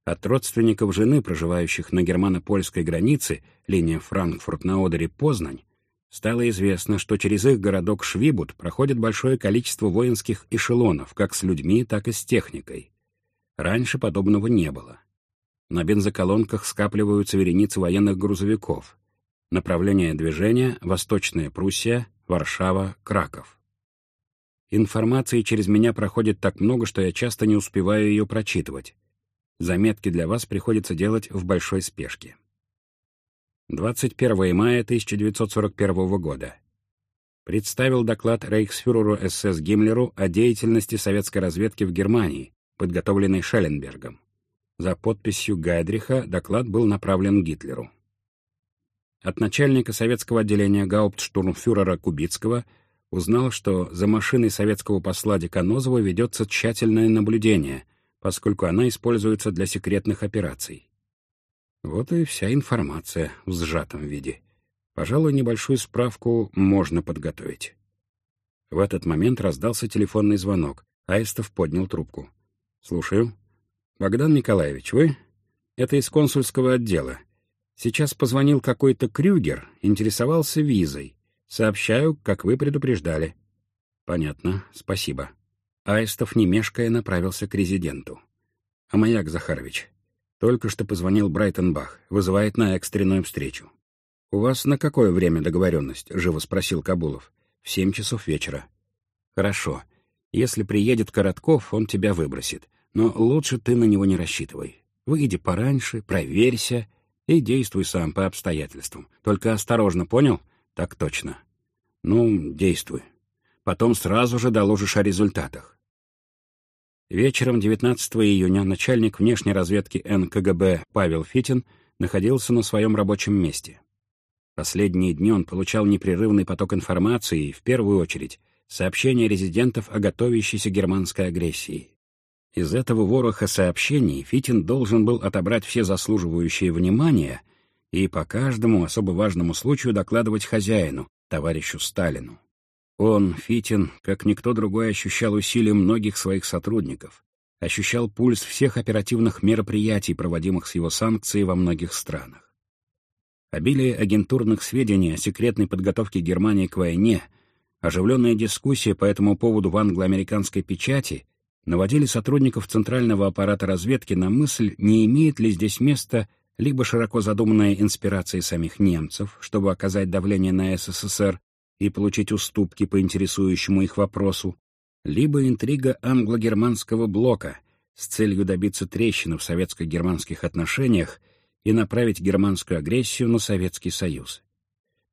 От родственников жены, проживающих на германо-польской границе, линия Франкфурт-на-Одере-Познань, стало известно, что через их городок Швибут проходит большое количество воинских эшелонов, как с людьми, так и с техникой. Раньше подобного не было. На бензоколонках скапливаются вереницы военных грузовиков. Направление движения — Восточная Пруссия, Варшава, Краков. Информации через меня проходит так много, что я часто не успеваю ее прочитывать. Заметки для вас приходится делать в большой спешке. 21 мая 1941 года. Представил доклад рейхсфюреру СС Гиммлеру о деятельности советской разведки в Германии, подготовленный Шелленбергом. За подписью Гайдриха доклад был направлен Гитлеру. От начальника советского отделения гауптштурмфюрера Кубицкого узнал, что за машиной советского посла Деканозова ведется тщательное наблюдение, поскольку она используется для секретных операций. Вот и вся информация в сжатом виде. Пожалуй, небольшую справку можно подготовить. В этот момент раздался телефонный звонок. Аистов поднял трубку. «Слушаю. Богдан Николаевич, вы? Это из консульского отдела. Сейчас позвонил какой-то Крюгер, интересовался визой. Сообщаю, как вы предупреждали. Понятно, спасибо. Аистов, не мешкая, направился к резиденту. «Амаяк Захарович, только что позвонил Брайтон Бах, вызывает на экстренную встречу». «У вас на какое время договоренность?» — живо спросил Кабулов. «В семь часов вечера». «Хорошо. Если приедет Коротков, он тебя выбросит. Но лучше ты на него не рассчитывай. Выйди пораньше, проверься и действуй сам по обстоятельствам. Только осторожно, понял? Так точно. Ну, действуй. Потом сразу же доложишь о результатах. Вечером 19 июня начальник внешней разведки НКГБ Павел Фитин находился на своем рабочем месте. Последние дни он получал непрерывный поток информации в первую очередь, сообщения резидентов о готовящейся германской агрессии. Из этого вороха сообщений Фитин должен был отобрать все заслуживающие внимания и по каждому особо важному случаю докладывать хозяину, товарищу Сталину. Он, Фитин, как никто другой, ощущал усилия многих своих сотрудников, ощущал пульс всех оперативных мероприятий, проводимых с его санкцией во многих странах. Обилие агентурных сведений о секретной подготовке Германии к войне, оживленная дискуссия по этому поводу в англо-американской печати наводили сотрудников Центрального аппарата разведки на мысль, не имеет ли здесь места либо широко задуманная инспирация самих немцев, чтобы оказать давление на СССР, и получить уступки по интересующему их вопросу, либо интрига англо-германского блока с целью добиться трещины в советско-германских отношениях и направить германскую агрессию на Советский Союз.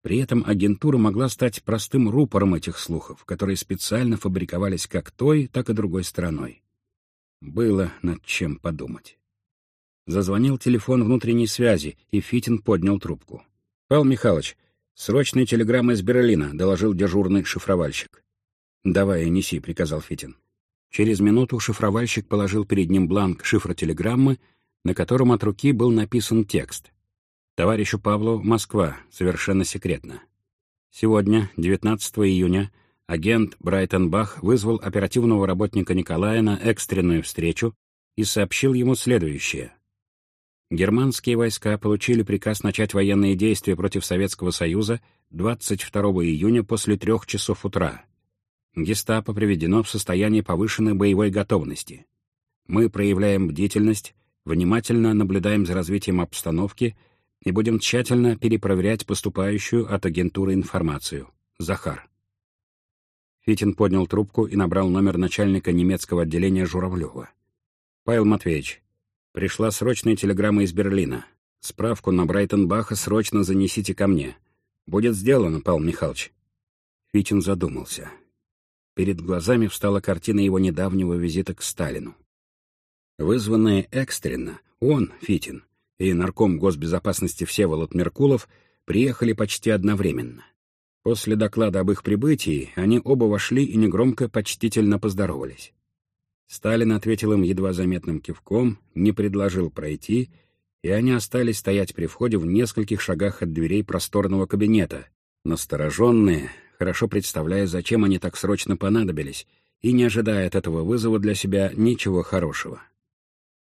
При этом агентура могла стать простым рупором этих слухов, которые специально фабриковались как той, так и другой стороной. Было над чем подумать. Зазвонил телефон внутренней связи, и Фитин поднял трубку. «Павел Михайлович, «Срочная телеграмма из Берлина», — доложил дежурный шифровальщик. «Давай, неси», — приказал Фитин. Через минуту шифровальщик положил перед ним бланк шифротелеграммы, на котором от руки был написан текст. «Товарищу Павлу, Москва, совершенно секретно. Сегодня, 19 июня, агент Брайтон Бах вызвал оперативного работника Николая на экстренную встречу и сообщил ему следующее. Германские войска получили приказ начать военные действия против Советского Союза 22 июня после трех часов утра. Гестапо приведено в состояние повышенной боевой готовности. Мы проявляем бдительность, внимательно наблюдаем за развитием обстановки и будем тщательно перепроверять поступающую от агентуры информацию. Захар. Фитин поднял трубку и набрал номер начальника немецкого отделения Журавлева. «Павел Матвеевич, Пришла срочная телеграмма из Берлина. Справку на Брайтон-Баха срочно занесите ко мне. Будет сделано, Павел Михайлович. Фитин задумался. Перед глазами встала картина его недавнего визита к Сталину. Вызванные экстренно, он, Фитин, и нарком госбезопасности Всеволод Меркулов приехали почти одновременно. После доклада об их прибытии они оба вошли и негромко почтительно поздоровались. Сталин ответил им едва заметным кивком, не предложил пройти, и они остались стоять при входе в нескольких шагах от дверей просторного кабинета, настороженные, хорошо представляя, зачем они так срочно понадобились, и не ожидая от этого вызова для себя ничего хорошего.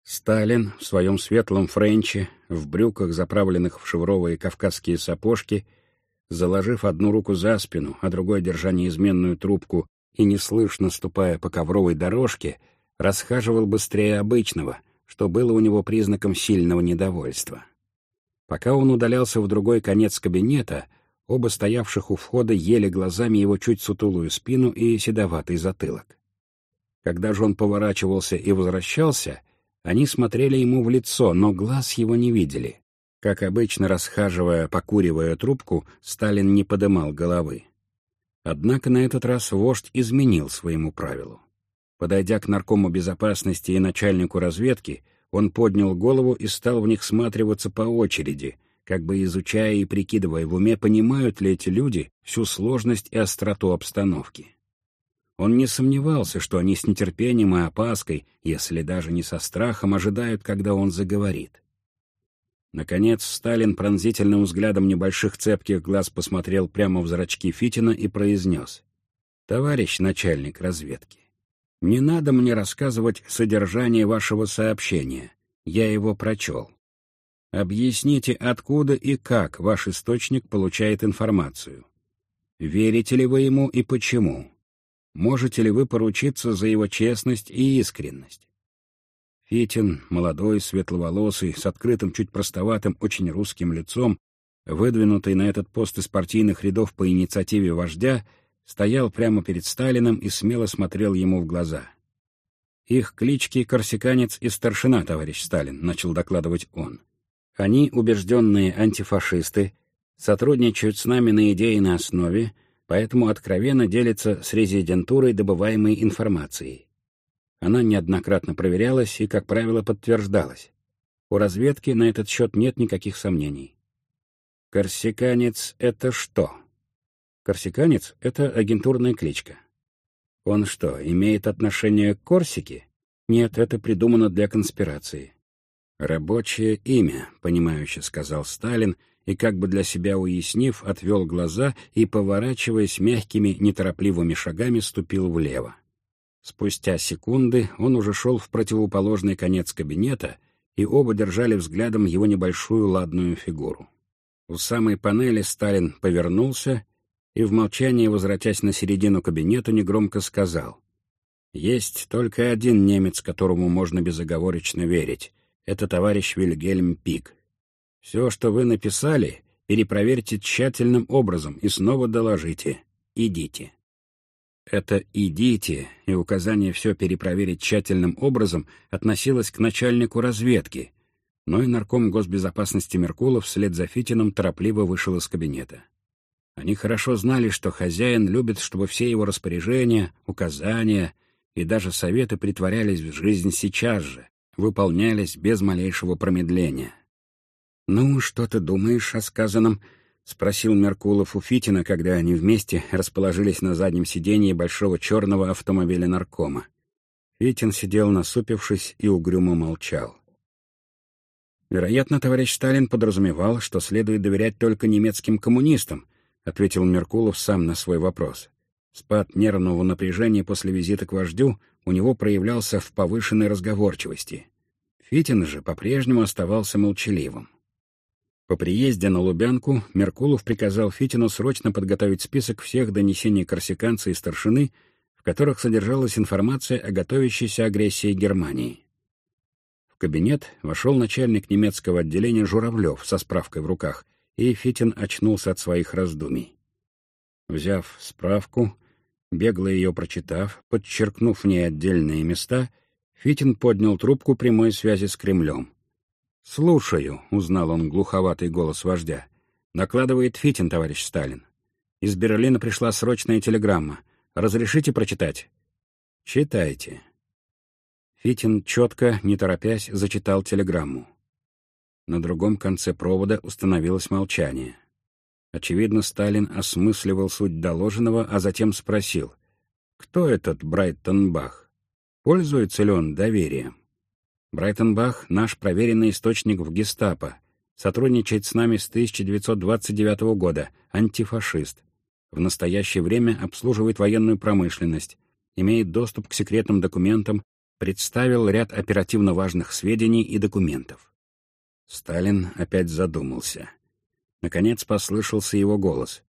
Сталин в своем светлом френче, в брюках, заправленных в шевровые кавказские сапожки, заложив одну руку за спину, а другой, держа неизменную трубку, и, неслышно ступая по ковровой дорожке, расхаживал быстрее обычного, что было у него признаком сильного недовольства. Пока он удалялся в другой конец кабинета, оба стоявших у входа ели глазами его чуть сутулую спину и седоватый затылок. Когда же он поворачивался и возвращался, они смотрели ему в лицо, но глаз его не видели. Как обычно, расхаживая, покуривая трубку, Сталин не подымал головы. Однако на этот раз вождь изменил своему правилу. Подойдя к наркому безопасности и начальнику разведки, он поднял голову и стал в них сматриваться по очереди, как бы изучая и прикидывая в уме, понимают ли эти люди всю сложность и остроту обстановки. Он не сомневался, что они с нетерпением и опаской, если даже не со страхом, ожидают, когда он заговорит. Наконец, Сталин пронзительным взглядом небольших цепких глаз посмотрел прямо в зрачки Фитина и произнес. «Товарищ начальник разведки, не надо мне рассказывать содержание вашего сообщения. Я его прочел. Объясните, откуда и как ваш источник получает информацию. Верите ли вы ему и почему? Можете ли вы поручиться за его честность и искренность? Фитин, молодой, светловолосый, с открытым, чуть простоватым, очень русским лицом, выдвинутый на этот пост из партийных рядов по инициативе вождя, стоял прямо перед Сталином и смело смотрел ему в глаза. «Их клички Корсиканец и Старшина, товарищ Сталин», — начал докладывать он. «Они, убежденные антифашисты, сотрудничают с нами на идейной основе, поэтому откровенно делятся с резидентурой добываемой информацией. Она неоднократно проверялась и, как правило, подтверждалась. У разведки на этот счет нет никаких сомнений. Корсиканец — это что? Корсиканец — это агентурная кличка. Он что, имеет отношение к Корсике? Нет, это придумано для конспирации. Рабочее имя, понимающе сказал Сталин, и, как бы для себя уяснив, отвел глаза и, поворачиваясь мягкими, неторопливыми шагами, ступил влево. Спустя секунды он уже шел в противоположный конец кабинета, и оба держали взглядом его небольшую ладную фигуру. У самой панели Сталин повернулся и, в молчании возвратясь на середину кабинета, негромко сказал. «Есть только один немец, которому можно безоговорочно верить. Это товарищ Вильгельм Пик. Все, что вы написали, перепроверьте тщательным образом и снова доложите. Идите». Это «идите» и указание все перепроверить тщательным образом относилось к начальнику разведки, но и нарком госбезопасности Меркулов вслед за Фитином торопливо вышел из кабинета. Они хорошо знали, что хозяин любит, чтобы все его распоряжения, указания и даже советы притворялись в жизнь сейчас же, выполнялись без малейшего промедления. «Ну, что ты думаешь о сказанном?» — спросил Меркулов у Фитина, когда они вместе расположились на заднем сиденье большого черного автомобиля наркома. Фитин сидел насупившись и угрюмо молчал. «Вероятно, товарищ Сталин подразумевал, что следует доверять только немецким коммунистам», — ответил Меркулов сам на свой вопрос. Спад нервного напряжения после визита к вождю у него проявлялся в повышенной разговорчивости. Фитин же по-прежнему оставался молчаливым. По приезде на Лубянку Меркулов приказал Фитину срочно подготовить список всех донесений корсиканца и старшины, в которых содержалась информация о готовящейся агрессии Германии. В кабинет вошел начальник немецкого отделения Журавлев со справкой в руках, и Фитин очнулся от своих раздумий. Взяв справку, бегло ее прочитав, подчеркнув в ней отдельные места, Фитин поднял трубку прямой связи с Кремлем. «Слушаю», — узнал он глуховатый голос вождя. «Накладывает Фитин, товарищ Сталин. Из Берлина пришла срочная телеграмма. Разрешите прочитать?» «Читайте». Фитин четко, не торопясь, зачитал телеграмму. На другом конце провода установилось молчание. Очевидно, Сталин осмысливал суть доложенного, а затем спросил, «Кто этот Брайтон Бах? Пользуется ли он доверием?» Брайтенбах — наш проверенный источник в гестапо. Сотрудничает с нами с 1929 года, антифашист. В настоящее время обслуживает военную промышленность, имеет доступ к секретным документам, представил ряд оперативно важных сведений и документов. Сталин опять задумался. Наконец послышался его голос.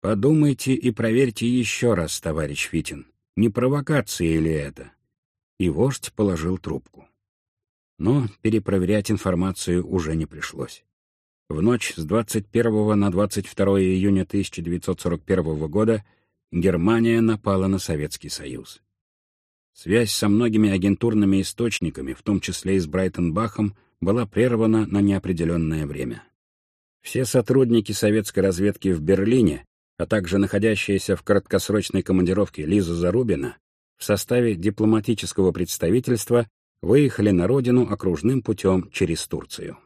«Подумайте и проверьте еще раз, товарищ Фитин, не провокация ли это?» И вождь положил трубку. Но перепроверять информацию уже не пришлось. В ночь с 21 на 22 июня 1941 года Германия напала на Советский Союз. Связь со многими агентурными источниками, в том числе и с Брайтенбахом, была прервана на неопределенное время. Все сотрудники советской разведки в Берлине, а также находящиеся в краткосрочной командировке Лиза Зарубина, в составе дипломатического представительства выехали на родину окружным путем через Турцию.